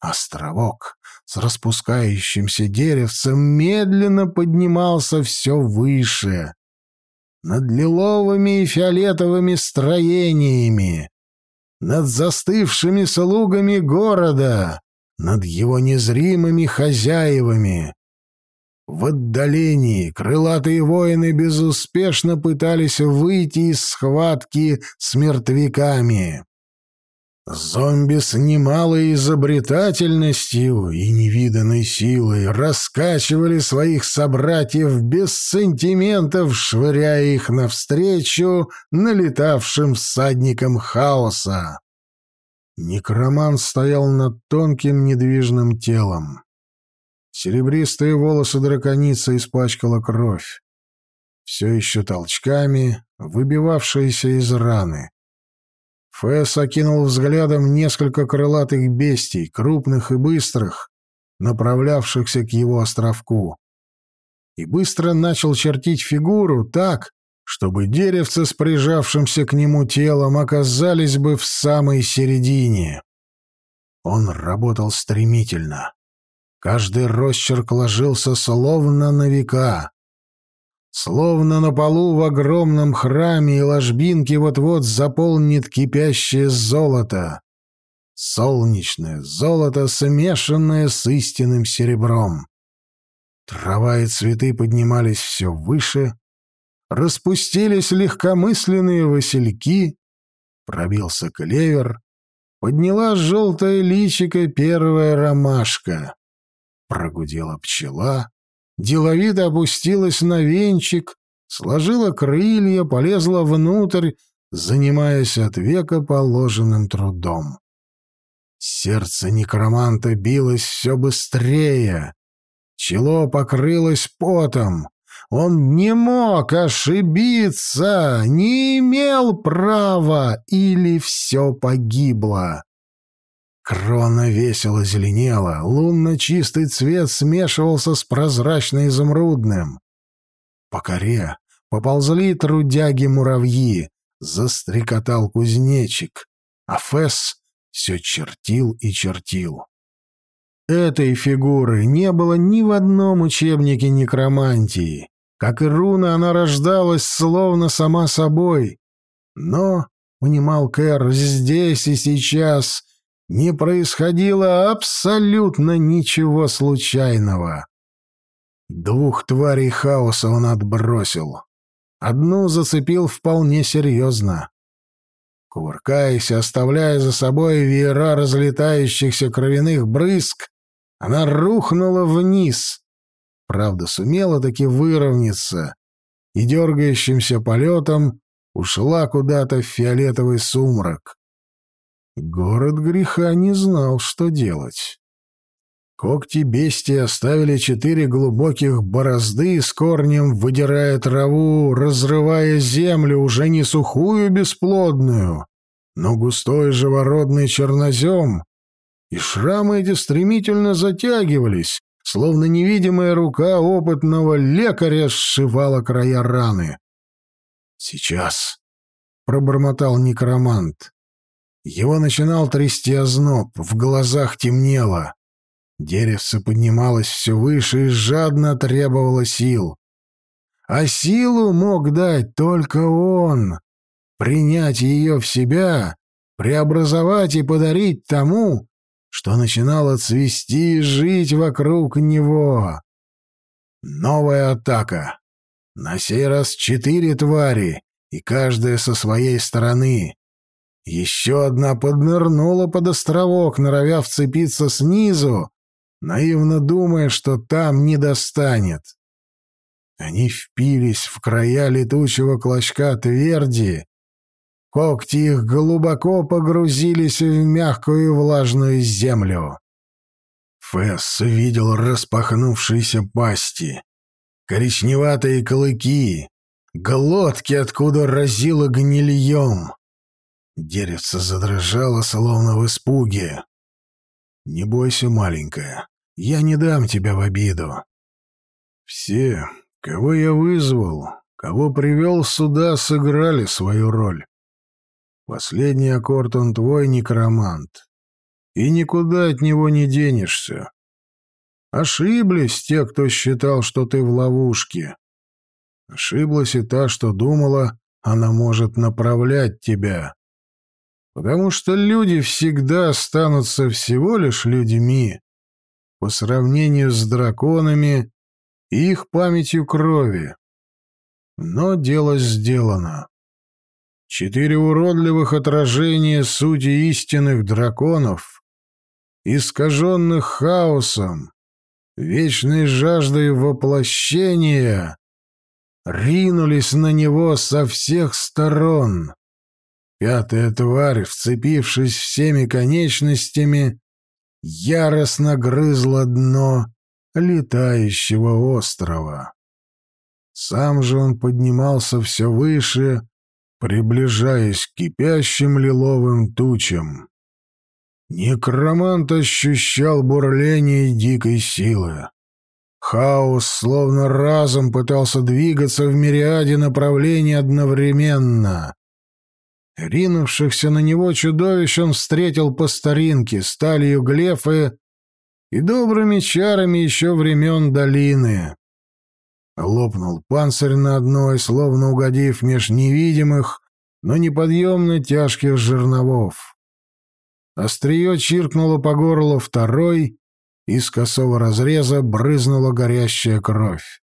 Островок с распускающимся деревцем медленно поднимался все выше, над лиловыми и фиолетовыми строениями, над застывшими слугами города, над его незримыми хозяевами. В отдалении крылатые воины безуспешно пытались выйти из схватки с мертвяками. Зомби с немалой изобретательностью и невиданной силой раскачивали своих собратьев без сантиментов, швыряя их навстречу налетавшим всадникам хаоса. Некроман стоял над тонким недвижным телом. Серебристые волосы драконицы испачкала кровь. Все еще толчками, выбивавшиеся из раны. Фэс окинул взглядом несколько крылатых бестий, крупных и быстрых, направлявшихся к его островку. И быстро начал чертить фигуру так, чтобы деревцы с прижавшимся к нему телом оказались бы в самой середине. Он работал стремительно. Каждый росчерк ложился словно на века. Словно на полу в огромном храме и ложбинке вот-вот заполнит кипящее золото. Солнечное золото, смешанное с истинным серебром. Трава и цветы поднимались все выше, распустились легкомысленные васильки, пробился клевер, подняла желтое личико первая ромашка. Прогудела пчела, деловито опустилась на венчик, сложила крылья, полезла внутрь, занимаясь от века положенным трудом. Сердце некроманта билось все быстрее. Чело покрылось потом. Он не мог ошибиться, не имел права, или все погибло. Крона весело зеленела, лунно-чистый цвет смешивался с прозрачно-изумрудным. По коре поползли трудяги-муравьи, застрекотал кузнечик, а Фесс все чертил и чертил. Этой фигуры не было ни в одном учебнике некромантии. Как и руна, она рождалась словно сама собой. Но, понимал Кэр, здесь и сейчас не происходило абсолютно ничего случайного. Двух тварей хаоса он отбросил. Одну зацепил вполне серьезно. Кувыркаясь, оставляя за собой веера разлетающихся кровяных брызг, она рухнула вниз. Правда, сумела таки выровняться и дергающимся полетом ушла куда-то в фиолетовый сумрак. Город греха не знал, что делать. Когти бестии оставили четыре глубоких борозды с корнем, выдирая траву, разрывая землю, уже не сухую бесплодную, но густой живородный чернозем, и шрамы эти стремительно затягивались, словно невидимая рука опытного лекаря сшивала края раны. «Сейчас», — пробормотал некромант. Его начинал трясти озноб, в глазах темнело. Деревце поднималось все выше и жадно требовало сил. А силу мог дать только он. Принять ее в себя, преобразовать и подарить тому, что начинало цвести и жить вокруг него. Новая атака. На сей раз четыре твари, и каждая со своей стороны. Еще одна поднырнула под островок, норовя вцепиться снизу, наивно думая, что там не достанет. Они впились в края летучего клочка тверди, когти их глубоко погрузились в мягкую влажную землю. Фесс видел распахнувшиеся пасти, коричневатые клыки, глотки, откуда разило гнильем. Деревце задрожало, словно в испуге. «Не бойся, маленькая. Я не дам тебя в обиду. Все, кого я вызвал, кого привел сюда, сыграли свою роль. Последний аккорд он твой, некромант. И никуда от него не денешься. Ошиблись те, кто считал, что ты в ловушке. Ошиблась и та, что думала, она может направлять тебя. Потому что люди всегда останутся всего лишь людьми, по сравнению с драконами и их памятью крови. Но дело сделано. Четыре уродливых отражения сути истинных драконов, искаженных хаосом, вечной жаждой воплощения, ринулись на него со всех сторон. Пятая тварь, вцепившись всеми конечностями, яростно грызла дно летающего острова. Сам же он поднимался все выше, приближаясь к кипящим лиловым тучам. Некромант ощущал бурление дикой силы. Хаос словно разом пытался двигаться в мириаде направлений одновременно. Ринувшихся на него чудовищ он встретил по старинке, сталью глефы и добрыми чарами еще времен долины. Лопнул панцирь на одной, словно угодив меж невидимых, но неподъемно тяжких жерновов. Острие чиркнуло по горлу второй, из косого разреза брызнула горящая кровь.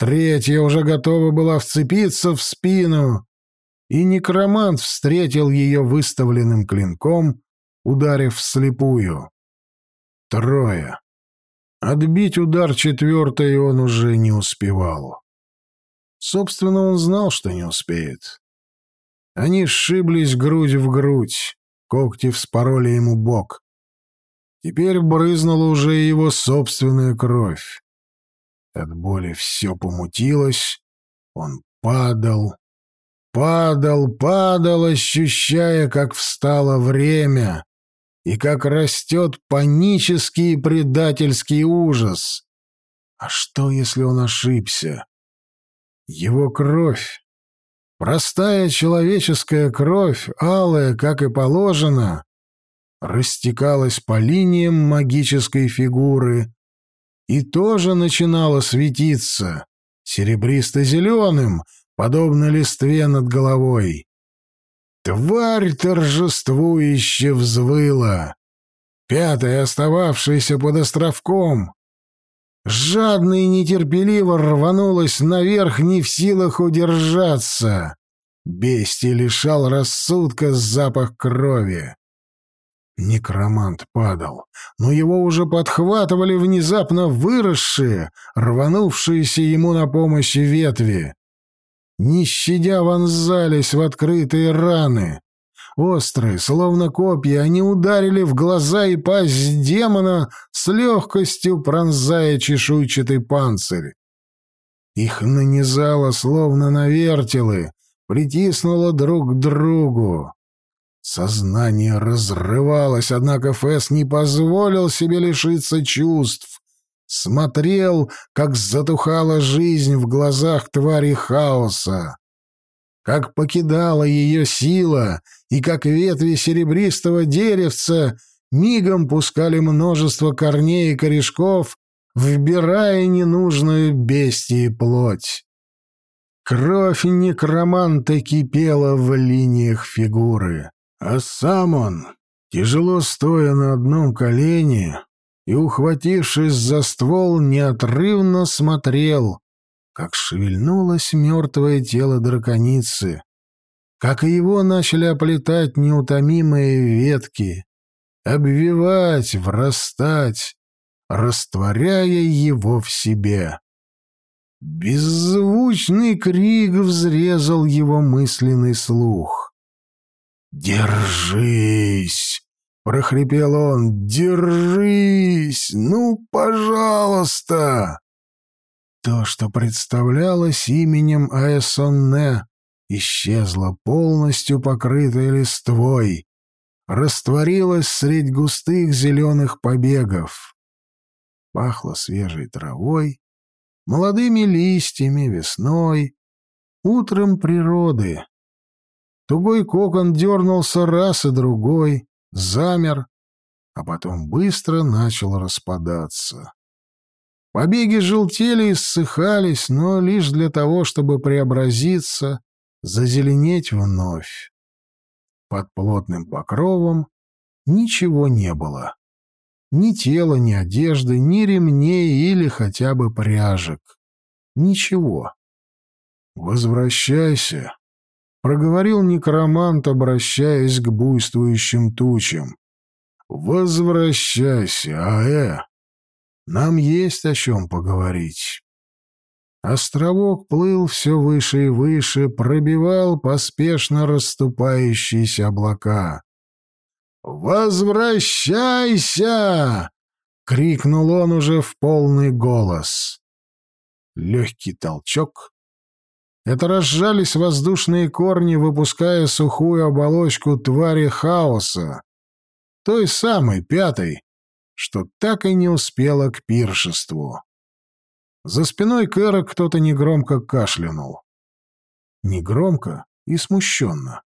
Третья уже готова была вцепиться в спину, и некромант встретил ее выставленным клинком, ударив вслепую. Трое. Отбить удар четвертой он уже не успевал. Собственно, он знал, что не успеет. Они сшиблись грудь в грудь, когти вспороли ему бок. Теперь брызнула уже его собственная кровь. От боли все помутилось, он падал, Падал, падал, ощущая, как встало время и как растет панический и предательский ужас. А что, если он ошибся? Его кровь, простая человеческая кровь, алая, как и положено, растекалась по линиям магической фигуры и тоже начинала светиться серебристо-зеленым, подобно листве над головой. Тварь торжествующе взвыла. Пятая, остававшаяся под островком, жадно и нетерпеливо рванулась наверх, не в силах удержаться. Бестий лишал рассудка запах крови. Некромант падал, но его уже подхватывали внезапно выросшие, рванувшиеся ему на помощь ветви не щадя вонзались в открытые раны. Острые, словно копья, они ударили в глаза и пасть демона с легкостью пронзая чешуйчатый панцирь. Их нанизало, словно на вертелы, притиснуло друг к другу. Сознание разрывалось, однако Фэс не позволил себе лишиться чувств. Смотрел, как затухала жизнь в глазах твари хаоса как покидала ее сила, и как ветви серебристого деревца мигом пускали множество корней и корешков, вбирая ненужную бестии плоть. Кровь некроманта кипела в линиях фигуры, а сам он, тяжело стоя на одном колене и, ухватившись за ствол, неотрывно смотрел, как шевельнулось мертвое тело драконицы, как и его начали оплетать неутомимые ветки, обвивать, врастать, растворяя его в себе. Беззвучный крик взрезал его мысленный слух. «Держись!» — прохрипел он. «Держись! Ну, пожалуйста!» То, что представлялось именем Аэсонне, исчезло полностью покрытое листвой, растворилось средь густых зеленых побегов. Пахло свежей травой, молодыми листьями, весной, утром природы. Тугой кокон дернулся раз и другой, замер, а потом быстро начал распадаться. Побеги желтели и ссыхались, но лишь для того, чтобы преобразиться, зазеленеть вновь. Под плотным покровом ничего не было. Ни тела, ни одежды, ни ремней или хотя бы пряжек. Ничего. «Возвращайся», — проговорил некромант, обращаясь к буйствующим тучам. «Возвращайся, Аэ!» Нам есть о чем поговорить. Островок плыл все выше и выше, пробивал поспешно расступающиеся облака. «Возвращайся!» — крикнул он уже в полный голос. Легкий толчок. Это разжались воздушные корни, выпуская сухую оболочку твари хаоса, той самой пятой, что так и не успела к пиршеству. За спиной Кэра кто-то негромко кашлянул. Негромко и смущенно.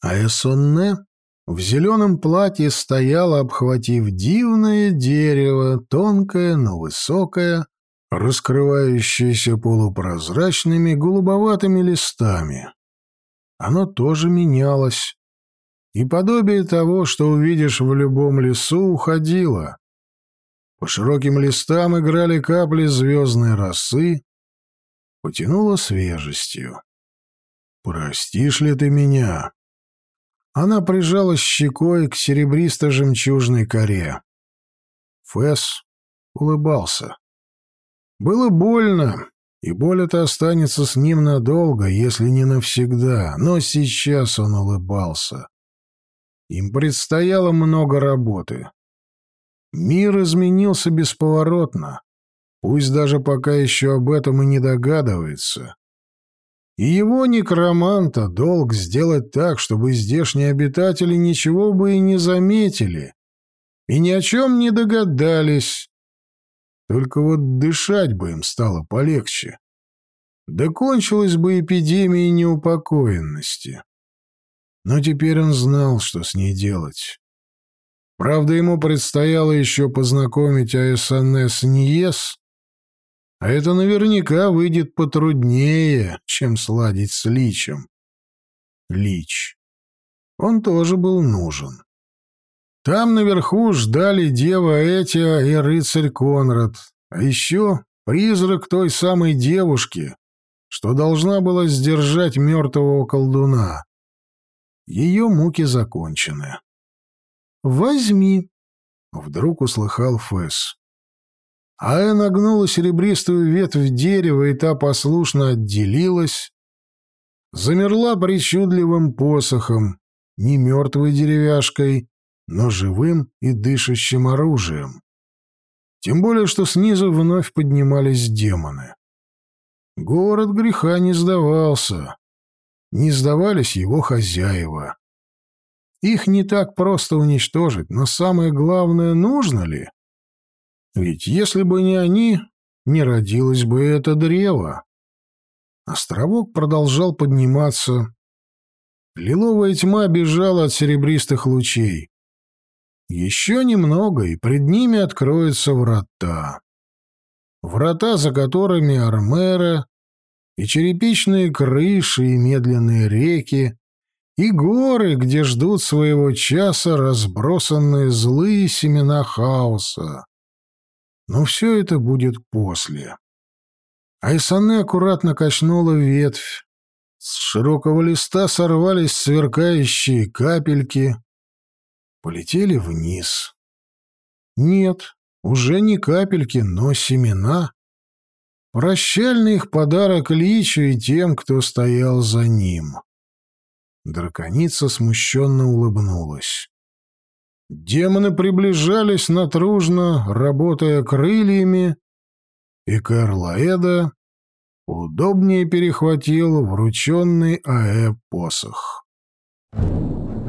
А Эсонне в зеленом платье стояла, обхватив дивное дерево, тонкое, но высокое, раскрывающееся полупрозрачными голубоватыми листами. Оно тоже менялось, и подобие того, что увидишь в любом лесу, уходило. По широким листам играли капли звездной росы, потянуло свежестью. «Простишь ли ты меня?» Она прижалась щекой к серебристо-жемчужной коре. Фэс улыбался. Было больно, и боль эта останется с ним надолго, если не навсегда, но сейчас он улыбался. Им предстояло много работы. Мир изменился бесповоротно, пусть даже пока еще об этом и не догадывается. И его некроманта долг сделать так, чтобы здешние обитатели ничего бы и не заметили, и ни о чем не догадались. Только вот дышать бы им стало полегче. Да кончилась бы эпидемия неупокоенности но теперь он знал, что с ней делать. Правда, ему предстояло еще познакомить АСН с НИЕС, а это наверняка выйдет потруднее, чем сладить с Личем. Лич. Он тоже был нужен. Там наверху ждали дева Этия и рыцарь Конрад, а еще призрак той самой девушки, что должна была сдержать мертвого колдуна. Ее муки закончены. «Возьми», — вдруг услыхал Фэс. Ая нагнула серебристую ветвь дерева, и та послушно отделилась, замерла причудливым посохом, не мертвой деревяшкой, но живым и дышащим оружием. Тем более, что снизу вновь поднимались демоны. Город греха не сдавался. Не сдавались его хозяева. Их не так просто уничтожить, но самое главное, нужно ли? Ведь если бы не они, не родилось бы это древо. Островок продолжал подниматься. Лиловая тьма бежала от серебристых лучей. Еще немного, и пред ними откроются врата. Врата, за которыми Армера, и черепичные крыши, и медленные реки, и горы, где ждут своего часа разбросанные злые семена хаоса. Но все это будет после. Айсане аккуратно качнула ветвь. С широкого листа сорвались сверкающие капельки, полетели вниз. Нет, уже не капельки, но семена. Прощальный их подарок Личу и тем, кто стоял за ним. Драконица смущенно улыбнулась. Демоны приближались натружно, работая крыльями, и Карлаэда удобнее перехватил врученный Аэ посох. Thank you.